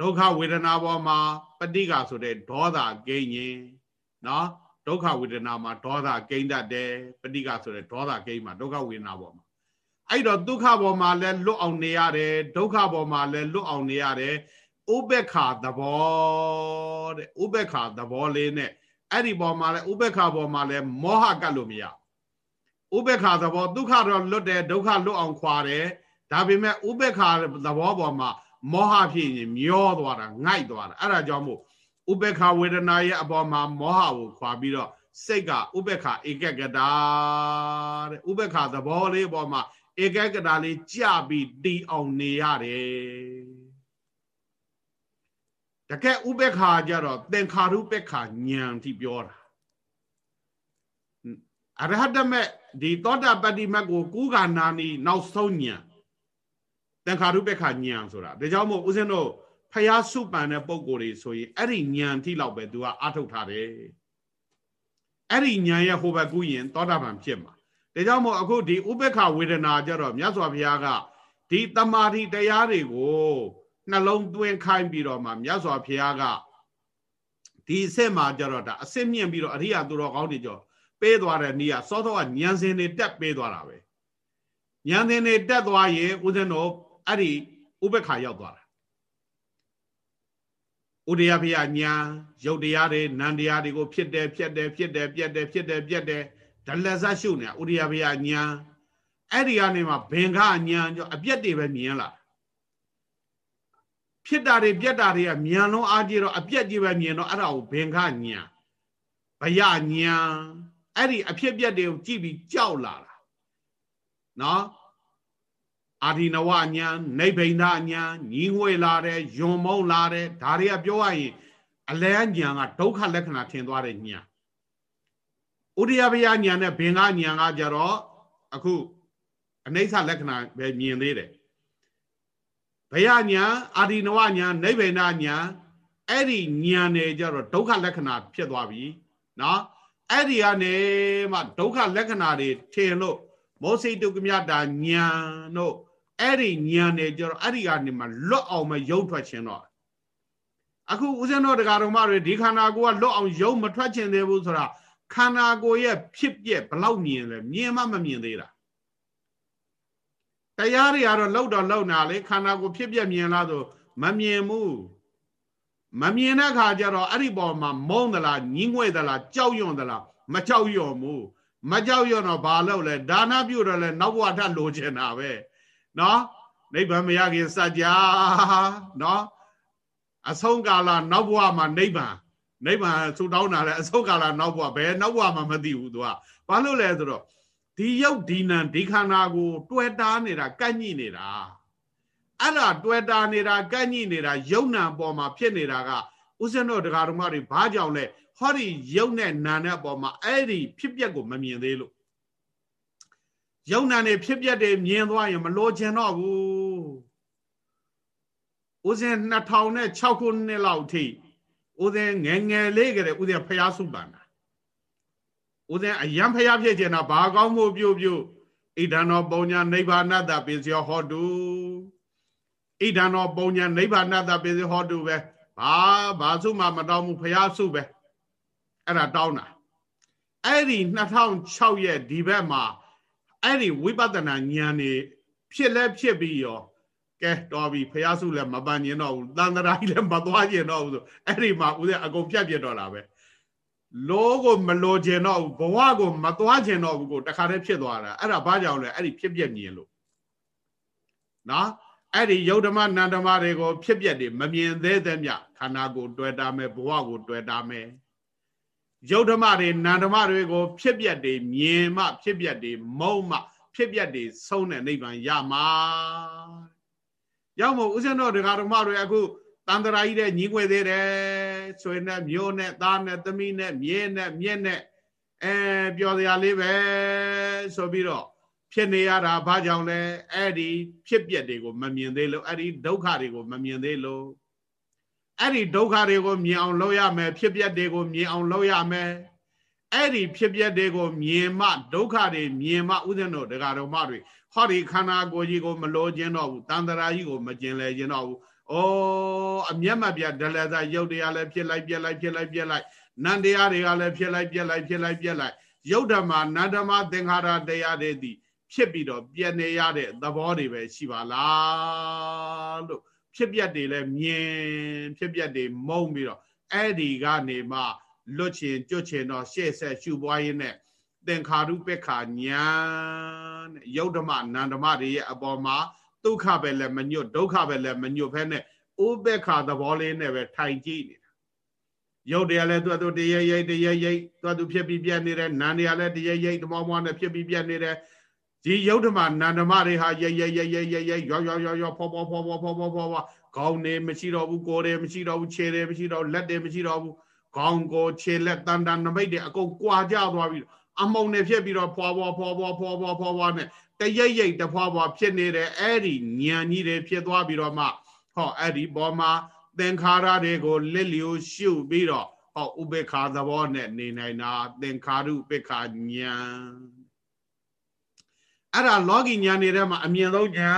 ဒုက္ခဝေဒနာပေါ်မှာပဋိကဆိုတဲ့ဒေါသဂိမ့်ရင်နော်ဒုက္ခဝေဒနာမှာဒေါသဂိမ့်တတ်တယ်ပဋိကဆိုတဲ့ဒေါသဂိမ့်မှာဒုက္ခဝေဒနာပေါ်မှာအဲ့တော့ဒုက္ခပေါ်မှာလည်းလွတ်အောင်နေရတယ်ဒုက္ခပေါ်မှာလည်းလွတ်အောင်နေရတယ်ဥပ္ပခာသဘောတဲ့ဥပ္ပခာသဘောလေးနဲ့အဲ့ဒီပေါ်မှာလည်းဥပ္ပခာပေါ်မှာလည်းမောဟကတ်လို့မရဥပ္ပခာသဘောဒုက္ခတော့လွတ်တယ်ဒုက္ခလွတ်အောင်ခွာတယ်ဒါပေမဲ့ဥပ္ပခာသဘောပေါ်မှာ မောဟဖြစ်ရင်မျောသွားတာငိုက်သွားတာအဲ့ဒါကြောင့်မို့ဥပ္ပခာဝေဒနာရဲ့အပေါ်မှာမောဟကိုခွာပြီးတော့စိတ်ကဥပ္ပခာဧကကတာတဲ့ဥပ္ပခာသဘောလေးအပေါ်မှာဧကကတာလေးကြပြီးတီအောင်နေရတယ်တကယ်ဥပ္ပခာကြတော့သင်္ခါရုပ္ပခာဉာဏ်တိပြောတာအရဟတမေဒီသောတာပတ္တိမတ်ကိုကူးကနာနီနောက်ဆုံးဉာဏ် သင်္ခါရုပ္ပခာဉာဏ်ဆိုတာဒါကြောင့်မို့ဦးဇင်းတို့ဖျားစုပန်တဲ့ပုံကိုယ်တွေဆိုရင်အဲ့ဒီဉာဏ်ထိလောက်ပဲသူကအထုတ်ထားတယ်အဲ့ဒီဉာဏ်ရဲ့ဟိုဘက်ကူးရင်သောတာပန်ဖြစ်မှာဒါကြောင့်မို့အခုဒီဥပ္ပခဝေဒနာကြတော့မြတ်စွာဘုရားကဒီတမာတိတရားတွေကိုနှလုံးသွင်းခိုင်းပြီးတော့မှမြတ်စွာဘုရားကဒီအစ်မှာကြတော့ဒါအစ်မြင့်ပြီးတော့အရိယာသူတော်ကောင်းတွေကြောပေးသွားတဲ့နေရာစောစောကညံစင်တွေတက်ပေးသွားတာပဲညံစင်တွေတက်သွားရင်ဦးဇင်းတို့ အဲ့ဒီဥပ္ပခါရောက်သွားတာဥဒယဖယညာရုပ်တရားတွေနံတရားတွေကိုဖြစ်တယ်ဖြစ်တယ်ဖြစ်တယ်ပြက်တယ်ဖြစ်တယ်ပြက်တယ်ဒလဇတ်ရှုနေတာဥဒယဖယညာအဲ့ဒီကနေမှဘင်္ဂညာကြောအပြက်တွေပဲမြင်လာဖြစ်တာတွေပြက်တာတွေကမြန်လုံးအားကြီးတော့အပြက်ကြီးပဲမြင်တော့အဲ့ဒါကိုဘင်္ဂညာဘယညာအဲ့ဒီအဖြစ်ပြက်တွေကိုကြည့်ပြီးကြောက်လာတာနော် အာဒီနဝညာနိဗ္ဗိန္ဒညာညီငွေလာတယ်ယွန်မုံလာတယ်ဒါတွေကပြောရရင်အလဲညာကဒုက္ခလက္ခဏာထင်သွားတဲ့ညာဥဒိယဘယညာနဲ့ဘင်္ဂညာကကြတော့အခုအနိစ္စလက္ခဏာပဲမြင်သေးတယ်ဘယညာအာဒီနဝညာနိဗ္ဗိန္ဒညာအဲ့ဒီညာနဲ့ကြတော့ဒုက္ခလက္ခဏာဖြစ်သွားပြီနော်အဲ့ဒီကနေမှဒုက္ခလက္ခဏာတွေထင်လို့မောစိတုကမြတာညာတို့ အဲ့ဒီဉာဏ်နဲ့ကျတော့အဲ့ဒီကနေမှလွတ်အောင်မယုံထွက်ခြင်းတော့အခုဦးဇင်းတော်တရားတော်မတွေဒီခန္ဓာကိုယ်ကလွတ်အောင်ယုံမထွက်ခြင်းသေးဘူးဆိုတာခန္ဓာကိုယ်ရဲ့ဖြစ်ပျက်ဘလောက်မြင်လဲမြင်မှမမြင်သေးတာတရားတွေကတော့လောက်တော့လောက်နာလေခန္ဓာကိုယ်ဖြစ်ပျက်မြင်လားဆိုမမြင်ဘူးမမြင်တဲ့အခါကျတော့အဲ့ဒီပေါ်မှာမုန်းသလားညင်းငွေ့သလားကြောက်ရွံ့သလားမကြောက်ရွံ့ဘူးမကြောက်ရွံ့တော့ဘာလုပ်လဲဒါနပြုတော့လဲနောက်ဘဝထလိုချင်တာပဲ နော်နိဗ္ဗာန်မရခင်စัจ जा နော်အဆုံးကာလနောက်ဘဝမှာနိဗ္ဗာန်နိဗ္ဗာန်ဆူတောင်းတာလဲအဆုံးကာလနောက်ဘဝဘယ်နောက်ဘဝမှာမသိဘူးသူကဘာလို့လဲဆိုတော့ဒီရုပ်ဒီနံဒီခန္ဓာကို တွဲတားနေတာကန့်ညိနေတာအဲ့ဒါတွဲတားနေတာကန့်ညိနေတာယုံနံပေါ်မှာဖြစ်နေတာကဥစ္စံတို့တရားဓမ္မတွေဘာကြောင့်လဲဟောဒီယုံနဲ့နာနဲ့အပေါ်မှာအဲ့ဒီဖြစ်ပျက်ကိုမမြင်သေးလို့ ယုံနာနေဖြစ်ပျက်တယ်မြင်သွားရင်မလိုချင်တော့ဘူးဦးဇင်း2006ခုနှစ်လောက်ထိဦးဇင်းငယ်ငယ်လေးကလေးဦးဇင်းဖျားစုပန်တာဦးဇင်းအယံဖျားဖြစ်ခြင်းတာဘာကောင်းမှုပြုပြုဣဒံတော်ပုံညာနိဗ္ဗာနတပိစီဟောတုဣဒံတော်ပုံညာနိဗ္ဗာနတပိစီဟောတုပဲဘာဘာစုမှမတောင်းဘူးဖျားစုပဲအဲ့ဒါတောင်းတာအဲ့ဒီ2006ရဲ့ဒီဘက်မှာ အဲ့ဒီဝိပဿနာဉာဏ်နေဖြစ်လဲဖြစ်ပြီးရောကဲတော်ပြီဖះစုလည်းမပန်းကျင်တော့ဘူးတန်တရာကြီးလည်းမသွားကျင်တော့ဘူးဆိုအဲ့ဒီမှာဦးဇင်းအကုန်ပြတ်ပြတ်တော့တာပဲလောကိုမလိုကျင်တော့ဘူးဘဝကိုမသွားကျင်တော့ဘူးကိုတခါတည်းဖြစ်သွားတာအဲ့ဒါဘာကြောင့်လဲအဲ့ဒီဖြစ်ပြက်မြင်လို့နော်အဲ့ဒီယုတ်ဓမ္မနန္ဓမ္မတွေကိုဖြစ်ပြက်တွေမမြင်သေးတဲ့မြခန္ဓာကို တွေ့တာမယ်ဘဝကိုတွေ့တာမယ် ယုတ်ဓမ္မတွေနန္ဓမ္မတွေကို ဖြစ်ပြက်တွေမြင်မှ ဖြစ်ပြက်တွေမုံမှ ဖြစ်ပြက်တွေဆုံးတဲ့နိဗ္ဗာန်ရမှာရောက်မို့ဦးဇင်းတော်ဒကာဓမ္မတွေအခုတန်တရာကြီးတဲ့ညီးွယ်သေးတယ်ဆွေနဲ့မျိုးနဲ့သားနဲ့သမီးနဲ့မြေနဲ့မြက်နဲ့အဲပြောစရာလေးပဲဆိုပြီးတော့ဖြစ်နေရတာဘာကြောင့်လဲအဲ့ဒီဖြစ်ပျက်တွေကိုမမြင်သေးလို့အဲ့ဒီဒုက္ခတွေကိုမမြင်သေးလို့ အဲ့ဒီဒုက္ခတွေကိုမြင်အောင်လုပ်ရမယ်ဖြစ်ပျက်တွေကိုမြင်အောင်လုပ်ရမယ်အဲ့ဒီဖြစ်ပျက်တွေကိုမြင်မှဒုက္ခတွေမြင်မှဥဒ္ဒနောဒကာတော်မတွေဟောဒီခန္ဓာကိုယ်ကြီးကိုမလိုခြင်းတော့ဘူးတန်တရာကြီးကိုမကျင်လဲခြင်းတော့ဘူးဩအမျက်မပြဒလသာရုပ်တရားလည်းဖြစ်လိုက်ပြက်လိုက်ဖြစ်လိုက်ပြက်လိုက်နန္တရားတွေကလည်းဖြစ်လိုက်ပြက်လိုက်ဖြစ်လိုက်ပြက်လိုက်ယုတ်ဓမ္မနန္ဓမသင်္ခါရတရားတွေသည်ဖြစ်ပြီးတော့ပြက်နေရတဲ့သဘောတွေပဲရှိပါလားလို့ ဖြစ်ပြက်တွေလည်းမြင်ဖြစ်ပြက်တွေမုံပြီးတော့အဲ့ဒီကနေမှလွတ်ချင်ကြွချင်တော့ရှေ့ဆက်ရှုပွားရင်းနဲ့သင်္ခါရုပ္ပခာညာတဲ့ယုတ်ဓမ္မနန္ဓမ္မတွေရဲ့အပေါ်မှာဒုက္ခပဲလည်းမညွတ်ဒုက္ခပဲလည်းမညွတ်ဖဲနဲ့ဥပ္ပခာသဘောလေးနဲ့ပဲထိုင်ကြည့်နေတာယုတ်တရားလည်းသူ့အတူတရရိတ်တရရိတ်သူ့အတူဖြစ်ပြီးပြတ်နေတယ်နာမ်တရားလည်းတရရိတ်တမောမောနဲ့ဖြစ်ပြီးပြတ်နေတယ် ဒီယုတ်ဓမ္မနန္ဓမ္မတွေဟာရိတ်ရိတ်ရိတ်ရိတ်ရိတ်ရိတ်ရောရောရောရောဖောဖောဖောဖောဖောဖောဖောဖောခေါင်းနေမရှိတော့ဘူးကိုယ်တွေမရှိတော့ဘူးခြေတွေမရှိတော့လက်တွေမရှိတော့ဘူးခေါင်းကိုခြေလက်တန်တန်နမိတ်တွေအကုန်ကွာကြသွားပြီးအမုံနဲ့ဖြစ်ပြီးတော့ဖွာဖွာဖွာဖွာဖွာဖွာဖွာဖွာနဲ့တရိပ်ရိပ်တဖွာဖွာဖြစ်နေတဲ့အဲ့ဒီညံကြီးတွေဖြစ်သွားပြီးတော့မှဟောအဲ့ဒီဘောမှာသင်္ခါရတွေကိုလက်လျိုရှုပြီးတော့ဟောဥပေက္ခသဘောနဲ့နေနိုင်တာသင်္ခါရုပေက္ခညံ အဲ့ဒါလောကီညာနေတဲ့မှာအမြင်ဆုံးညာ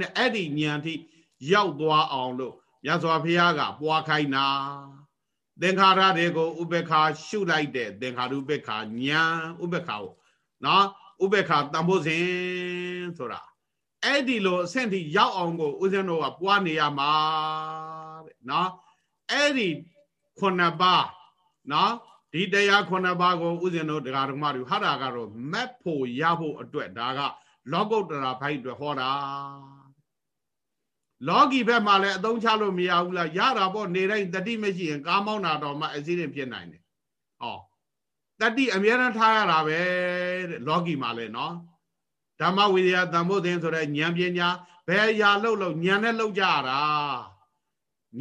တဲ့အဲ့ဒီညာထိရောက်သွားအောင်လို့မြတ်စွာဘုရားကပွားခိုင်းတာသင်္ခါရတွေကိုဥပေက္ခရှုလိုက်တဲ့သင်္ခါရုပေက္ခညာဥပေက္ခကိုနော်ဥပေက္ခတန်ဖို့စဉ်ဆိုတာအဲ့ဒီလိုအဆင့်ထိရောက်အောင်ကိုဦးဇင်းတို့ကပွားနေရမှာတဲ့နော်အဲ့ဒီခုနှစ်ပါးနော် ဒီတရားခုနှစ်ပါးကိုဦးဇင်းတို့တရားဓမ္မတွေဟာတာကတော့မက်ဖို့ရဖို့အတွက်ဒါကလောကုတ္တရာဖိုက်အတွက်ဟောတာလောကီဘက်မှာလည်းအသုံးချလို့မရဘူးလားရတာပေါ့နေတိုင်းတတိမရှိရင်ကားမောင်းတာတော့မှအစည်းရင်ဖြစ်နိုင်တယ်ဟောတတိအမြဲတမ်းထားရတာပဲတဲ့လောကီမှာလည်းနော်ဓမ္မဝိဒယတန်ဖို့သင်ဆိုတဲ့ဉာဏ်ပညာဘယ်အရာလှုပ်လို့ဉာဏ်နဲ့လှုပ်ကြရတာ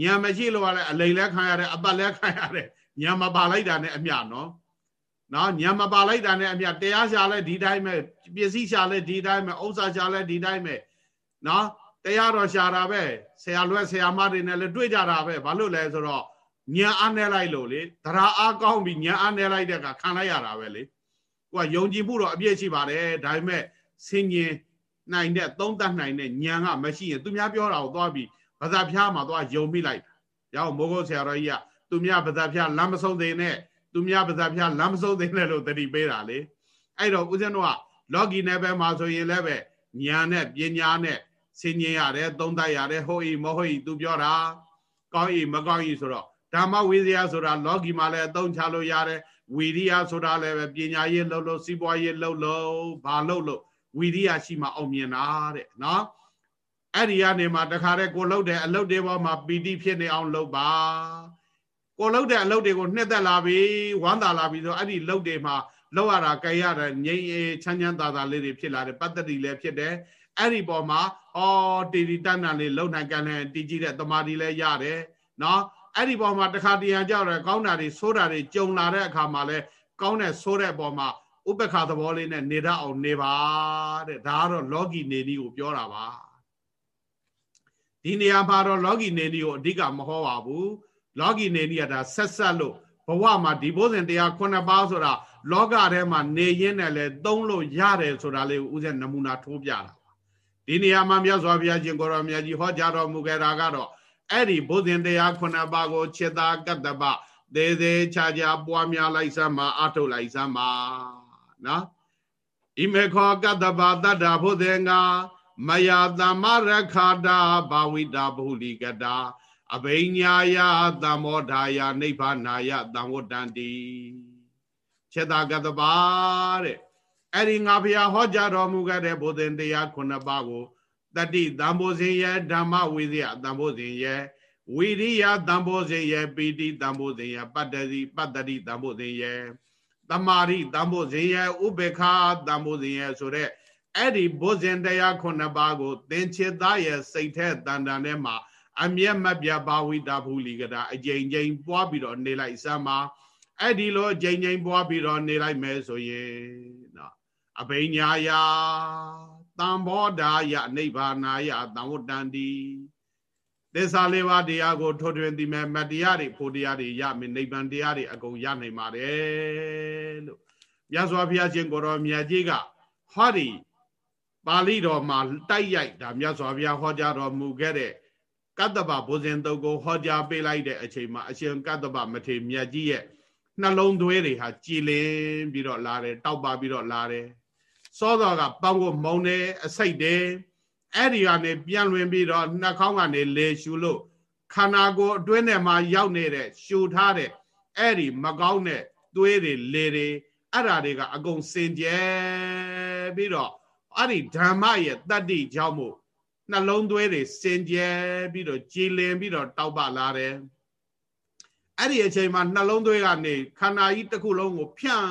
ဉာဏ်မရှိလို့လည်းအလိမ်လဲခံရတယ်အပတ်လဲခံရတယ် ဉာဏ်မပါလိုက်တာနဲ့အမျှနော်နော်ဉာဏ်မပါလိုက်တာနဲ့အမျှတရားရှာလဲဒီတိုင်းပဲပစ္စည်းရှာလဲဒီတိုင်းပဲဥစ္စာရှာလဲဒီတိုင်းပဲနော်တရားတော်ရှာတာပဲဆရာလွဲဆရာမတွေနဲ့လည်းတွေ့ကြတာပဲဘာလို့လဲဆိုတော့ညံအားနဲ့လိုက်လို့လေသရာအားကောင်းပြီးညံအားနဲ့လိုက်တဲ့ကခံလိုက်ရတာပဲလေကိုကယုံကြည်မှုတော့အပြည့်ရှိပါတယ်ဒါပေမဲ့ဆင်ញင်နိုင်တဲ့သုံးသပ်နိုင်တဲ့ညံကမရှိရင်သူများပြောတာကိုသွားပြီးဗဇာဖျားမှာသွားယုံမိလိုက်ရောက်မိုးကုတ်ဆရာတော်ကြီးက သူများဗဇာဖျားလမ်းမဆုံးသေးနဲ့သူများဗဇာဖျားလမ်းမဆုံးသေးနဲ့လို့တတိပေးတာလေအဲ့တော့ဦးဇင်းတို့ကလော်ဂီနယ်ဘက်မှာဆိုရင်လည်းပဲညာနဲ့ပညာနဲ့ဆင်ញင်ရတယ်သုံးသပ်ရတယ်ဟုတ်ဤမဟုတ်ဤသူပြောတာကောင်းဤမကောင်းဤဆိုတော့ဓမ္မဝိဇ္ဇာဆိုတာလောကီမှာလည်းအသုံးချလို့ရတယ်ဝီရိယဆိုတာလည်းပဲပညာရေးလှုပ်လို့စီးပွားရေးလှုပ်လို့ဘာလှုပ်လို့ဝီရိယရှိမှအောင်မြင်တာတဲ့နော်အဲ့ဒီကနေမှတခါတည်းကိုလှုပ်တဲ့အလုပ်တွေပေါ်မှာပီတိဖြစ်နေအောင်လုပ်ပါ ကိုလှုပ်တဲ့အလုပ်တွေကိုနှစ်သက်လာပြီဝမ်းသာလာပြီဆိုအဲ့ဒီလုပ်တွေမှာလောက်ရတာကြိုက်ရတာငြိမ်အေးချမ်းချမ်းသာသာလေးတွေဖြစ်လာတယ်ပတ္တတိလည်းဖြစ်တယ်အဲ့ဒီပေါ်မှာအော်တီတီတန်တန်လေးလုံနိုင်ကန်တဲ့တီကြီးတဲ့တမာတီလည်းရတယ်နော်အဲ့ဒီပေါ်မှာတခါတရံကြောက်တယ်ကောင်းတာတွေဆိုးတာတွေကြုံလာတဲ့အခါမှာလဲကောင်းတဲ့ဆိုးတဲ့ပေါ်မှာဥပ္ပခါသဘောလေးနဲ့နေတတ်အောင်နေပါတဲ့ဒါကတော့လောကီနေနည်းကိုပြောတာပါဒီနေရာမှာတော့လောကီနေနီကိုအဓိကမဟောပါဘူး လောကီနေနီကဒါဆက်ဆက်လို့ဘဝမှာဒီဘုဇင်တရားခုနှစ်ပါးဆိုတာလောကထဲမှာနေရင်းနဲ့လဲသုံးလို့ရတယ်ဆိုတာလေးကိုဥစဉ်နမူနာထိုးပြတာဒီနေရာမှာမြတ်စွာဘုရားရှင်ကိုရောမြတ်ကြီးဟောကြားတော်မူခဲ့တာကတော့အဲ့ဒီဘုဇင်တရားခုနှစ်ပါးကိုခြေသာကတ္တပသေးသေးချာချာပွားများလိုက်စမ်းမှာအထုတ်လိုက်စမ်းမှာနော်ဣမေခောကတ္တပတတ္တာဘုဇင်ကမယသမ္မရခာတာဘာဝိတာဗုလိကတာ အဘိညာယသမောဓာယနိဗ္ဗာနာယသံဝတ္တန္တိခြေသာကတ္တပတဲ့အဲ့ဒီငါဘုရားဟောကြားတော်မူခဲ့တဲ့ဘုဇင်တရားခုနှစ်ပါးကိုတတိတံဘောဇင်ယဓမ္မဝိဇယတံဘောဇင်ယဝိရိယတံဘောဇင်ယပိတိတံဘောဇင်ယပတ္တတိပတ္တတိတံဘောဇင်ယတမာရိတံဘောဇင်ယဥပေက္ခတံဘောဇင်ယဆိုတဲ့အဲ့ဒီဘုဇင်တရားခုနှစ်ပါးကိုသင်္ချေသားရဲ့စိတ်ထဲတန်တန်ထဲမှာ အမျက်မပြဘာဝိတာဖူလီကတာအကြိမ်ကြိမ်ပွားပြီးတော့နေလိုက်စမ်းပါအဲ့ဒီလိုအကြိမ်ကြိမ်ပွားပြီးတော့နေလိုက်မယ်ဆိုရင်နော်အဘိညာယတံဘောဓာယနိဗ္ဗာနာယတံဝတ္တန္တိသစ္စာလေးပါးတရားကိုထိုးထွင်းသိမဲ့မတရားတွေဖို့တရားတွေရမယ်နိဗ္ဗာန်တရားတွေအကုန်ရနိုင်ပါတယ်လို့မြတ်စွာဘုရားရှင်ကိုရောမြတ်ကြီးကဟောဒီပါဠိတော်မှာတိုက်ရိုက်ဒါမြတ်စွာဘုရားဟောကြားတော်မူခဲ့တဲ့ ကတ္တပဘုဇင်တုတ်ကိုဟောကြားပေးလိုက်တဲ့အချိန်မှာအရှင်ကတ္တပမထေမြတ်ကြီးရဲ့နှလုံးသွေးတွေဟာကြည်လင်ပြီးတော့လာတယ်တောက်ပါပြီးတော့လာတယ်စောတော်ကပေါင်းကိုမုံတယ်အစိတ်တယ်အဲ့ဒီကနေပြန်လွင်ပြီးတော့နှာခေါင်းကနေလေရှူလို့ခန္ဓာကိုယ်အတွင်းထဲမှာရောက်နေတဲ့ရှူထားတဲ့အဲ့ဒီမကောင်းတဲ့သွေးတွေလေတွေအဲ့ဓာတွေကအကုန်စင်ကြဲပြီးတော့အဲ့ဒီဓမ္မရဲ့တတ္တိကြောင့်မို့ နှလုံးသွေးတွေစင်ကြဲပြီးတော့ကြည်လင်ပြီးတော့တောက်ပလာတယ်အဲ့ဒီအချိန်မှာနှလုံးသွေးကနေခန္ဓာကြီးတစ်ခုလုံးကိုဖြန့်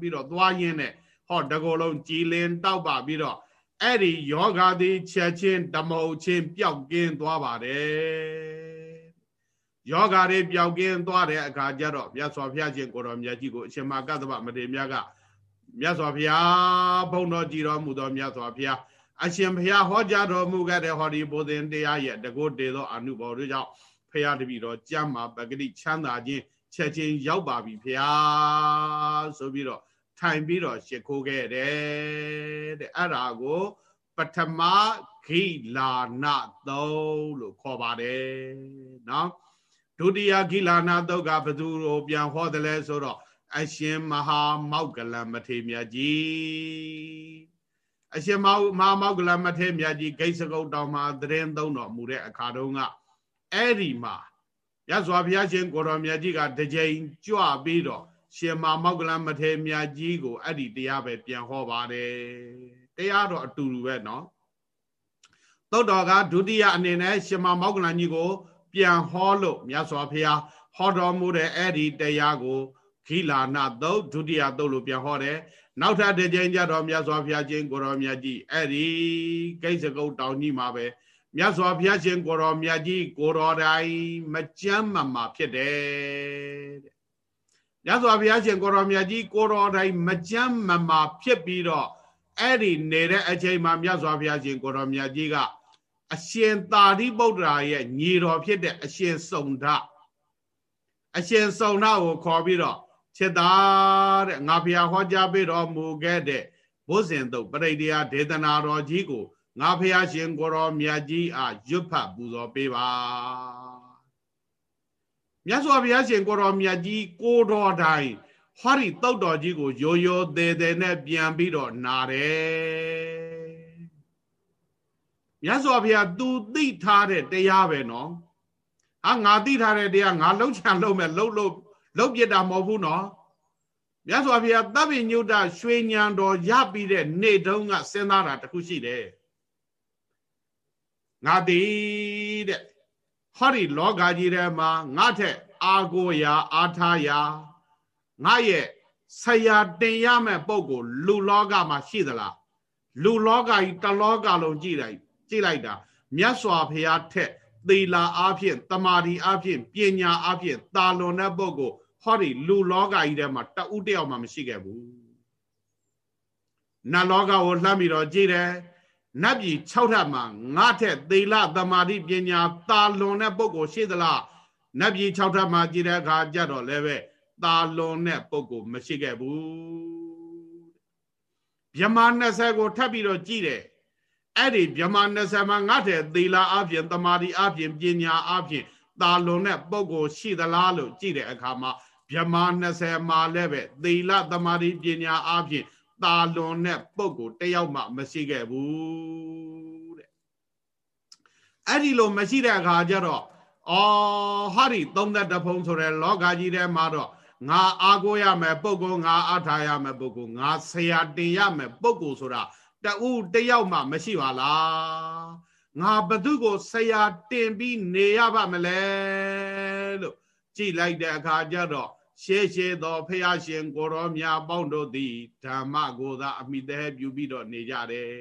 ပြီးတော့သွားရင်းနဲ့ဟောတကောလုံးကြည်လင်တောက်ပပြီးတော့အဲ့ဒီယောဂသည်ချက်ချင်းဓမ္မုတ်ချင်းပျောက်ကင်းသွားပါတယ်ယောဂတွေပျောက်ကင်းသွားတဲ့အခါကျတော့မြတ်စွာဘုရားရှင်ကိုတော်မြတ်ကြီးကိုအရှင်မကတ္တဗမထေရမြတ်ကမြတ်စွာဘုရားဘုံတော်ကြည်တော်မူသောမြတ်စွာဘုရား အရှင်ဘုရားဟောကြားတော်မူခဲ့တဲ့ဟောဒီဘုဇင်တရားရဲ့တကုတ်တေသောအနုဘော်တို့ကြောင့်ဖရာတပည့်တော်ကြမ်းမှာပဂတိချမ်းသာခြင်းချက်ချင်းရောက်ပါပြီဖရာဆိုပြီးတော့ထိုင်ပြီးတော့ရှ िख ိုးခဲ့တယ်တဲ့အဲ့ဒါကို ပထမခိလာနသုံးလို့ခေါ်ပါတယ်နော်ဒုတိယခိလာနသုတ်ကဘသူကိုပြန်ဟောတယ်လဲဆိုတော့အရှင်မဟာမောက္ကလမထေမြတ်ကြီး အရှင်မဟာမောက္ကလမထေမြတ်ကြီးဂိတ်စကုတ်တောင်မှာသတင်းသုံးတော်မူတဲ့အခါတုန်းကအဲ့ဒီမှာရသော်ဘုရားရှင်ကိုတော်မြတ်ကြီးကတကြိမ်ကြွပြီးတော့ရှင်မမောက္ကလမထေမြတ်ကြီးကိုအဲ့ဒီတရားပဲပြန်ဟောပါတယ်တရားတော့အတူတူပဲเนาะသုတ်တော်ကဒုတိယအနေနဲ့ရှင်မမောက္ကလကြီးကို ပြန်ဟောလို့မြတ်စွာဘုရားဟောတော်မူတဲ့အဲ့ဒီတရားကိုခိလာနာသုတ်ဒုတိယသုတ်လို့ပြန်ဟောတယ် နောက်ထပ်တစ်ကြိမ်ကြတော့မြတ်စွာဘုရားရှင်ကိုတော်မြတ်ကြီးအဲ့ဒီကိစ္စကုတ်တောင်ကြီးမှာပဲမြတ်စွာဘုရားရှင်ကိုတော်မြတ်ကြီးကိုတော်တိုင်းမကြမ်းမမာဖြစ်တယ်တဲ့မြတ်စွာဘုရားရှင်ကိုတော်မြတ်ကြီးကိုတော်တိုင်းမကြမ်းမမာဖြစ်ပြီးတော့အဲ့ဒီနေတဲ့အချိန်မှာမြတ်စွာဘုရားရှင်ကိုတော်မြတ်ကြီးကအရှင်သာရိပုတ္တရာရဲ့ညီတော်ဖြစ်တဲ့အရှင်စုံဒအရှင်စုံဒကိုခေါ်ပြီးတော့ ခြေသားတဲ့ငါဘုရားဟောကြားပေးတော်မူခဲ့တဲ့ဘုဇင်တုတ်ပရိဒေယဒေသနာတော်ကြီးကိုငါဖះရှင်ကိုရောမြတ်ကြီးအားရွတ်ဖတ်ပူဇော်ပေးပါမြတ်စွာဘုရားရှင်ကိုရောမြတ်ကြီးကိုတော်တိုင်းဟောဒီတုတ်တော်ကြီးကိုရိုးရိုးသေးသေးနဲ့ပြန်ပြီးတော့နာတယ်မြတ်စွာဘုရားသူသိထားတဲ့တရားပဲနော်ဟာငါသိထားတဲ့တရားငါလှုပ်ချံလှုပ်မဲ့လှုပ်လို့ လှုပ်ပြတာမဟုတ်ဘူးနော်မြတ်စွာဘုရားတပ်ပိညုတရွှေညံတော်ရပြီးတဲ့နေ့တုန်းကစဉ်းစားတာတခုရှိတယ်ငါတည်တဲ့ဟောဒီလောကကြီးထဲမှာငါထက်အာကိုရာအာထားရာငါရဲ့ဆရာတင်ရမဲ့ပုံကိုလူလောကမှာရှိသလားလူလောကကြီးတလောကလုံးကြည့်လိုက်ကြည့်လိုက်တာမြတ်စွာဘုရားထက်သီလာအားဖြင့်တမာဒီအားဖြင့်ပညာအားဖြင့်တာလွန်တဲ့ပုဂ္ဂိုလ် ဟောဒီလူလောကကြီးထဲမှာတဦးတယောက်မှမရှိခဲ့ဘူးနတ်လောကကိုလှမ်းပြီးတော့ကြည့်တယ်နတ်ပြည်6ထပ်မှာငါထက်သေလသမာဓိပညာတာလွန်တဲ့ပုဂ္ဂိုလ်ရှိသလားနတ်ပြည်6ထပ်မှာကြည့်တဲ့အခါကြတော့လည်းပဲတာလွန်တဲ့ပုဂ္ဂိုလ်မရှိခဲ့ဘူးဗြဟ္မာ20ကိုထပ်ပြီးတော့ကြည့်တယ်အဲ့ဒီဗြဟ္မာ20မှာငါထက်သေလအပြင်သမာဓိအပြင်ပညာအပြင်တာလွန်တဲ့ပုဂ္ဂိုလ်ရှိသလားလို့ကြည့်တဲ့အခါမှာ ဗြဟ္မာ20မှာလည်းပဲသေလသမာဓိပညာအပြင်တာလွန်တဲ့ပုံကိုတယောက်မှမရှိခဲ့ဘူးတဲ့အဲ့ဒီလိုမရှိတဲ့အခါကျတော့အော်ဟာဒီသုံးသက်တဖုံဆိုတဲ့လောကကြီးထဲမှာတော့ငါအားကိုးရမယ်ပုဂ္ဂိုလ်ငါအားထားရမယ်ပုဂ္ဂိုလ်ငါဆရာတင်ရမယ်ပုဂ္ဂိုလ်ဆိုတာတူတယောက်မှမရှိပါလားငါဘသူကိုဆရာတင်ပြီးနေရပါမလဲလို့ကြည်လိုက်တဲ့အခါကျတော့ ရှေးရှေးသောဖះရှင်ကိုရောမြတ်ပေါင်းတို့သည်ဓမ္မကိုသာအမိတဲပြုပြီးတော့နေကြတယ်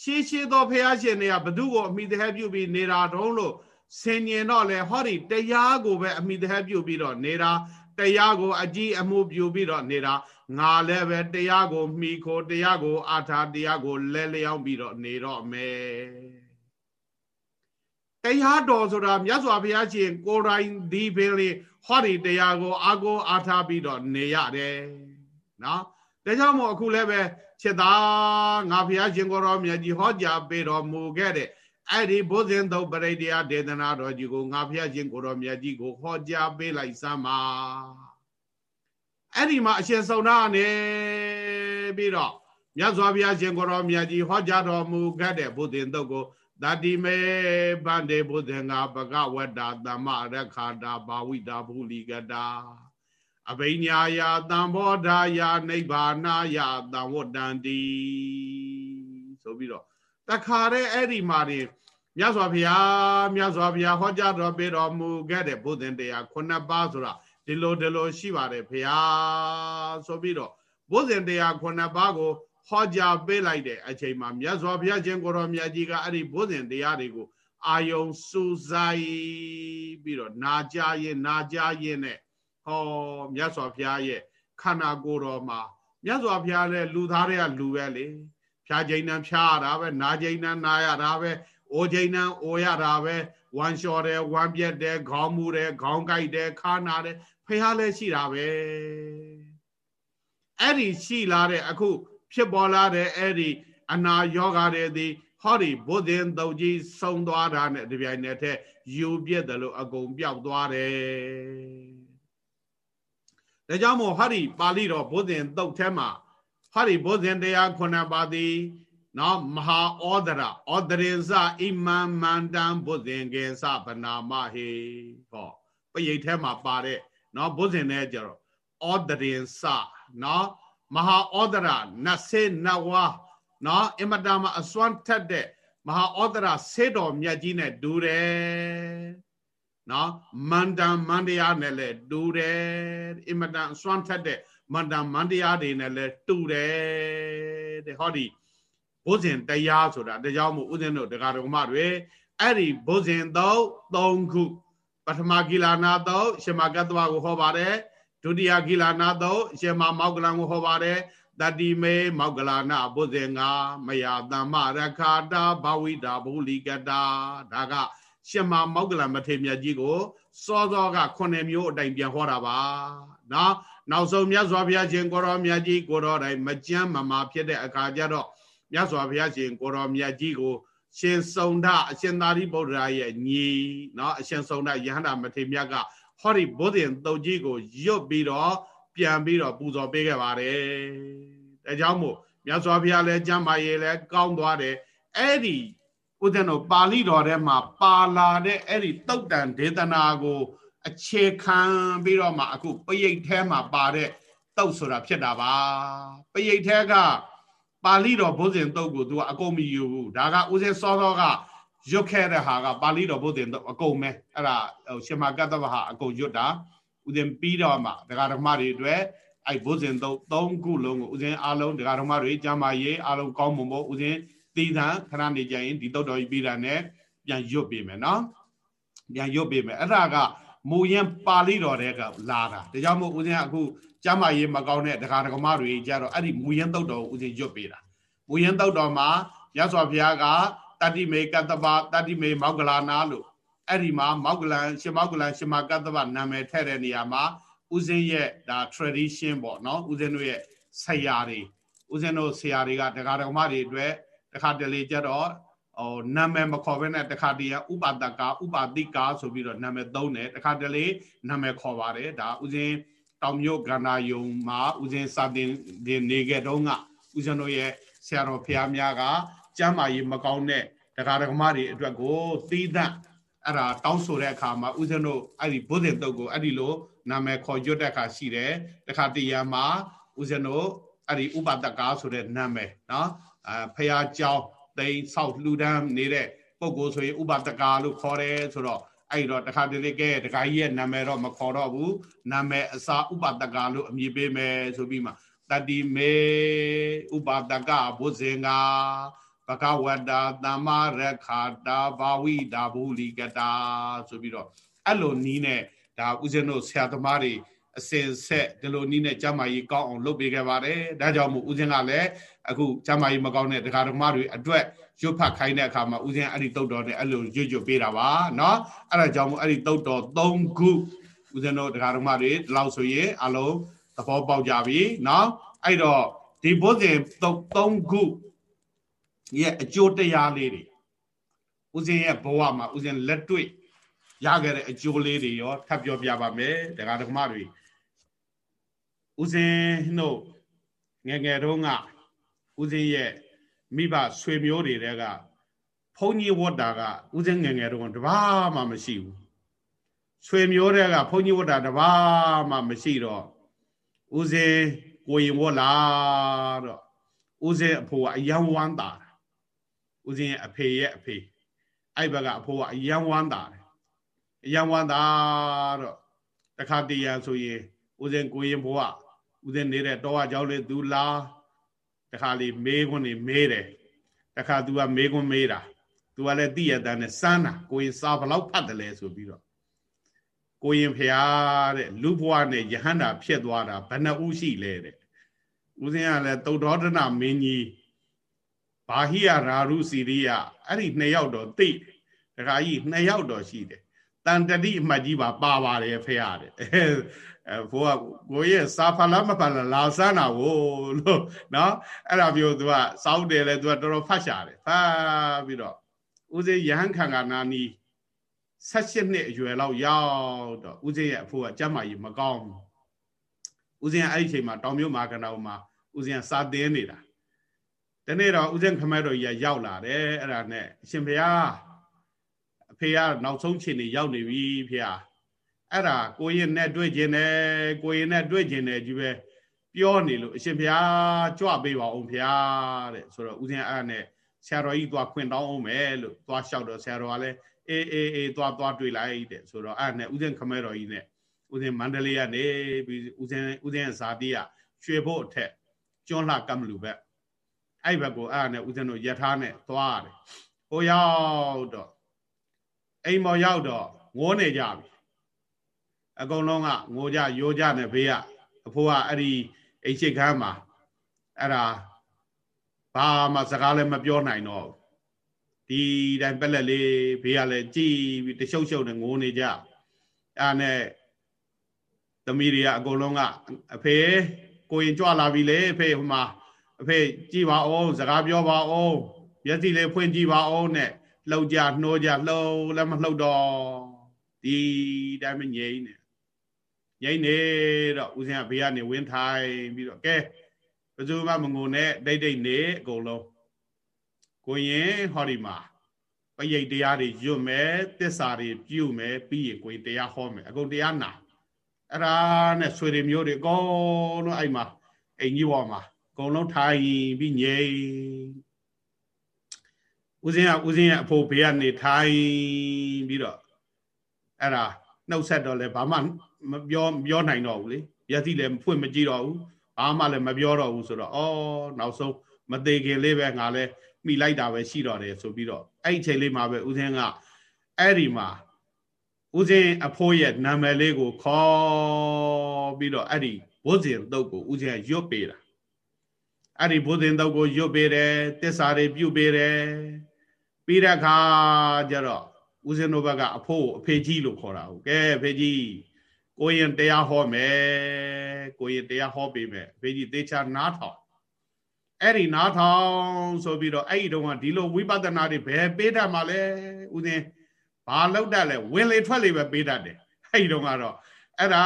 ရှေးရှေးသောဖះရှင်တွေကဘသူကိုအမိတဲပြုပြီးနေတာတုံးလို့ဆင်ញင်တော့လေဟောဒီတရားကိုပဲအမိတဲပြုပြီးတော့နေတာတရားကိုအကြည့်အမှုပြုပြီးတော့နေတာငါလည်းပဲတရားကိုမှီခိုတရားကို အာထာတရားကိုလဲလျောင်းပြီးတော့နေတော့မယ် တရားတော်ဆိုတာမြတ်စွာဘုရားရှင်ကိုယ်တိုင်ဒီပင်လေဟောဒီတရားကိုအာကိုအားထားပြီးတော့နေရတယ်နော်ဒါကြောင့်မို့အခုလည်းပဲချက်သားငါဘုရားရှင်ကိုရောမြတ်ကြီးဟောကြားပေးတော်မူခဲ့တဲ့အဲ့ဒီဘုဇင်သုတ်ပရိတရားဒေသနာတော်ကြီးကိုငါဘုရားရှင်ကိုရောမြတ်ကြီးကိုဟောကြားပေးလိုက်စမ်းပါအဲ့ဒီမှာအရှင်ဆုံးသားနေပြီးတော့မြတ်စွာဘုရားရှင်ကိုရောမြတ်ကြီးဟောကြားတော်မူခဲ့တဲ့ဘုဇင်သုတ်ကို တတိမေဗန္တေဘုဇင်္ဂပကဝတ္တာသမ္မရခာတာဘာဝိတာဘူလီကတာအဘိညာယသံဘောဓာယနိဗ္ဗာနာယသံဝတ္တန္တိဆိုပြီးတော့တခါတည်းအဲ့ဒီမှာနေမြတ်စွာဘုရားမြတ်စွာဘုရားဟောကြားတော်ပေးတော်မူခဲ့တဲ့ဘုဇင်တရားခုနှစ်ပါးဆိုတာဒီလိုဒီလိုရှိပါတယ်ဘုရားဆိုပြီးတော့ဘုဇင်တရားခုနှစ်ပါးကို ဟောကြားပေးလိုက်တဲ့အချိန်မှာမြတ်စွာဘုရားရှင်ကိုရောမြတ်ကြီးကအဲ့ဒီဘုဇင်တရားတွေကိုအာယုံစူဆိုင်ပြီးတော့နာကြရင်နာကြရင်နဲ့ဟောမြတ်စွာဘုရားရဲ့ခန္ဓာကိုယ်တော်မှာမြတ်စွာဘုရားလည်းလူသားတွေကလူပဲလေဖြာချိန်နှံဖြားရတာပဲနာချိန်နှံနာရတာပဲအိုချိန်နှံအိုရတာပဲဝမ်းလျှော်တယ်ဝမ်းပြက်တယ်ခေါင်းမူတယ်ခေါင်းကိုက်တယ်ခါနာတယ်ဖះလည်းရှိတာပဲအဲ့ဒီရှိလာတဲ့အခု ဖြစ်ပေါ်လာတဲ့အဲ့ဒီအနာယောဂါတွေသည်ဟောဒီဘုဒ္ဓင်တုတ်ကြီးဆုံးသွားတာနဲ့တပြိုင်နက်တည်းယူပြက်တယ်လို့အကုန်ပြောက်သွားတယ်ဒါကြောင့်မို့ဟောဒီပါဠိတော်ဘုဒ္ဓင်တုတ်ထဲမှာဟောဒီဘုဒ္ဓင်တရားခုနှစ်ပါးသည်နော်မဟာဩဒရဩဒရင်စဣမံမန္တံဘုဒ္ဓင်ကေစဗနာမဟေဟောပရိတ်ထဲမှာပါတဲ့နော်ဘုဒ္ဓင်နဲ့ကြတော့ဩဒရင်စနော် မဟာဩဒရနဆေနဝါနော်အင်မတာမှာအစွမ်းထက်တဲ့မဟာဩဒရဆေတော်မြတ်ကြီးနဲ့တူတယ်နော်မန္တန်မန္တရားနဲ့လည်းတူတယ်အင်မတန်အစွမ်းထက်တဲ့မန္တန်မန္တရားတွေနဲ့လည်းတူတယ်တဲ့ဟောဒီဘုဇင်တရားဆိုတာဒါကြောင့်မို့ဥစဉ်တို့တရားတော်မတွေအဲ့ဒီဘုဇင်တော့၃ခုပထမကီလာနာတော့ရှမကတ္တဝကိုဟောပါတယ်ဒုုတိယကိလနာသုတ်ရှင်မမောက္ကလံကိုဟောပါတယ်တတိမေမောက္ကလနာဘုဇေငါမယသမ္မရခာတာဘဝိတာဘူလိကတာဒါကရှင်မမောက္ကလံမထေမြတ်ကြီးကိုစောစောကခုနှစ်မျိုးအတိုင်းပြန်ဟောတာပါနော်နောက်ဆုံးမြတ်စွာဘုရားရှင်ကိုရောမြတ်ကြီးကိုရောတိုင်းမကြမ်းမမာဖြစ်တဲ့အခါကျတော့မြတ်စွာဘုရားရှင်ကိုရောမြတ်ကြီးကိုရှင်စုံဒအရှင်သာရိပုတ္တရာရဲ့ညီနော်အရှင်စုံဒယဟန္တာမထေမြတ်က ဟောဒီဘုဒ္ဓင်တုတ်ကြီးကိုရွတ်ပြီးတော့ပြန်ပြီးတော့ပူဇော်ပေးခဲ့ပါတယ်ဒါကြောင့်မို့မြတ်စွာဘုရားလည်းကျမ်းမာရေးလည်းကောင်းသွားတယ်အဲ့ဒီဦးဇင်းတို့ပါဠိတော်ထဲမှာပါလာတဲ့အဲ့ဒီတုတ်တန်ဒေသနာကိုအခြေခံပြီးတော့မှအခုပရိတ်ထဲမှာပါတဲ့တုတ်ဆိုတာဖြစ်တာပါပရိတ်ထဲကပါဠိတော်ဘုဇင်တုတ်ကိုသူကအကုန်မယူဘူးဒါကဦးဇင်းစောစောက ရွတ်ခဲ့တဲ့ဟာကပါဠိတော်ဘုရင်အကုန်ပဲအဲ့ဒါဟိုရှင်မကတ္တဝဟာအကုန်ရွတ်တာဥစဉ်ပြီးတော့မှဒကာဓမ္မတွေအတွက်အဲ့ဘုဇင်သုံးသုံးခုလုံးကိုဥစဉ်အားလုံးဒကာဓမ္မတွေကျမ်းမာရေးအားလုံးကောင်းမွန်ဖို့ဥစဉ်တည်ထံခဏနေကြရင်ဒီတုတ်တော်ကြီးပြီးတာနဲ့ပြန်ရွတ်ပေးမယ်နော်ပြန်ရွတ်ပေးမယ်အဲ့ဒါကမူရင်ပါဠိတော်တဲ့ကလာတာဒါကြောင့်မို့ဥစဉ်အခုကျမ်းမာရေးမကောင်းတဲ့ဒကာဒကမတွေကြတော့အဲ့ဒီမူရင်တုတ်တော်ကိုဥစဉ်ရွတ်ပေးတာဝိယံတုတ်တော်မှာရသော်ဘုရားက တတ္တိမေကတ္တပတတ္တိမေမောက္ကလာနာလို့အဲ့ဒီမှာမောက္ကလန်ရှင်မောက္ကလန်ရှင်မကတ္တပနာမည်ထည့်တဲ့နေရာမှာဦးဇင်းရဲ့ဒါ tradition ပေါ့နော်ဦးဇင်းတို့ရဲ့ဆရာတွေဦးဇင်းတို့ဆရာတွေကတရားတော်မတွေအတွက်တခါတလေကြတော့ဟိုနာမည်မခေါ်ဘဲနဲ့တခါတည်းဥပါဒကဥပါတိကာဆိုပြီးတော့နာမည်သုံးတယ်တခါတလေနာမည်ခေါ်ပါတယ်ဒါဦးဇင်းတောင်မြို့ကန္နာယုံမှာဦးဇင်းစာတင်နေခဲ့တော့ကဦးဇင်းတို့ရဲ့ဆရာတော်ဖះများက ကျမ်းမာရေးမကောင်းတဲ့ဒကာဒကမတွေအတွက်ကိုသီးသန့်အဲ့ဒါတောင်းဆိုတဲ့အခါမှာဦးဇင်းတို့အဲ့ဒီဘုဇင်တုတ်ကိုအဲ့ဒီလိုနာမည်ခေါ်ရွတ်တဲ့အခါရှိတယ်တခါတရံမှာဦးဇင်းတို့အဲ့ဒီဥပတကားဆိုတဲ့နာမည်နော်အဖရာကြောင်းတိန်ဆောက်လှူဒန်းနေတဲ့ပုဂ္ဂိုလ်ဆိုရင်ဥပတကာလို့ခေါ်တယ်ဆိုတော့အဲ့တော့တခါတလေကဲတခါကြီးရဲ့နာမည်တော့မခေါ်တော့ဘူးနာမည်အစားဥပတကာလို့အမည်ပေးမယ်ဆိုပြီးမှတတိမေဥပတကဘုဇင်ကာ ဘဂဝတာသမ္မာရခာတာဘာဝိတာဘူလီကတာဆိုပြီးတော့အဲ့လိုနီးနဲ့ဒါဦးဇင်းတို့ဆရာသမားတွေအစင်ဆက်ဒီလိုနီးနဲ့ကျမကြီးကောင်းအောင်လုပ်ပေးခဲ့ပါတယ်ဒါကြောင့်မို့ဦးဇင်းကလည်းအခုကျမကြီးမကောင်းတဲ့ဒကာဒကမတွေအတွက်ရွတ်ဖတ်ခိုင်းတဲ့အခါမှာဦးဇင်းအဲ့ဒီတုတ်တော်နဲ့အဲ့လိုရွတ်ရွတ်ပေးတာပါเนาะအဲ့ဒါကြောင့်မို့အဲ့ဒီတုတ်တော်၃ခုဦးဇင်းတို့ဒကာဒကမတွေဒီလောက်ဆိုရင်အလုံးသဘောပေါက်ကြပြီเนาะအဲ့တော့ဒီဘုဇင်တုတ်၃ခု ရဲ့အကျိုးတရားလေးတွေဦးဇင်းရဲ့ဘဝမှာဦးဇင်းလက်တွေ့ရခဲ့တဲ့အကျိုးလေးတွေရောထပ်ပြောပြပါမယ်ဒကာဒကမတွေဦးဇင်းတို့ငယ်ငယ်တုန်းကဦးဇင်းရဲ့မိဘဆွေမျိုးတွေတဲကဘုန်းကြီးဝတ်တာကဦးဇင်းငယ်ငယ်တုန်းကတဘာမှမရှိဘူးဆွေမျိုးတဲကဘုန်းကြီးဝတ်တာတဘာမှမရှိတော့ဦးဇင်းကိုရင်ဝတ်လာတော့ဦးဇင်းအဖိုးကအယံဝမ်းတာ ဦးဇင်းရဲ့အဖေရဲ့အဖေအဲ့ဘက်ကအဖိုးကအယံဝမ်းတာတယ်အယံဝမ်းတာတော့တခါတည်းရဆိုရင်ဦးဇင်းကိုရင်ဘဝဦးဇင်းနေတဲ့တောဝကြောက်လေသူလာတခါလေးမေးခွန်းနေမေးတယ်တခါ तू ကမေးခွန်းမေးတာ तू ကလည်းတိရတန်းနဲ့စမ်းတာကိုရင်စာဘလောက်ဖတ်တယ်လဲဆိုပြီးတော့ကိုရင်ဖျားတဲ့လူဘဝနဲ့ယဟန္တာဖြစ်သွားတာဘယ်နှဦးရှိလဲတဲ့ဦးဇင်းကလည်းတုတ်တော်ဒနာမင်းကြီး ဘာဟိယရာရုစီရိယအဲ့ဒီနှစ်ယောက်တော့သိတခါကြီးနှစ်ယောက်တော့ရှိတယ်တန်တတိအမှတ်ကြီးပါပါပါတယ်ဖះတဲ့အဲဘိုးကကိုရဲ့စာဖလားမဖလားလာစမ်းတာကိုလို့နော်အဲ့ဒါမျိုးသူကစောင်းတယ်လဲသူကတော်တော်ဖတ်ရှာတယ်ဖတ်ပြီးတော့ဦးစေးရဟန်းခံကနာနီ16နှစ်အရွယ်လောက်ရောက်တော့ဦးစေးရဲ့အဖိုးကကျမ်းမာကြီးမကောင်းဘူးဦးစင်းအဲ့ဒီအချိန်မှာတောင်မြို့မာကနာမှာဦးစင်းစာသင်နေတာ တနေ့တော့ဦးစင်းခမဲတော်ကြီးကရောက်လာတယ်အဲ့ဒါနဲ့အရှင်ဘုရားအဖေကနောက်ဆုံးချိန်နေရောက်နေပြီဖေဟာအဲ့ဒါကိုရင်နဲ့တွေ့ကျင်တယ်ကိုရင်နဲ့တွေ့ကျင်တယ်ကြီးပဲပြောနေလို့အရှင်ဘုရားကြွပေးပါအောင်ဘုရားတဲ့ဆိုတော့ဦးဇင်းအဲ့ဒါနဲ့ဆရာတော်ကြီးသွားခွင့်တောင်းအောင်မယ်လို့သွားလျှောက်တော့ဆရာတော်ကလည်းအေးအေးအေးသွားသွားတွေ့လိုက်တဲ့ဆိုတော့အဲ့ဒါနဲ့ဦးဇင်းခမဲတော်ကြီးနဲ့ဦးဇင်းမန္တလေးကနေပြီးဦးဇင်းဦးဇင်းဇာတိကရွှေဖို့အထက်ကျွန်းလှကမ္မလူဘက် အဲ့ဘက်ကိုအဲ့ဒါနဲ့ဦးဇင်းတို့ယထာနဲ့သွားတယ်ဟိုရောက်တော့အိမ်မော်ရောက်တော့ငိုးနေကြပြီအကုန်လုံးကငိုကြရိုးကြနဲ့ဘေးကအဖိုးကအဲ့ဒီအိတ်ရှိခန်းမှာအဲ့ဒါဘာမှစကားလည်းမပြောနိုင်တော့ဒီတိုင်းပက်လက်လေးဘေးကလည်းကြည်ပြီးတရှုပ်ရှုပ်နဲ့ငိုနေကြအဲ့နဲ့သမီးတွေကအကုန်လုံးကအဖေကိုရင်ကြွလာပြီလေအဖေဟိုမှာ အဖေကြည်ပါအောင်စကားပြောပါအောင်မျက်စိလေးဖွင့်ကြည့်ပါအောင်နဲ့လှုပ်ကြနှိုးကြလှုပ်လည်းမလှုပ်တော့ဒီတိုင်းမငြိမ့်နေငြိမ့်နေတော့ဦးဇင်းကဘေးကနေဝင်းထိုင်ပြီးတော့ကဲဘယ်သူမှမငုံနဲ့တိတ်တိတ်နေအကုန်လုံးကိုရင်ဟောဒီမှာပရိတ်တရားတွေရွတ်မယ်တစ္ဆာတွေပြုမယ်ပြီးရင်ကိုရင်တရားဟောမယ်အကုန်တရားနာအဲ့ဒါနဲ့ဆွေတွေမျိုးတွေအကုန်လုံးအဲ့မှာအိမ်ကြီးပေါ်မှာအ ကုန်လုံးထိုင်ပြီးငြိမ်ဦးဇင်းကဦးဇင်းရဲ့အဖိုးဘေးကနေထိုင်ပြီးတော့အဲ့ဒါနှုတ်ဆက်တော့လဲဘာမှမပြောပြောနိုင်တော့ဘူးလေမျက်စိလည်းဖွင့်မကြည့်တော့ဘူးဘာမှလည်းမပြောတော့ဘူးဆိုတော့အော်နောက်ဆုံးမသေးခင်လေးပဲငါလဲမိလိုက်တာပဲရှိတော့တယ်ဆိုပြီးတော့အဲ့ဒီချိန်လေးမှာပဲဦးဇင်းကအဲ့ဒီမှာဦးဇင်းအဖိုးရဲ့နာမည်လေးကိုခေါ်ပြီးတော့အဲ့ဒီဘုဇင်တုတ်ကိုဦးဇင်းရွတ်ပေးတာ အဲ့ဒီဘုဇင်တုတ်ကိုရွတ်ပေးတယ်တစ္ဆာတွေပြုပေးတယ်ပြီးတဲ့အခါကျတော့ဦးဇင်းတို့ဘက်ကအဖိုးအဖေကြီးလို့ခေါ်တာဟုတ်ကဲအဖေကြီးကိုရင်တရားဟောမယ်ကိုရင်တရားဟောပေးမယ်အဖေကြီးသေချာနားထောင်အဲ့ဒီနားထောင်ဆိုပြီးတော့အဲ့ဒီတုန်းကဒီလိုဝိပဿနာတွေဘယ်ပေးတတ်မှာလဲဦးဇင်းဘာလောက်တတ်လဲဝင်လေထွက်လေပဲပေးတတ်တယ်အဲ့ဒီတုန်းကတော့အဲ့ဒါ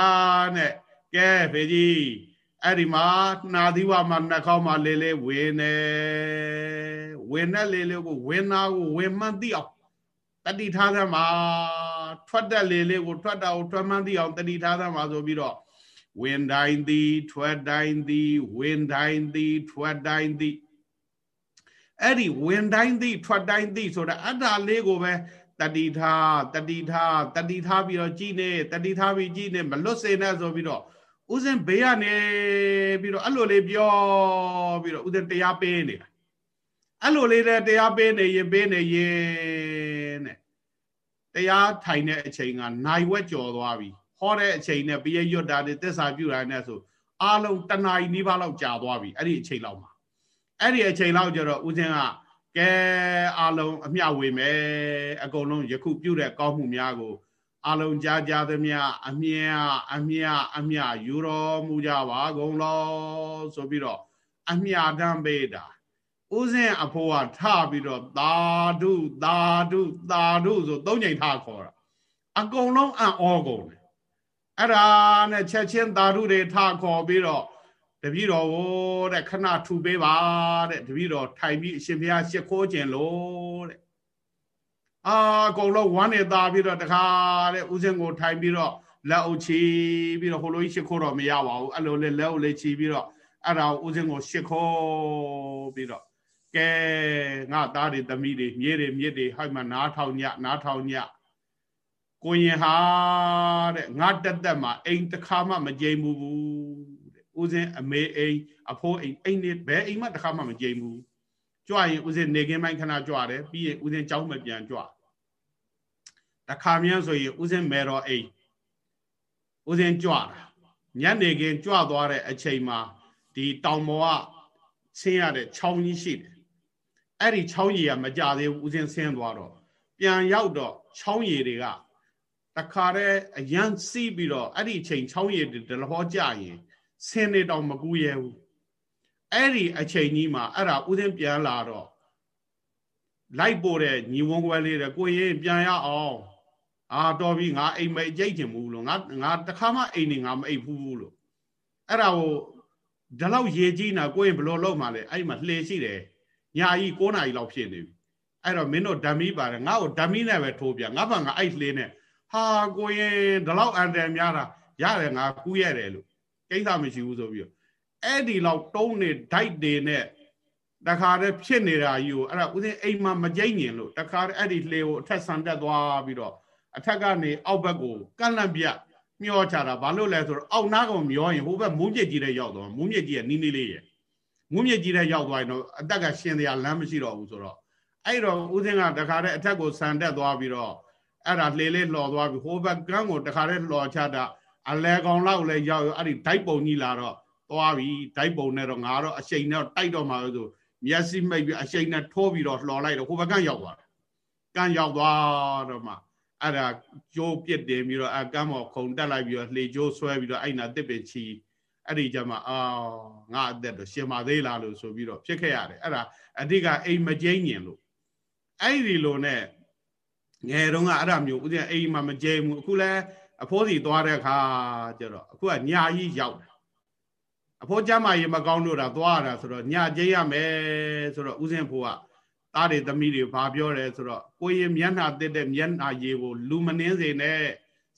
နဲ့ကဲဖေကြီး အဲ့ဒီမှာနာသီဝမှာနှာခေါင်းမှာလေးလေးဝင်နေဝင်တဲ့လေးလေးကိုဝင်နာကိုဝင်မှန်းသိအောင်တတိထားသမှာထွက်တဲ့လေးလေးကိုထွက်တာကိုထွက်မှန်းသိအောင်တတိထားသမှာဆိုပြီးတော့ဝင်တိုင်းသည် ထွက်တိုင်းသည် ဝင်တိုင်းသည် ထွက်တိုင်းသည်အဲ့ဒီဝင်တိုင်းသည် ထွက်တိုင်းသည်ဆိုတာအတ္တလေးကိုပဲတတိထားတတိထားတတိထားပြီးတော့ကြည်နေတတိထားပြီးကြည်နေမလွတ်စေနဲ့ဆိုပြီးတော့ ဥစဉ်ဘေးကနေပြီးတော့အဲ့လိုလေးပြောပြီးတော့ဥစဉ်တရားပေးနေတာအဲ့လိုလေးတဲ့တရားပေးနေရင်ပေးနေရင်တဲ့တရားထိုင်တဲ့အချိန်ကနိုင်ဝက်ကြော်သွားပြီဟောတဲ့အချိန်နဲ့ပြည့်ရွတ်တာတွေသစ္စာပြုတာနဲ့ဆိုအားလုံးတဏှာကြီးနီးပါးလောက်ကြာသွားပြီအဲ့ဒီအချိန်လောက်မှာအဲ့ဒီအချိန်လောက်ကျတော့ဥစဉ်ကကဲအားလုံးအမျှဝေမယ်အကုန်လုံးယခုပြုတဲ့ကောင်းမှုများကို အလုံးကြားကြသမျှအမြဲအမြအမြယူတော်မူကြပါကုန်လောဆိုပြီးတော့အမြတမ်းပေးတာဥစဉ်အဖိုးကထပြီးတော့သာဓုသာဓုသာဓုဆိုသုံးချိန်ထခေါ်တာအကုန်လုံးအံ့ဩကုန်တယ်အဲ့ဒါနဲ့ချက်ချင်းသာဓုတွေထခေါ်ပြီးတော့တပည့်တော်ဟိုတဲ့ခဏထူပေးပါတဲ့တပည့်တော်ထိုင်ပြီးအရှင်ဘုရားရှ िख ိုးခြင်းလို့တဲ့ အာအကုန်လုံးဝမ်းနေသားပြီးတော့တခါတဲ့ဥစဉ်ကိုထိုင်ပြီးတော့လက်အုပ်ချီပြီးတော့ဟိုလိုကြီးရှ िख ိုးတော့မရပါဘူးအဲ့လိုလေလက်အုပ်လေးချီပြီးတော့အဲ့ဒါဥစဉ်ကိုရှ िख ိုးပြီးတော့ကဲငါသားတွေသမီးတွေမြေးတွေမြစ်တွေဟိုက်မှာနားထောင်ညနားထောင်ညကိုရင်ဟာတဲ့ငါတက်တက်မှာအိမ်တစ်ခါမှမကြိမ်ဘူးတဲ့ဥစဉ်အမေအိမ်အဖိုးအိမ်အိမ်နေဘယ်အိမ်မှတစ်ခါမှမကြိမ်ဘူးကြွရင်ဥစဉ်နေခင်းပိုင်းခဏကြွတယ်ပြီးရင်ဥစဉ်ကြောင်းမပြန်ကြွတ ခါမြန်ဆိုရင်ဥစဉ်မေတော်အိမ်ဥစဉ်ကြွတာညနေခင်းကြွသွားတဲ့အချိန်မှာဒီတောင်ပေါ်ကဆင်းရတဲ့ချောင်းကြီးရှိတယ်အဲ့ဒီချောင်းကြီးကမကြသေးဘူးဥစဉ်ဆင်းသွားတော့ပြန်ရောက်တော့ချောင်းရည်တွေကတခါတည်းအရန်စီးပြီးတော့အဲ့ဒီအချိန်ချောင်းရည်တွေဒလဟောကြရင်ဆင်းနေတော့မကူးရဲဘူးအဲ့ဒီအချိန်ကြီးမှာအဲ့ဒါဥစဉ်ပြန်လာတော့လိုက်ပို့တဲ့ညီဝန်းခွဲလေးတဲ့ကိုရင်ပြန်ရအောင် အာတော်ပြီငါအိမ်မကြိတ်ချင်ဘူးလို့ငါငါတခါမှအိမ်နေငါမအိပ်ဘူးလို့အဲ့ဒါကိုဒီလောက်ရေကြီးနာကိုရင်ဘလို့လောက်မှလဲအဲ့မှာလှေရှိတယ်ညာကြီး9နာရီလောက်ဖြစ်နေပြီအဲ့တော့မင်းတို့ဓမ္မီပါတယ်ငါ့ကိုဓမ္မီနဲ့ပဲထိုးပြငါဘာငါအဲ့လှေနဲ့ဟာကိုရင်ဒီလောက်အန်တယ်များတာရတယ်ငါကူးရတယ်လို့ကိစ္စမရှိဘူးဆိုပြီးတော့အဲ့ဒီလောက်တုံးနေဒိုက်တွေနဲ့တခါတည်းဖြစ်နေတာကြီးကိုအဲ့ဒါဦးစင်းအိမ်မှာမကြိတ်ညင်လို့တခါတည်းအဲ့ဒီလှေကိုအထက်ဆန်တက်သွားပြီးတော့ အထက်ကနေအောက်ဘက်ကိုကန့်လန့်ပြမျောချတာဘာလို့လဲဆိုတော့အောက်နားကောင်မျောရင်ဟိုဘက်မူးမြစ်ကြီးတဲ့ရောက်သွားမူးမြစ်ကြီးကနီးနီးလေးရဲ့မူးမြစ်ကြီးတဲ့ရောက်သွားရင်တော့အတက်ကရှင်တရားလမ်းမရှိတော့ဘူးဆိုတော့အဲ့တော့ဦးစင်းကတခါတည်းအထက်ကိုဆန်တက်သွားပြီးတော့အဲ့ဒါလှေလေးလှော်သွားပြီးဟိုဘက်ကန်းကိုတခါတည်းလှော်ချတာအလဲကောင်လောက်လဲရောက်ရောအဲ့ဒီဓိုက်ပုံကြီးလာတော့သွားပြီဓိုက်ပုံနဲ့တော့ငါတော့အရှိန်နဲ့တိုက်တော့မှာဆိုမျက်စိမိတ်ပြီးအရှိန်နဲ့ထိုးပြီးတော့လှော်လိုက်တော့ဟိုဘက်ကန်းရောက်သွားတယ်ကန်းရောက်သွားတော့မှ အဲ့ဒါကြိုးပြစ်တင်ပြီးတော့အကမ်းမော်ခုံတက်လိုက်ပြီးတော့လှေကြိုးဆွဲပြီးတော့အဲ့နာတစ်ပင်ချီအဲ့ဒီကြမှာအာငါအသက်တော့ရှင်ပါသေးလားလို့ဆိုပြီးတော့ဖြစ်ခဲ့ရတယ်အဲ့ဒါအဓိကအိမ်မကျိန်းညင်လို့အဲ့ဒီလိုနဲ့ငယ်တုန်းကအဲ့ဒါမျိုးဥစဉ်အိမ်မှာမကျိန်းဘူးအခုလဲအဖိုးစီသွားတဲ့အခါကျတော့အခုကညာကြီးရောက်တယ်အဖိုးကျမကြီးမကောင်းလို့တာသွားရတာဆိုတော့ညာကျိန်းရမယ်ဆိုတော့ဥစဉ်ဖိုးက သားတွေသမီးတွေဘာပြောတယ်ဆိုတော့ကိုရင်မျက်နှာတက်တဲ့မျက်နှာရည်ကိုလူမနှင်းစေနဲ့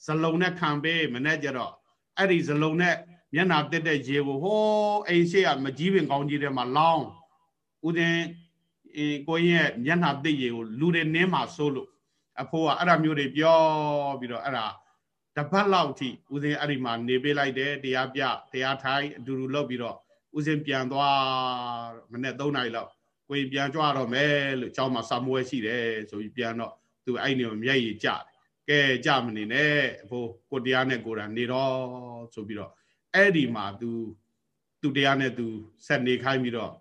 ဇလုံနဲ့ခံပေးမနဲ့ကြတော့အဲ့ဒီဇလုံနဲ့မျက်နှာတက်တဲ့ရေကိုဟိုးအိမ်ရှိကမကြီးပင်ကောင်းကြီးထဲမှာလောင်းဥစဉ်အေးကိုရင်ရဲ့မျက်နှာတက်ရေကိုလူတွေနင်းမှာစိုးလို့အဖိုးကအဲ့ဒါမျိုးတွေပြောပြီးတော့အဲ့ဒါတပတ်လောက်ထိဥစဉ်အဲ့ဒီမှာနေပေးလိုက်တယ်တရားပြတရားထိုင်အတူတူလုပ်ပြီးတော့ဥစဉ်ပြန်သွားမနေ့3နာရီလောက် ကိုရင်ပြန်ကြွတော့မယ်လို့เจ้าမှာစာမွဲရှိတယ်ဆိုပြီးပြန်တော့သူအဲ့နေမျက်ရည်ကျတယ်ကဲကြမနေနဲ့အဖိုးကိုတရားနဲ့ကိုယ်တာနေတော့ဆိုပြီးတော့အဲ့ဒီမှာ तू သူတရားနဲ့ तू ဆက်နေခိုင်းပြီးတော့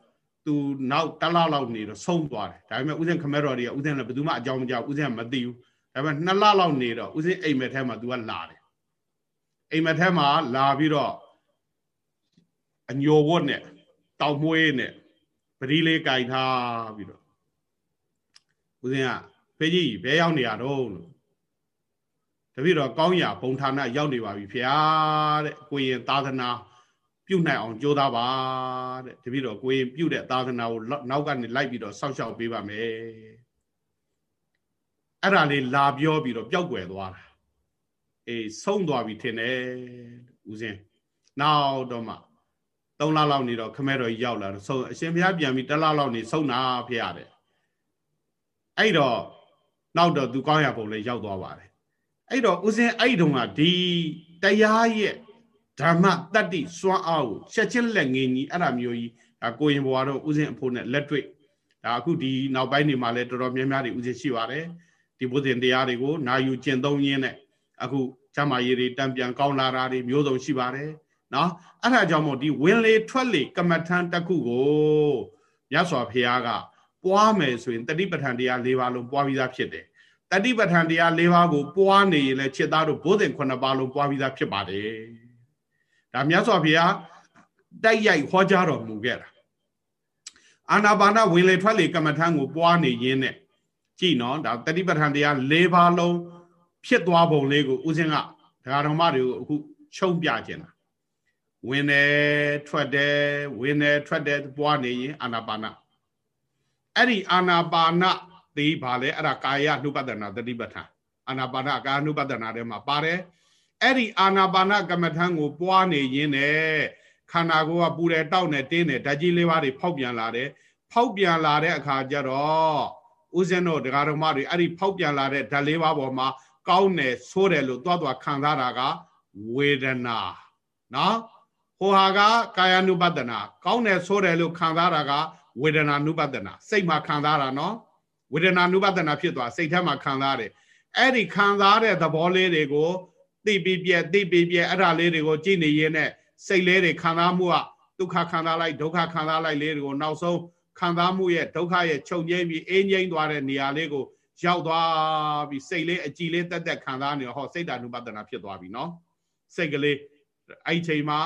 သူနောက်တလလောက်နေတော့ဆုံးသွားတယ်ဒါပေမဲ့ဥစဉ်ခမဲတော်တွေကဥစဉ်လည်းဘယ်သူမှအကြောင်းမကြောက်ဥစဉ်ကမသိဘူးဒါပေမဲ့နှစ်လလောက်နေတော့ဥစဉ်အိမ်မက်ထဲမှာ तू ကလာတယ်အိမ်မက်ထဲမှာလာပြီးတော့အညော်ဝတ်နဲ့တောက်မွေးနဲ့ ပတိလေးကြိုင်ထားပြီးတော့ဦးဇင်းကဖေကြီးဘယ်ရောက်နေရတော့လို့တပည့်တော်ကောင်းရာဘုံဌာနရောက်နေပါပြီဖေဟာတဲ့ကိုရင်သာသနာပြုတ်နိုင်အောင်ကြိုးစားပါတဲ့တပည့်တော်ကိုရင်ပြုတ်တဲ့သာသနာကိုနောက်ကနေလိုက်ပြီးတော့စောင့်ရှောက်ပေးပါမယ်အဲ့ဒါလေးလာပြောပြီးတော့ပျောက်ွယ်သွားတာအေးဆုံးသွားပြီထင်တယ်ဦးဇင်းနောက်တော့မှ 3လလောက်နေတော့ခမဲတော်ကြီးရောက်လာတော့ဆုံးအရှင်ဘုရားပြန်ပြီး1လလောက်နေဆုံးတာဖေရတယ်အဲ့တော့နောက်တော့သူကောင်းရပုံလေးရောက်သွားပါတယ်အဲ့တော့ဦးဇင်းအဲ့တုန်းကဒီတရားရဲ့ဓမ္မတတ္တိစွမ်းအားကိုချက်ချင်းလက်ငင်းကြီးအဲ့ဒါမျိုးကြီးဒါကိုရင်ဘွားတော့ဦးဇင်းအဖို့နဲ့လက်တွေ့ဒါအခုဒီနောက်ပိုင်းနေမှာလဲတော်တော်များများတွေဦးဇင်းရှိပါတယ်ဒီဘုဇင်တရားတွေကိုနာယူကျင့်သုံးရင်းနဲ့အခုဇမရည်တွေတံပြန်ကောင်းလာတာတွေမျိုးစုံရှိပါတယ် နော်အဲ့ဒါကြောင့်မို့ဒီဝင်လေထွက်လေကမ္မထန်တစ်ခုကိုမြတ်စွာဘုရားကပွားမယ်ဆိုရင်တတိပဋ္ဌာန်တရား၄ပါးလုံးပွားပြီးသားဖြစ်တယ်တတိပဋ္ဌာန်တရား၄ပါးကိုပွားနေရင်လည်းจิตသားတို့ဘုဇင်9ပါးလုံးပွားပြီးသားဖြစ်ပါတယ်ဒါမြတ်စွာဘုရားတိုက်ရိုက်ဟောကြားတော်မူခဲ့တာအာနာပါနဝင်လေထွက်လေကမ္မထံကိုပွားနေရင်းနဲ့ကြည်နော်ဒါတတိပဋ္ဌာန်တရား၄ပါးလုံးဖြစ်သွားပုံလေးကိုဦးဇင်းကဒကာတော်မတွေကိုအခုချုပ်ပြခြင်းတာ ဝင်တယ်ထွက်တယ်ဝင်တယ်ထွက်တယ်ပွားနေရင်အာနာပါနအဲ့ဒီအာနာပါနသိပါလေအဲ့ဒါကာယနှုပတ္တနာတတိပဋ္ဌာန်အာနာပါနကာယနှုပတ္တနာထဲမှာပါတယ်အဲ့ဒီအာနာပါနကမ္မထံကိုပွားနေရင်းနဲ့ခန္ဓာကိုယ်ကပူတယ်တောက်တယ်တင်းတယ်ဓာတ်ကြီးလေးပါးတွေဖောက်ပြန်လာတယ်ဖောက်ပြန်လာတဲ့အခါကျတော့ဦးဇင်းတို့ဒကာတော်မတွေအဲ့ဒီဖောက်ပြန်လာတဲ့ဓာတ်လေးပါးပေါ်မှာကောင်းတယ်ဆိုးတယ်လို့သွားသွားခံစားတာကဝေဒနာနော် ဟိုဟာကကာယ ानु ပတနာကောင်းတယ်ဆိုးတယ်လို့ခံစားတာကဝေဒနာ ानु ပတနာစိတ်မှာခံစားတာနော်ဝေဒနာ ानु ပတနာဖြစ်သွားစိတ်ထဲမှာခံစားတယ်အဲ့ဒီခံစားတဲ့သဘောလေးတွေကိုသိပြီးပြက်သိပြီးပြက်အဲ့ဒါလေးတွေကိုကြည့်နေရင်းနဲ့စိတ်လေးတွေခံစားမှုကဒုက္ခခံစားလိုက်ဒုက္ခခံစားလိုက်လေးတွေကိုနောက်ဆုံးခံစားမှုရဲ့ဒုက္ခရဲ့ချုပ်ငြိမ်းပြီးအေးငြိမ်းသွားတဲ့နေရာလေးကိုရောက်သွားပြီးစိတ်လေးအကြည်လေးတက်တက်ခံစားနေတော့ဟောစိတ်ဓာနုပဒနာဖြစ်သွားပြီနော်စိတ်ကလေးအဲ့ချိန်မှာ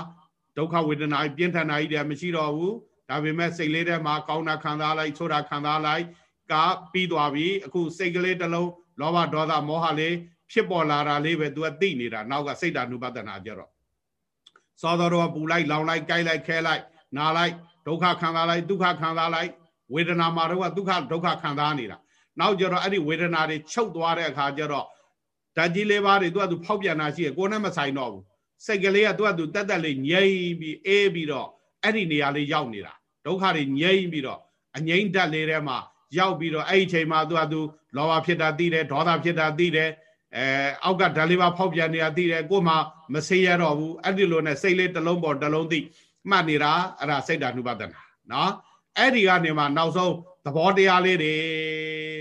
ဒုက္ခဝေဒနာပြင်းထန်တာကြီးတည်းမရှိတော့ဘူးဒါပေမဲ့စိတ်လေးထဲမှာကောင်းတာခံစားလိုက်ဆိုးတာခံစားလိုက်ကပြီးသွားပြီအခုစိတ်ကလေးတစ်လုံးလောဘဒေါသမောဟလေးဖြစ်ပေါ်လာတာလေးပဲ तू ကသိနေတာနောက်ကစိတ်ဓာနုပဒနာကြတော့စောတော်တော်ပူလိုက်လောင်လိုက်ကြိုက်လိုက်ခဲလိုက်နာလိုက်ဒုက္ခခံစားလိုက်ဒုက္ခခံစားလိုက်ဝေဒနာမှာတော့ဒုက္ခဒုက္ခခံစားနေတာနောက်ကြတော့အဲ့ဒီဝေဒနာတွေချုပ်သွားတဲ့အခါကျတော့ဓာတ်ကြီးလေးပါးတွေသူကသူဖောက်ပြန်တာရှိရကိုယ်နဲ့မဆိုင်တော့ဘူး စိတ်ကလေးကသူကသူတက်တက်လေးငြိမ့်ပြီးအေးပြီးတော့အဲ့ဒီနေရာလေးရောက်နေတာဒုက္ခတွေငြိမ့်ပြီးတော့အငြိမ့်တက်လေးထဲမှာရောက်ပြီးတော့အဲ့ဒီချိန်မှာသူကသူလောဘဖြစ်တာသိတယ်ဒေါသဖြစ်တာသိတယ်အဲအောက်ကဓာတ်လေးပါဖောက်ပြန်နေတာသိတယ်ကို့မှာမဆေးရတော့ဘူးအဲ့ဒီလိုနဲ့စိတ်လေးတစ်လုံးပေါ်တစ်လုံးသိမှတ်နေတာအဲ့ဒါစိတ်ဓာတ်နုပဒနာနော်အဲ့ဒီကနေမှနောက်ဆုံးသဘောတရားလေးတွေ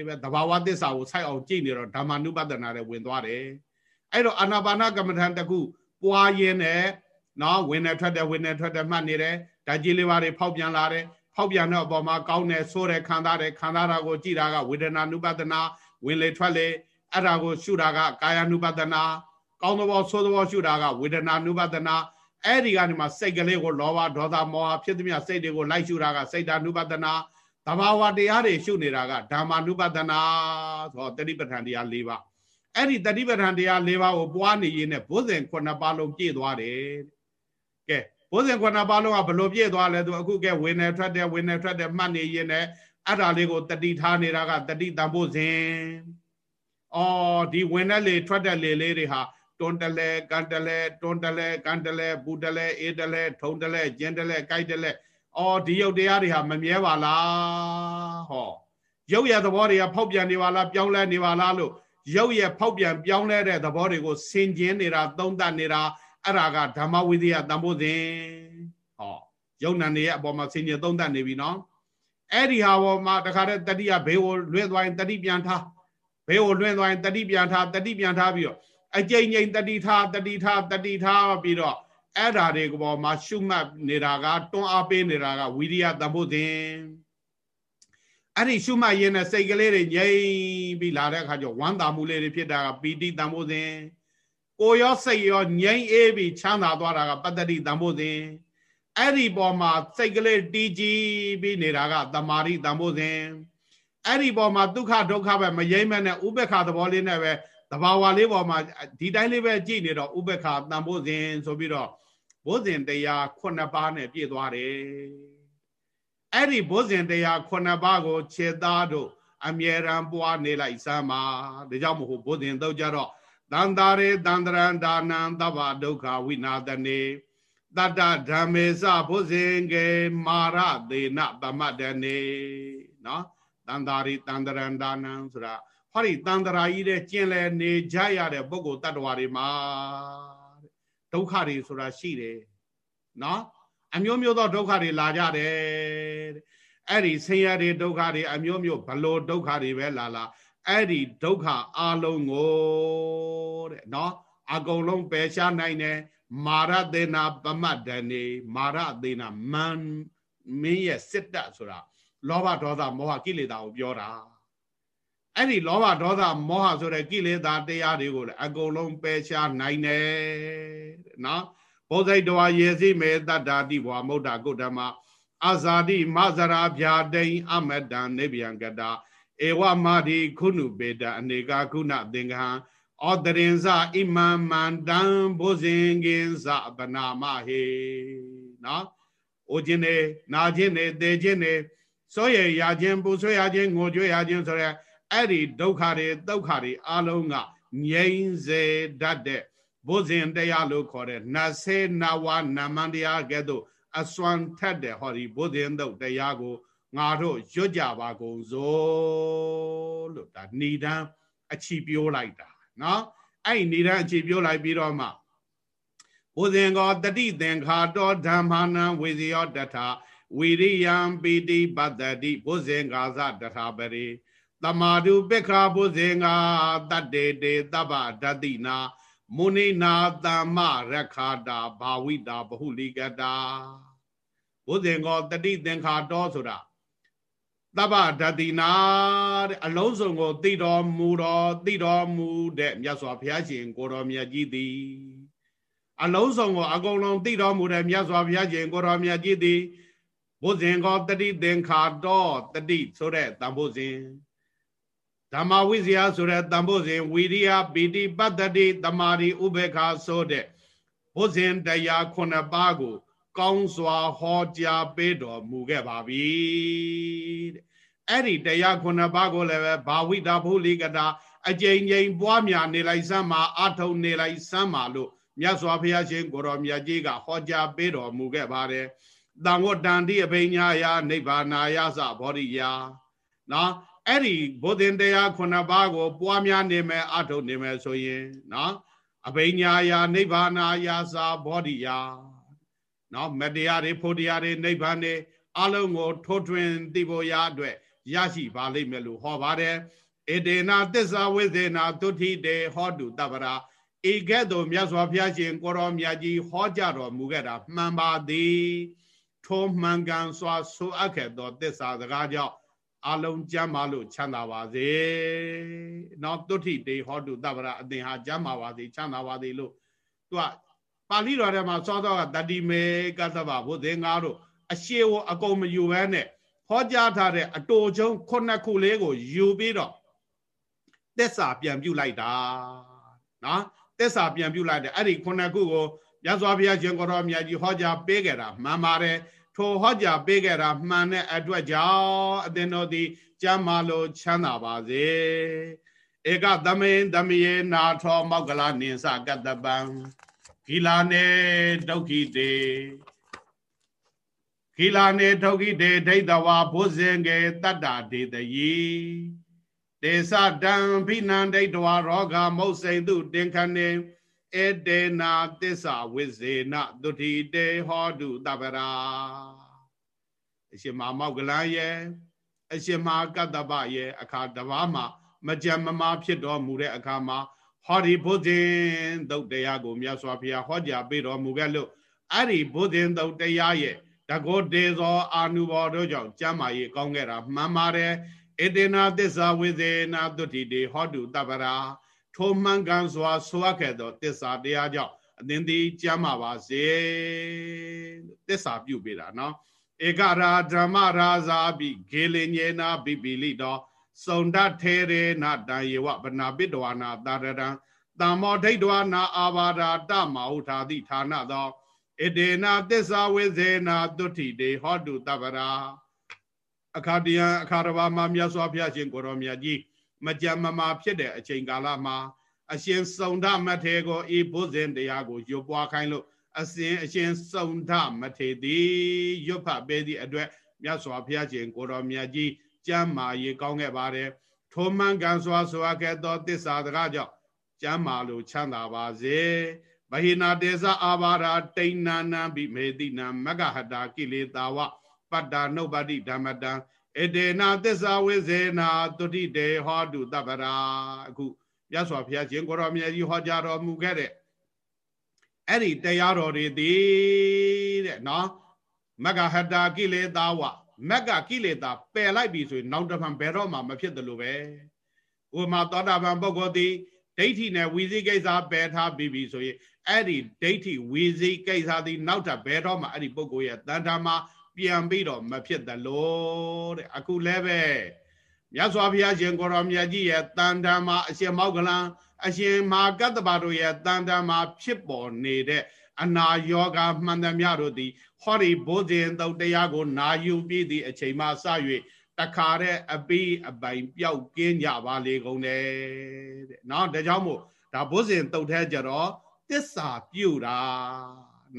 ပဲသဘာဝသစ္စာကိုစိုက်အောင်ကြည့်နေတော့ဓမ္မနုပဒနာတွေဝင်သွားတယ်အဲ့တော့အာနာပါနကမ္မထံတခု ပွားရင်းနဲ့နော်ဝင်နေထွက်တယ်ဝင်နေထွက်တယ်မှတ်နေတယ်ဓာကြီးလေးပါးတွေဖောက်ပြန်လာတယ်ဖောက်ပြန်တဲ့အပေါ်မှာကောင်းတယ်ဆိုးတယ်ခံစားတယ်ခံစားတာကိုကြည်တာကဝေဒနာနုပဒနာဝင်လေထွက်လေအဲ့ဒါကိုရှုတာကကာယနုပဒနာကောင်းသဘောဆိုးသဘောရှုတာကဝေဒနာနုပဒနာအဲ့ဒီကနေမှစိတ်ကလေးကိုလောဘဒေါသမောဟဖြစ်သမျှစိတ်တွေကိုလိုက်ရှုတာကစိတ်ဓာနုပဒနာသဘာဝတရားတွေရှုနေတာကဓမ္မနုပဒနာဆိုတော့တတိပဋ္ဌာန်တရား၄ပါး အဲ့ဒီတတိပဋ္ဌာန်တရား၄ပါးကိုပွားနေရင်းနဲ့ဘုဇင်ခုနှစ်ပါးလုံးပြည့်သွားတယ်ကဲဘုဇင်ခုနှစ်ပါးလုံးကဘလို့ပြည့်သွားလဲသူအခုကဲဝင်းနေထွက်တယ်ဝင်းနေထွက်တယ်မှတ်နေရင်းနဲ့အဲ့ဒါလေးကိုတတိထားနေတာကတတိတန်ဖို့ဇင်အော်ဒီဝင်တဲ့လေထွက်တဲ့လေလေးတွေဟာတွန်းတလဲကန်တလဲတွန်းတလဲကန်တလဲပူတလဲအေးတလဲထုံတလဲကျင်းတလဲကြိုက်တလဲအော်ဒီရုပ်တရားတွေဟာမမြဲပါလားဟောရုပ်ရသဘောတွေကဖောက်ပြန်နေပါလားပြောင်းလဲနေပါလားလို့ ရုပ်ရဖောက်ပြန်ပြောင်းလဲတဲ့သဘောတွေကိုဆင်ကျင်နေတာသုံးသပ်နေတာအဲ့ဒါကဓမ္မဝိသယတန်ဖိုးစဉ်ဟောယုံနံတွေရဲ့အပေါ်မှာဆင်ကျင်သုံးသပ်နေပြီနော်အဲ့ဒီဟာပေါ်မှာတခါတည်းတတိယဘေးကိုလွဲသွားရင်တတိပြန်ထားဘေးကိုလွှင့်သွားရင်တတိပြန်ထားတတိပြန်ထားပြီးတော့အကြိမ်ကြိမ်တတိထားတတိထားတတိထားပြီးတော့အဲ့ဓာတွေကပေါ်မှာရှုမှတ်နေတာကတွန်းအားပေးနေတာကဝိရိယတန်ဖို့စဉ် အဲ့ဒီရှုမှတ်ရင်းနဲ့စိတ်ကလေးတွေငြိမ်ပြီးလာတဲ့အခါကျဝမ်းသာမှုလေးတွေဖြစ်တာကပီတိတန်ဖို့စဉ်ကိုရောစိတ်ရောငြိမ်အေးပြီးချမ်းသာသွားတာကပတ္တိတန်ဖို့စဉ်အဲ့ဒီပေါ်မှာစိတ်ကလေးတည်ကြည်ပြီးနေတာကတမာရိတန်ဖို့စဉ်အဲ့ဒီပေါ်မှာဒုက္ခဒုက္ခပဲမယိမ့်မဲ့နဲ့ဥပ္ပခသဘောလေးနဲ့ပဲတဘာဝလေးပေါ်မှာဒီတိုင်းလေးပဲကြည့်နေတော့ဥပ္ပခတန်ဖို့စဉ်ဆိုပြီးတော့ဘုဇင်တရား9ပါးနဲ့ပြည့်သွားတယ် အဲ့ဒီဘုဇင်တရား9ပါးကိုခြေသားတို့အမြဲတမ်းပွားနေလိုက်စမ်းပါဒါကြောင့်မို့ဘုဇင်တော့ကြတော့တန္တာရေတန္တရံဒါနံသဗ္ဗဒုက္ခဝိနာတနေတတ္တဓမ္မေစဘုဇင်ကေမာရသေနသမတ္တနေနော်တန္တာရိတန္တရံဒါနံဆိုတာဟောဒီတန္တရာကြီးတဲ့ကျင်လည်နေကြရတဲ့ပုဂ္ဂိုလ်တ attva တွေမှာဒုက္ခတွေဆိုတာရှိတယ်နော် အမျိုးမျိုးသောဒုက္ခတွေလာကြတယ်အဲ့ဒီဆင်းရဲတွေဒုက္ခတွေအမျိုးမျိုးဘလို့ဒုက္ခတွေပဲလာလာအဲ့ဒီဒုက္ခအလုံးကိုတဲ့နော်အကုန်လုံးပယ်ရှားနိုင်တယ်မာရသေနာပမတ်တနေမာရသေနာမန်မင်းရဲ့စစ်တပ်ဆိုတာလောဘဒေါသမောဟကိလေသာကိုပြောတာအဲ့ဒီလောဘဒေါသမောဟဆိုတဲ့ကိလေသာတရားတွေကိုလည်းအကုန်လုံးပယ်ရှားနိုင်တယ်နော် ဘောဇိတ်တော်ရေစီမေတတ္တာတိဘွာမုဒ္ဒကုတ္တမအာဇာတိမဇရာဗျာတိန်အမတံနေဗျံကတာဧဝမာတိခုနုပေတအနေကာခုနသင်္ကဟံဩတရင်စဣမံမန္တံဘုဇင်ကင်စပနာမဟေနော်။အိုခြင်းနဲ့နာခြင်းနဲ့သေခြင်းနဲ့စိုးရရခြင်းပူဆွေးရခြင်းငိုကြွေးရခြင်းဆိုရဲအဲ့ဒီဒုက္ခတွေဒုက္ခတွေအလုံးကငြိမ်းစေတတ်တဲ့ ဘုဇင်တရားလို့ခေါ်တဲ့နဆေနဝနမန္တရားကဲ့သို့အစွမ်းထက်တဲ့ဟောဒီဘုဇင်တုတ်တရားကိုငါတို့ရွတ်ကြပါကုန်စို့လို့ဒါဏိဒံအချီပြိုးလိုက်တာနော်အဲ့ဏိဒံအချီပြိုးလိုက်ပြီးတော့မှဘုဇင်ကောတတိသင်္ခါတောဓမ္မာနံဝေဇယောတထာဝိရိယံပိတိပတ္တိဘုဇင်္ဂါသတထာပရိတမာတုပိခာဘုဇင်္ဂါတတ္တေတေတပ္ပဒတိနာ မုနိနာသမ္မရခာတာဘာဝိတာဘဟုလိကတာဘုဇင်္ဂောတတိသင်္ခါတောဆိုတာတပ္ပဒတိနာတဲ့အလုံးစုံကိုသိတော်မူတော်သိတော်မူတဲ့မြတ်စွာဘုရားရှင်ကိုတော်မြတ်ကြီးသည်အလုံးစုံကိုအကုန်လုံးသိတော်မူတဲ့မြတ်စွာဘုရားရှင်ကိုတော်မြတ်ကြီးသည်ဘုဇင်ကောတတိသင်္ခါတောတတိဆိုတဲ့တန်ဖို့စဉ် ဓမ္မဝိဇ္ဇာဆိုတဲ့တန်ဖို့စဉ်ဝီရိယပီတိပတ္တိတမာရီဥပေက္ခဆိုတဲ့ဘုဇင်တရားခုနှစ်ပါးကို ကောင်းစွာဟောကြားပေးတော်မူခဲ့ပါပြီတဲ့အဲ့ဒီတရားခုနှစ်ပါးကိုလည်းပဲဘာဝိတာဘုလိကတာအကျဉ်းချင်းပွားများနေလိုက်စမ်းမှာအထုံနေလိုက်စမ်းမှာလို့မြတ်စွာဘုရားရှင်ကိုရောမြတ်ကြီးကဟောကြားပေးတော်မူခဲ့ပါတယ်တံဝတ္တန်တိအဘိညာယနိဗ္ဗာနာယသဘောရိယာနော် အဲ့ဒီဘုဒ္ဓင်တရားခုနှစ်ပါးကို ပွားများနေမယ်အထုတ်နေမယ်ဆိုရင်နော်အဘိညာယနိဗ္ဗာနာယသဘောရိယာနော်မတရားတွေဖို့တရားတွေနိဗ္ဗာန်တွေအလုံးကိုထိုးထွင်းသိဖို့ရအတွက်ရရှိပါလိမ့်မယ်လို့ဟောပါတယ်ဧတေနာသစ္စာဝိဇေနာတုထိတေဟောတုတပ္ပရာဧကဲ့သို့မြတ်စွာဘုရားရှင်ကိုရောမြတ်ကြီးဟောကြားတော်မူခဲ့တာမှန်ပါသည်ထိုမှန်ကန်စွာဆိုအပ်ခဲ့သောတစ္ဆာစကားကြောင့် အလုံးကျမ်းပါလို့ချမ်းသာပါစေ။နောက်တုဋ္ဌိတေဟောတုတပ္ပရာအသင်ဟာကျမ်းပါပါစေချမ်းသာပါစေလို့သူကပါဠိတော်ထဲမှာစောစောကတတိမေကသဗ္ဗဘုဇင်္ဂါတို့အရှိဝအကုန်မယူဘဲနဲ့ဟောကြားထားတဲ့အတူချုံခုနှစ်ခုလေးကိုယူပြီးတော့သစ္စာပြန်ပြုလိုက်တာနော်သစ္စာပြန်ပြုလိုက်တယ်အဲ့ဒီခုနှစ်ခုကိုမြတ်စွာဘုရားရှင်ကိုရောမြတ်ကြီးဟောကြားပေးခဲ့တာမှန်ပါတယ် ထိုဟောကြားပေးခဲ့တာမှန်တဲ့အတွက်ကြောင့်အသင်တို့သည်ကျမ်းမာလို့ချမ်းသာပါစေဧကသမေသမေနာထောမောက္ကလနိသကတပံဂီလာနေဒုက္ခိတေဂီလာနေဒုက္ခိတေဒိဋ္ဌဝါဘုဇင်ကေတတ္တာဒေတယီတေသတံဖိနံဒိဋ္ဌဝါရောဂမုတ်စိန်တုတင်ခဏေ ဧတေနာသစ္စာဝိဇေနသုတိတေဟောတုတပရာအရှင်မမောက်ကလန်ရဲ့အရှင်မကတ္တပရဲ့အခါတဘာမှာမကြံမမာဖြစ်တော်မူတဲ့အခါမှာဟောဒီဘုဇင်သုတ်တရားကိုမြတ်စွာဘုရားဟောကြားပေးတော်မူခဲ့လို့အဲ့ဒီဘုဇင်တုတ်တရားရဲ့တကောတေဇောအာနုဘောတို့ကြောင့်ကျမ်းမာရေးကောင်းခဲ့တာမှန်ပါတယ်ဧတေနာသစ္စာဝိဇေနာတုတိတေဟောတုတပရာ ထိုမှန်ကန်စွာဆိုအပ်ခဲ့သောသစ္စာတရားကြောင့်အသင်သည်ကျမ်းမာပါစေသစ္စာပြုပေးတာနော်ဧကရာဓမ္မရာဇာပိဂေလညေနာပိပိလိတောစုံတထေရေနာတံယေဝဗနာပိတဝနာတာရတံတမ္မောဒိဋ္ဌဝနာအာဘာဒာတမဟုထာတိဌာနသောဣတေနာသစ္စာဝိဇေနာတုတိတေဟောတုတပရာအခါတယံအခါတဘာမှာမြတ်စွာဘုရားရှင်ကိုရောမြတ်ကြီး မကြမ်းမမာဖြစ်တဲ့အချိန်ကာလမှာအရှင်စုံဒမထေကိုဤဘုဇင်တရားကိုရွပွားခိုင်းလို့အစဉ်အရှင်စုံဒမထေသည်ရွတ်ဖတ်ပေးသည့်အတွက်မြတ်စွာဘုရားရှင်ကိုရောမြတ်ကြီးကျမ်းမာရေးကောင်းခဲ့ပါတယ်ထိုမှန်ကန်စွာဆိုအပ်ခဲ့သောတစ္ဆာတကားကြောင့်ကျမ်းမာလို့ချမ်းသာပါစေဗဟိနာတေဇအာဘာရာတိဏနံဘိမေတိနံမဂဟတာကိလေသာဝပတ္တာနုပတိဓမ္မတံ ဧတေနာသစ္စာဝိဇေနာတုတိတေဟောတုတပ္ပရာအခုမြတ်စွာဘုရားရှင်ကိုရောမြတ်ကြီးဟောကြားတော်မူခဲ့တဲ့အဲ့ဒီတရားတော်တွေသည်တဲ့နော်မဂဟတာကိလေသာဝမက်ကကိလေသာပယ်လိုက်ပြီဆိုရင်နောက်တစ်ဖန်ဘယ်တော့မှမဖြစ်တယ်လို့ပဲဥပမာသောတာပန်ပုဂ္ဂိုလ်သည်ဒိဋ္ဌိနဲ့ဝီစီကိစ္စပယ်ထားပြီးပြီဆိုရင်အဲ့ဒီဒိဋ္ဌိဝီစီကိစ္စသည်နောက်ထပ်ဘယ်တော့မှအဲ့ဒီပုဂ္ဂိုလ်ရဲ့တန်ထာမှာ ပြန်ပြီးတော့မဖြစ်သလိုတဲ့အခုလည်းပဲမြတ်စွာဘုရားရှင်ကိုရောမြတ်ကြီးရဲ့တန်တမာအရှင်မောက္ကလံအရှင်မဟာကတ္တဗတို့ရဲ့တန်တမာဖြစ်ပေါ်နေတဲ့အနာယောဂမှန်သမျှတို့သည်ဟောဒီဘုဇင်တုတ်တရားကို နာယူပြီးသည့်အချိန်မှစ၍တခါတဲ့အပိအပိုင်ပျောက်ကင်းကြပါလေကုန်တယ်တဲ့။နော်ဒါကြောင့်မို့ဒါဘုဇင်တုတ်ထဲကြတော့တစ္ဆာပြုတာ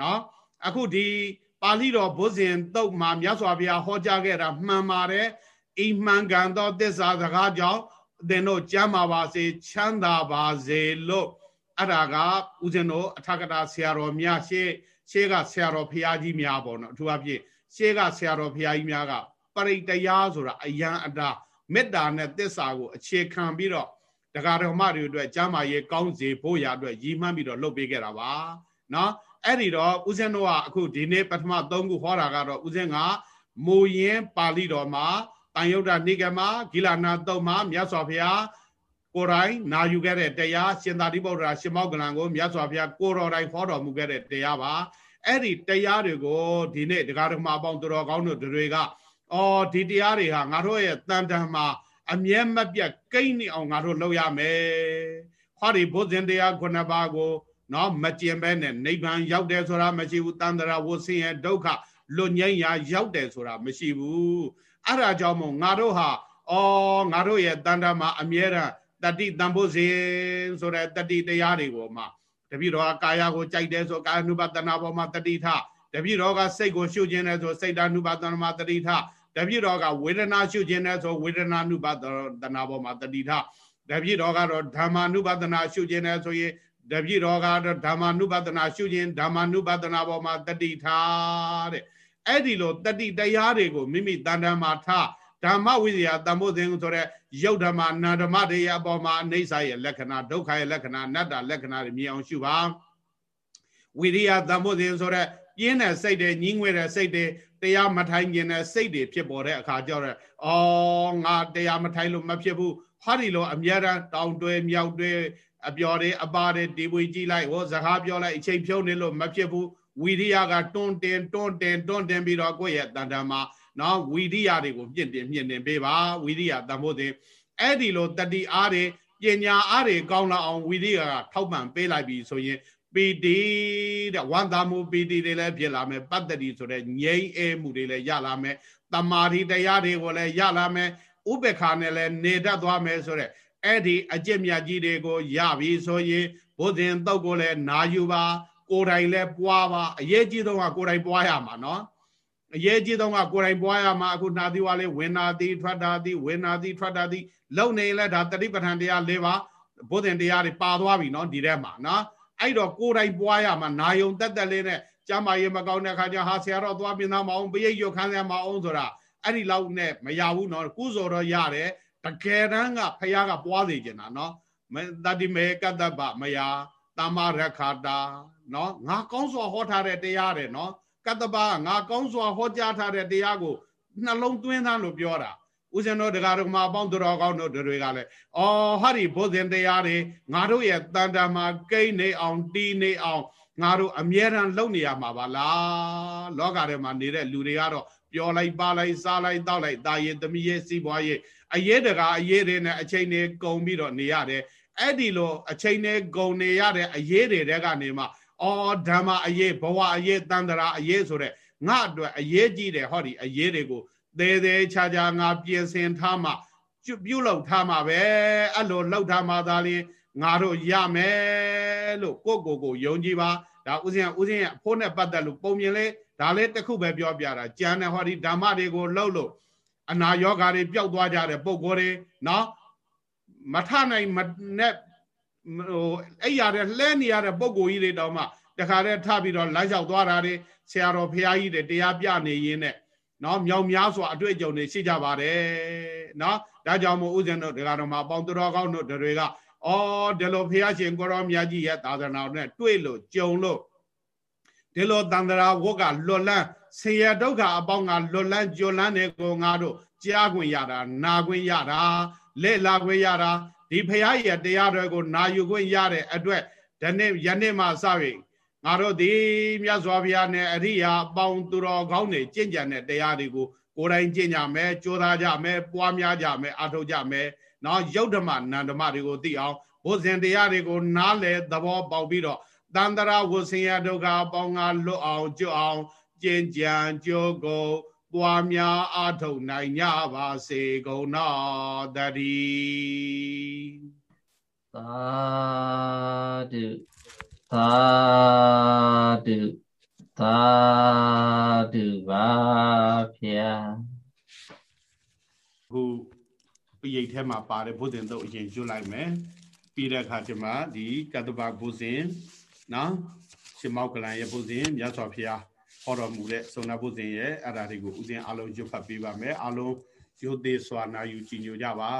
နော်အခုဒီ ပါဠိတော်ဘုဇင်တုတ်မှာမြတ်စွာဘုရားဟောကြားခဲ့တာမှန်ပါတယ်အိမှန်ကန်သောတစ္ဆာစကားကြောင့်သင်တို့ကျမ်းပါပါစေချမ်းသာပါစေလို့အဲ့ဒါကဦးဇင်းတို့အထကတာဆရာတော်များရှေ့ရှေ့ကဆရာတော်ဘုရားကြီးများပေါ့နော်အထူးအဖြင့်ရှေ့ကဆရာတော်ဘုရားကြီးများကပရိတရားဆိုတာအယံအတာမေတ္တာနဲ့သစ္စာကိုအခြေခံပြီးတော့တရားတော်မတွေအတွက်ကျမ်းမာရေးကောင်းစေဖို့ရအတွက်ရည်မှန်းပြီးတော့လုပ်ပေးခဲ့တာပါနော် အဲ့ဒီတော့ဦးဇင်းတို့ကအခုဒီနေ့ပထမ၃ခုဟောတာကတော့ဦးဇင်းကမူရင်းပါဠိတော်မှာတန်ယုတ်တာနိကမဂိလာနာတုံမှာမြတ်စွာဘုရားကိုယ်တိုင်နာယူခဲ့တဲ့တရားရှင်သာရိပုတ္တရာရှင်မောက္ကလံကိုမြတ်စွာဘုရားကိုတော်တိုင်ဟောတော်မူခဲ့တဲ့တရားပါအဲ့ဒီတရားတွေကိုဒီနေ့တရားဓမ္မအပေါင်းတော်ကောင်းတို့တွေကအော်ဒီတရားတွေဟာငါတို့ရဲ့တန်တန်မှာအမြဲမပြတ်ကိန်းနေအောင်ငါတို့လုပ်ရမယ်ဟောဒီဘုဇင်တရားခုနှစ်ပါးကို နော်မကျင်ပဲနဲ့နိဗ္ဗာန်ရောက်တယ်ဆိုတာမရှိဘူးတန်တရာဝဆင်းရဲ့ဒုက္ခလွတ်ငြိမ်းရာရောက်တယ်ဆိုတာမရှိဘူးအဲ့ဒါကြောင့်မို့ငါတို့ဟာအော်ငါတို့ရဲ့တန်တမှာအမြဲတမ်းတတိတန်ဖို့စဉ်ဆိုတဲ့တတိတရားတွေကိုမှတပိတော့ကာယကိုကြိုက်တယ်ဆိုကာယ ानु ပါဒနာပေါ်မှာတတိထတပိတော့ကစိတ်ကိုရှုခြင်းတယ်ဆိုစိတ်ဓာ ानु ပါဒနာမှာတတိထတပိတော့ကဝေဒနာရှုခြင်းတယ်ဆိုဝေဒနာ ानु ပါဒနာပေါ်မှာတတိထတပိတော့ကတော့ဓမ္မ ानु ပါဒနာရှုခြင်းတယ်ဆိုရင် တပိတော့ကတော့ဓမ္မ ानु ပါဒနာရှုခြင်းဓမ္မ ानु ပါဒနာပေါ်မှာတတိထတဲ့အဲ့ဒီလိုတတိတရားတွေကိုမိမိတန်တမ်းမှာထားဓမ္မဝိဇ္ဇာတမ္မိုသင်ဆိုတဲ့ယုတ်ဓမ္မနာဓမ္မတွေအပေါ်မှာအိဋ္ဌာရဲ့လက္ခဏာဒုက္ခရဲ့လက္ခဏာအနတ္တလက္ခဏာတွေမြင်အောင်ရှုပါဝိရိယတမ္မိုသင်ဆိုတဲ့ပြင်းတဲ့စိတ်တွေညှင်းငွေတဲ့စိတ်တွေတရားမထိုင်ကျင်တဲ့စိတ်တွေဖြစ်ပေါ်တဲ့အခါကျတော့အော်ငါတရားမထိုင်လို့မဖြစ်ဘူးဟောဒီလိုအမြဲတမ်းတောင်တွဲမြောက်တွဲ အပျော်တွေအပါတွေဒီဝေကြည့်လိုက်ဟောစကားပြောလိုက်အချိန်ဖြုံးနေလို့မဖြစ်ဘူးဝိရိယကတွန်းတင်တွန်းတင်တွန်းတင်ပြီးတော့ကိုယ့်ရဲ့တန်တမှာနော်ဝီရိယတွေကိုမြင့်တင်မြင့်တင်ပေးပါဝီရိယတန်ဖို့တဲ့အဲ့ဒီလိုတတိအားတွေပညာအားတွေကောင်းလာအောင်ဝီရိယကထောက်ပံ့ပေးလိုက်ပြီဆိုရင်ပီတိတဲ့ဝန္တာမှုပီတိတွေလည်းဖြစ်လာမယ်ပတ္တိဆိုတဲ့ငြိမ်းအေးမှုတွေလည်းရလာမယ်တမာတိတရားတွေကိုလည်းရလာမယ်ဥပ္ပခါနဲ့လည်းနေတတ်သွားမယ်ဆိုတဲ့ အဲ့ဒီအကျင့်မြတ်ကြီးတွေကိုရပြီဆိုရင်ဘုဇင်တုတ်ကိုလည်းနာယူပါ ကိုယ်တိုင်လည်းပွားပါအရေးကြီးဆုံးကကိုယ်တိုင်ပွားရမှာနော်အရေးကြီးဆုံးကကိုယ်တိုင်ပွားရမှာအခုနာသီဝါလေးဝေနာတိထွက်တာတိဝေနာတိထွက်တာတိလုံနေလဲဒါတတိပဋ္ဌာန်တရား၄ပါးဘုဒ္ဓင်တရားတွေပါသွားပြီနော်ဒီထဲမှာနော်အဲ့တော့ကိုယ်တိုင်ပွားရမှာနာယုံတက်တက်လေးနဲ့ကျမ်းမာရေးမကောင်းတဲ့ခါကျဟာဆရာတော်သွားပြင်သားမအောင်ပိယရွခန်းရမအောင်ဆိုတာအဲ့ဒီလောက်နဲ့မရဘူးနော်ကုစော်တော့ရတယ်တ ကယ်တမ်းကဖះကပွားစေချင်တာနော်တတိမေကတ္တပမယာတမ္မာရခတာနော်ငါကောင်းစွာဟောထားတဲ့တရားတဲ့နော်ကတ္တပငါကောင်းစွာဟောကြားထားတဲ့တရားကိုနှလုံးသွင်းသားလို့ပြောတာဦးဇင်းတို့တရားတော်မှာအပေါင်းတော်ကောင်းတို့တွေကလည်းအော်ဟာဒီဘုဇင်တရားတွေငါတို့ရဲ့တန်တာမှာကိန်းနေအောင်တီးနေအောင်ငါတို့အမြဲတမ်းလုပ်နေရမှာပါလားလောကထဲမှာနေတဲ့လူတွေကတော့ပြောလိုက်ပါလိုက်စားလိုက်တောက်လိုက်တာရည်သမီးရဲ့စီးပွားရေး အရေးတကာအရေးတွေနဲ့အချိန်တွေကုန်ပြီးတော့နေရတယ်အဲ့ဒီလိုအချိန်တွေကုန်နေရတဲ့အရေးတွေတဲကနေမှအော်ဓမ္မအရေးဘဝအရေးတန်တရာအရေးဆိုတဲ့ငါအတွက်အရေးကြီးတယ်ဟောဒီအရေးတွေကိုသေးသေးချာချာငါပြင်ဆင်ထားမှပြုတ်လောက်ထားမှပဲအဲ့လိုလောက်ထားမှသာလျှင်ငါတို့ရမယ်လို့ကိုကိုကိုယုံကြည်ပါဒါဥစဉ်ဥစဉ်ရဲ့အဖို့နဲ့ပတ်သက်လို့ပုံမြင်လေးဒါလေးတစ်ခုပဲပြောပြတာကြံတဲ့ဟောဒီဓမ္မတွေကိုလှုပ်လို့ အနာယောဂါတွေပျောက်သွားကြတဲ့ပုံကိုယ်တွေနော်မထနိုင်မနဲ့ဟိုအဲ့ရတဲ့လှဲနေရတဲ့ပုံကိုကြီးတွေတောင်မှတခါတည်းထပြီးတော့လမ်းလျှောက်သွားတာတွေဆရာတော်ဖရာကြီးတွေတရားပြနေရင်းနဲ့နော်မြောင်များစွာအတွေ့အကြုံတွေရှိကြပါတယ်နော်ဒါကြောင့်မို့ဥစဉ်တို့ဒကာတော်မှာပေါင်းတော်ကောင်းတို့တွေကအော်ဒီလိုဖရာရှင်ကိုရောမြတ်ကြီးရဲ့သာသနာနဲ့တွေ့လို့ကြုံလို့ဒီလိုတန်တရာဝတ်ကလွတ်လန်း ဆင်းရဲဒုက္ခအပေါင်းကလွတ်လန်းကြွလန်းတဲ့ကိုငါတို့ကြားခွင့်ရတာနာခွင့်ရတာလက်လာခွင့်ရတာဒီဖရာရဲ့တရားတွေကိုနာယူခွင့်ရတဲ့အတွက်ဒီနေ့ယနေ့မှစပြီငါတို့ဒီမြတ်စွာဘုရားနဲ့အရိယာအပေါင်းသူတော်ကောင်းတွေကြင်ကြံတဲ့တရားတွေကိုကိုယ်တိုင်ကျင့်ကြမယ်ကြိုးစားကြမယ်ပွားများကြမယ်အားထုတ်ကြမယ်နော်ယုတ်ဓမ္မနန္ဓမ္မတွေကိုသိအောင်ဘုဇင်တရားတွေကိုနားလည်သဘောပေါက်ပြီးတော့တန္တရာဝဆင်ရဒုက္ခအပေါင်းကလွတ်အောင်ကြွအောင် ကျင့်ကြံကြိုးကိုပွားများအားထုတ်နိုင်ကြပါစေကုန်တော်တည်းသာဓုသာဓုသာဓုပါဗျာခုပိယိတ်ထဲမှာပါတယ်ဘုဇင်တော့အရင်ကျွလိုက်မယ်ပြီးတဲ့အခါကျမှဒီကတ္တပဘုဇင်နော်ရှင်မောက်ကလန်ရဲ့ဘုဇင်မြတ်စွာဘုရား ဟောတော်မူတဲ့စုံနာဘုဇင်ရဲ့အရာတွေကိုဥစဉ်အလုံးရွတ်ဖတ်ပေးပါမယ်အလုံးရုပ်သေးစွာနာယူကြည်ညိုကြပါ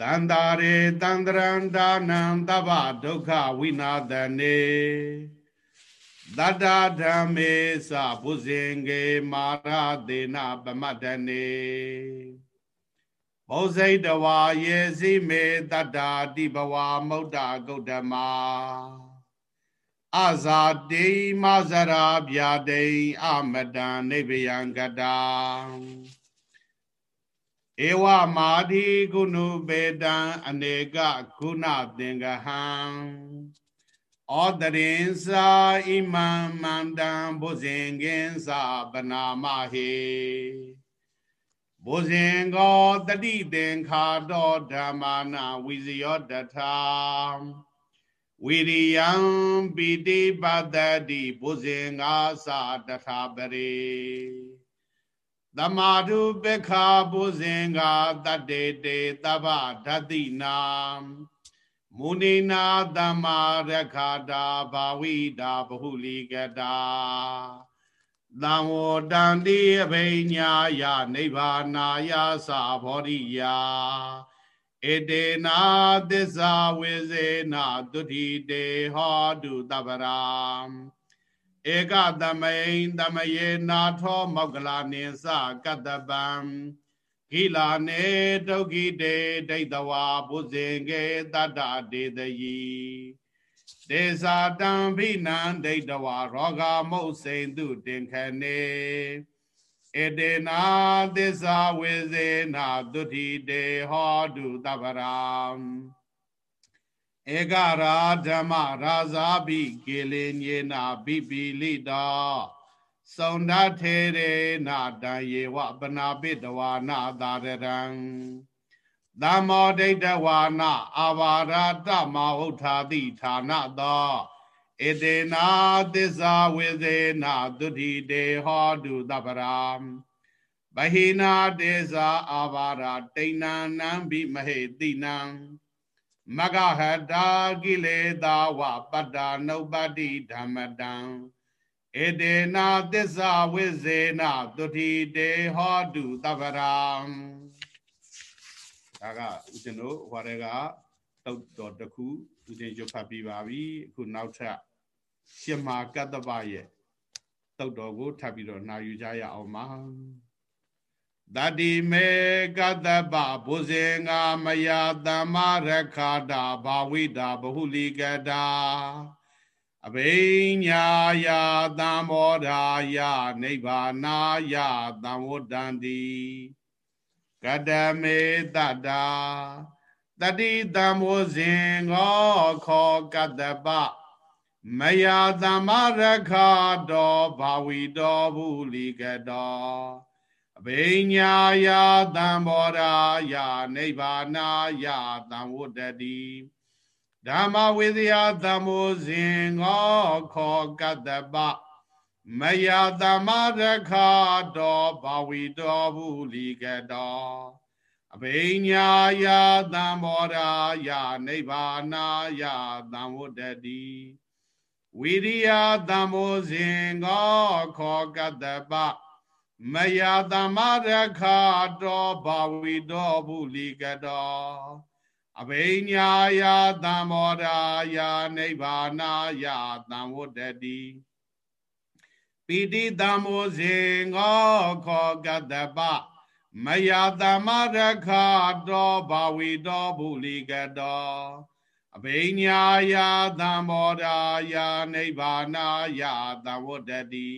တန္တာရေတန္တရန္တာနံတဗ္ဗဒုက္ခဝိနာသနေတတ္တဓမ္မေသဘုဇင်ကေမာရသေနပမတ္တနေ ဘောဇိတဝါယေစီမေတတ္တာတိဘဝမௌဒ္ဒဂௌတမအဇာတိမဇရာဗျာတိအမတံနိဗ္ဗယံကတာဧဝမာတိကုဏုပေတံအနေကကုဏသင်္ကဟံဩတရင်စာဣမံမန္တံဘုဇင်ကင်းစာပနာမဟေ ဘုဇင်ကောတတိသင်္ခါတောဓမ္မာနာဝိဇယောတထာဝိရိယံပိတိပတ္တိဘုဇင်္ဂါသာတထာပရိသမာဓုပက္ခဘုဇင်္ဂါတတ္တေတေတဗ္ဗဓတိနာမုနိနာသမ္မာရခာတာဘာဝိတာဘဟုလီကတာ သံဝတန္တိအဘိညာယနိဗ္ဗာနာယသာဘောရိယာဧတေနာသစ္စာဝိဇေနာတုတိတေဟောတုတပရာဧကသမိန်သမယေနာထောမောက္ကလာနိသကတ္တပံကိလာနေဒုက္ခိတေဒိဋ္ဌဝါဘုဇင်ကေတတ္တဒေတယီ ဒေဇာတံဘိနံဒိဋ္ဌဝါရောဂမုတ်စိန်တုတင်ခနေဧတေနာသစ္စာဝေဇေနာတုတိတေဟောတုတပရံဧကရာဓမ္မရာဇာပိကေလေညေနာဘိပိလိတာစုံဒထေရေနာတံယေဝပနာပိတဝါနာသာရရံ သမ္မောဒိဋ္ဌဝါနာအာဘာရတမဟုတ်ထာတိဌာနသောဧတေနာသစ္စာဝေဇေနာတုတိတေဟောတုတပရာဘဟိနာတေဇာအာဘာရတိဏံနံဘိမဟေတိနံမဂဟတာကိလေသာဝပတ္တာနုပတ္တိဓမ္မတံဧတေနာသစ္စာဝိဇေနာတုတိတေဟောတုတပရာ ဒါကဦးဇင်းတို့ဟောတဲ့ကတုတ်တော်တစ်ခုဦးဇင်းရွတ်ဖတ်ပြီးပါပြီအခုနောက်ထပ်ရှင်မာကတ္တပရဲ့တုတ်တော်ကိုထပ်ပြီးတော့နှာယူကြရအောင်ပါတတိမေကတ္တပဘုဇင်္ဂမယသမ္မာရခာတာဘာဝိတာဘဟုလိကတာအဘိညာယသံဘောဓာယနိဗ္ဗာနာယသံဝတ္တန္တိ ကတမေတတ္တာတတိတံမောဇင်္ဂော ခောကတ္တပမယသမ္မာရခာတောဘာဝိတောဘုလိကတောအဘိညာယသံဘောရာယနိဗ္ဗာနာယသံဝတ္တတိဓမ္မဝိသယသံမောဇင်ငောခောကတ္တပ မယသမ္မာရခာတောဘာဝိတောဘုလိကတောအဘိညာယသံဘောရာယနိဗ္ဗာနာယသံဝတ္တတိဝိရိယသံမောဇင်ငောခောကတ္တပမယသမရခာတောဘာဝိတောဘုလိကတောအဘိညာယသံမောရာယနိဗ္ဗာနာယသံဝတ္တတိ ပိတိတမောဇင်ငောခောကတပမယသမရခာတောဘာဝိတောဘုလိကတောအဘိညာယသံမောရာယနိဗ္ဗာနာယသံဝတ္တတိ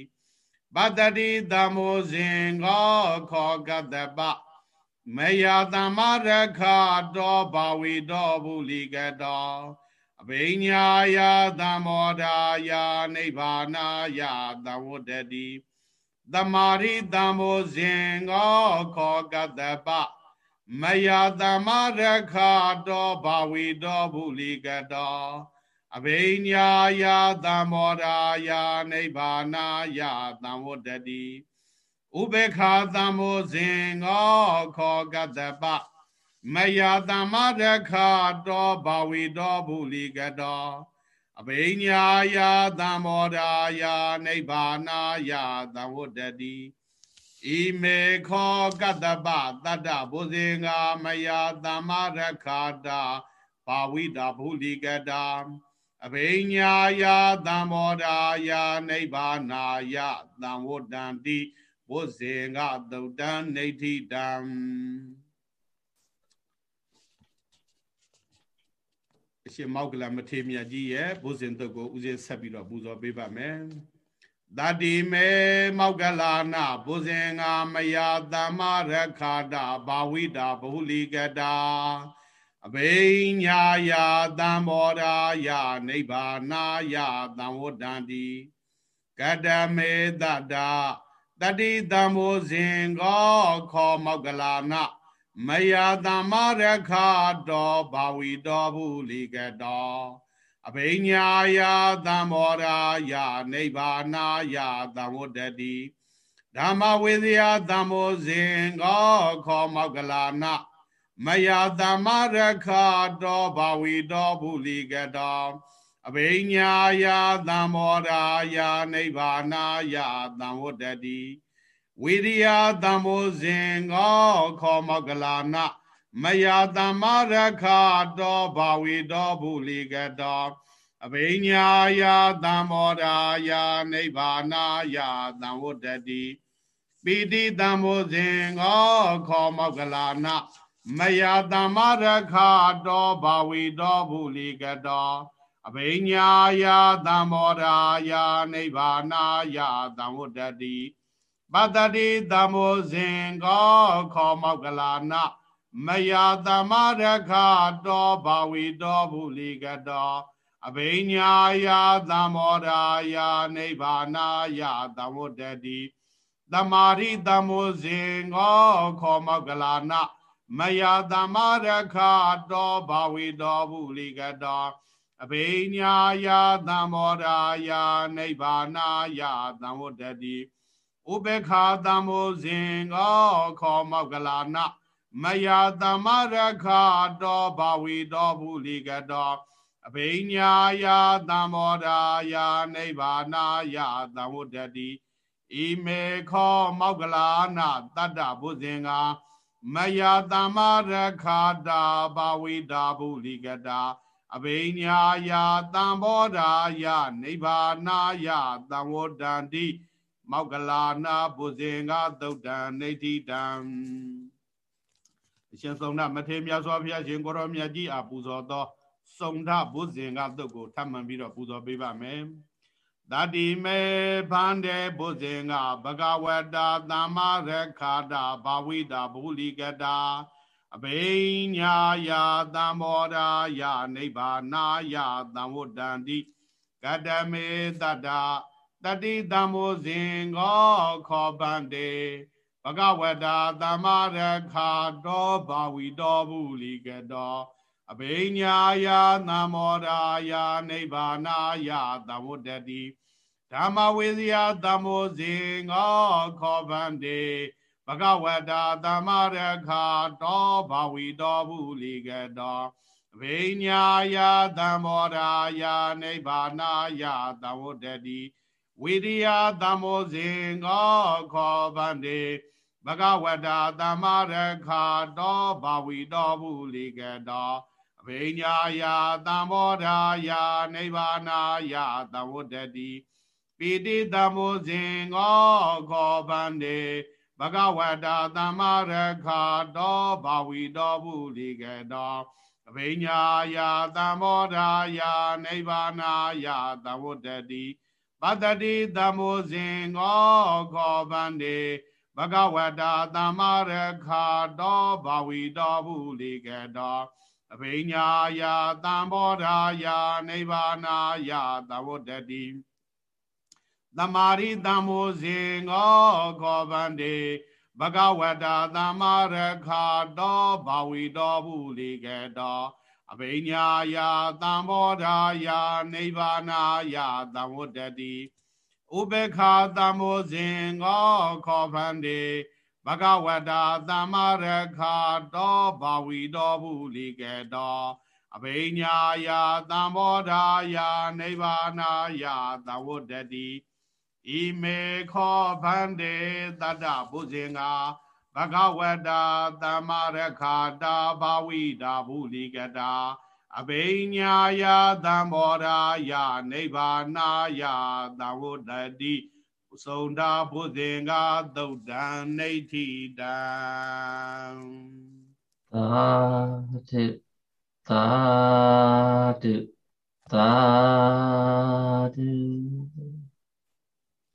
ပတ္တိသမောဇင်္ဂောခောကတပမယသမ္မာရခတောဘာဝိတောဘုလိကတော အဘိညာယသမောဒာယနိဗ္ဗာနာယသဝတ္တတိသမာရိသမောဇင်္ဂောခောကတပမယသမ္မာရခတောဘာဝိတောဘုလိကတောအဘိညာယသံမောရာယနိဗ္ဗာနာယသံဝတ္တတိဥပေက္ခသံမောဇင်ငောခောကတပ မယသမ္မာရခတောဘာဝိတောဘုလိကတောအဘိညာယသံမောရာယနိဗ္ဗာနာယသံဝတ္တတိဣမေခောကတပတတ္တဘုဇင်္ဂမယသမ္မာရခတာဘာဝိတာဘုလိကတာအဘိညာယသံမောဒာယနိဗ္ဗာနာယသံဝတ္တန္တိဝုဇေငသုတ်တံနေဋ္ဌိတံ ရှင်မောက္ကလမထေရမြတ်ကြီးရဲ့ဘုဇင်တုတ်ကိုဥစဉ်ဆက်ပြီးတော့ပူဇော်ပေးပါမယ်တတိမေမောက္ကလာနာဘုဇင်ငါမယသမ္မာရခာတာဘာဝိတာဘဟုလိကတာအဘိညာယသံဘောရာယနိဗ္ဗာနာယသံဝတ္တန္တိကတမေတတတတိတံမောဇင်ကောခောမောကလာန မယသမ္မာရခတောဘာဝီတောဘုလိကတောအဘိညာယသံဘောရာယနိဗ္ဗာနာယသံဝတ္တတိဓမ္မဝေဇယသံမောဇင်ကောခောမောကလာနမယသမရခတောဘာဝီတောဘုလိကတောအဘိညာယသံမောရာယနိဗ္ဗာနာယသံဝတ္တတိ ဝိရိယသံမောဇင်္ဂောခောမောကလာနမယသမရခတောဘာဝီတောဘုလိကတောအဘိညာယသံမောရာယနိဗ္ဗာနာယသံဝတ္တတိပိတိသံမောဇင်္ဂောခောမောကလာနမယတမရခတောဘာဝီတောဘုလိကတောအဘိညာယသံမောရာယနိဗ္ဗာနာယသံဝတ္တတိ ပတ္တိသမောဇင်ကောခောမောကလာနမယတမရခတောဘာဝီတောဘုလိကတောအဘိညာယသံမောရာယနိဗ္ဗာနာယသံဝတ္တတိသမာရိသမောဇင်ကောခောမောကလာနမယသမရခတောဘာဝိတောဘုလိကတောအဘိညာယသံမောရာယနိဗ္ဗာနာယသံဝတ္တတိ ဥပေက္ခသံမောဇင်ကောခောမောကလာနမယသမရခတောဘာဝိတောဘုလိကတောအဘိညာယသံမောရာယနိဗ္ဗာနာယသံဝတ္တတိဣမေခောမောကလာနတတ္တဘုဇင်္ဂမယသမ္မာရခာတာဘာဝိတာဘုလိကတာအဘိညာယာတံဘောဓာယနိဗ္ဗာနာယသံဝတ္တန္တိ မောက္ကလာနာဘုဇင်္ဂသုတ်တံနေတိတံအရှင်ဆုံးနာမထေရမြတ်စွာဘုရားရှင်ကိုရောမြတ်ကြီးအားပူဇော်သောစုံထဘုဇင်္ဂသုတ်ကိုထပ်မံပြီးတော့ပူဇော်ပေးပါမယ်တတိမေဗန္တေဘုဇင်္ဂဘဂဝတာသမ္မာရခာတာဘာဝိတာဘူလိကတာအဘိညာယာသံဘောဓာယနိဗ္ဗာနာယသံဝတ္တန္တိကတမေတတ္တတတိတံမောဇင်ကောခောပန္တေဘဂဝတာသမ္မာရခာတောဘာဝီတောဘူးလီကတောအဘိညာယာသံမောဓာယနိဗ္ဗာနာယသံဝတ္တတိဓမ္မဝေဇယသံမောဇင်ကောခောပန္တေဘဂဝတာသမ္မာရခာတောဘာဝီတောဘူးလီကတောဝိညာယသံမောရာယနိဗ္ဗာနာယသဝတ္တတိ ဝိရိယသံမောဇင်ကောခောဗန္တိဘဂဝတာသမ္မာရခာတောဘာဝီတောဘူးလီကတောအဘိညာယသံမောရာယနိဗ္ဗာနာယသဝတ္တတိပိတိသံမောဇင်ကောခောဗန္တိဘဂဝတာသမ္မာရခာတောဘာဝီတောဘူးလိကတောအဘိညာယာသံမောဓာယာနိဗ္ဗာနာယာသဝတ္တတိ ပတ္တိသမောဇင်ငောခောဗန္တိဘဂဝတာသမ္မာရခာတောဘာဝီတောဘူးလိကတောအဘိညာယာသံမောဓာယာနိဗ္ဗာနာယာသဝတ္တတိသမာရိတံမောဇင်ငောခောဗန္တိဘဂဝတာသမ္မာရခာတောဘာဝီတောဘူးလိကေတော အဘိညာယာသံဘောဓာယာနိဗ္ဗာနာယာသံဝတ္တတိဥပေခာသံမောဇင်ငောခောဗန္တိဘဂဝတာသမ္မာရခာတောဘာဝီတောဘူးလိကေတောအဘိညာယာသံဘောဓာယာနိဗ္ဗာနာယာသံဝတ္တတိဣမေခောဗန္တေတတ္တဘုဇင်္ဂ ဘဂဝတာသမ္မာရခာတာဘာဝိတာဘုလိကတာအဘိညာယသံဘောရာယနိဗ္ဗာနာယသဝတ္တတိသုံးတာဘုဇင်္ဂသုတ်တံနေဋ္ဌိတံသာဓုသာဓုသာ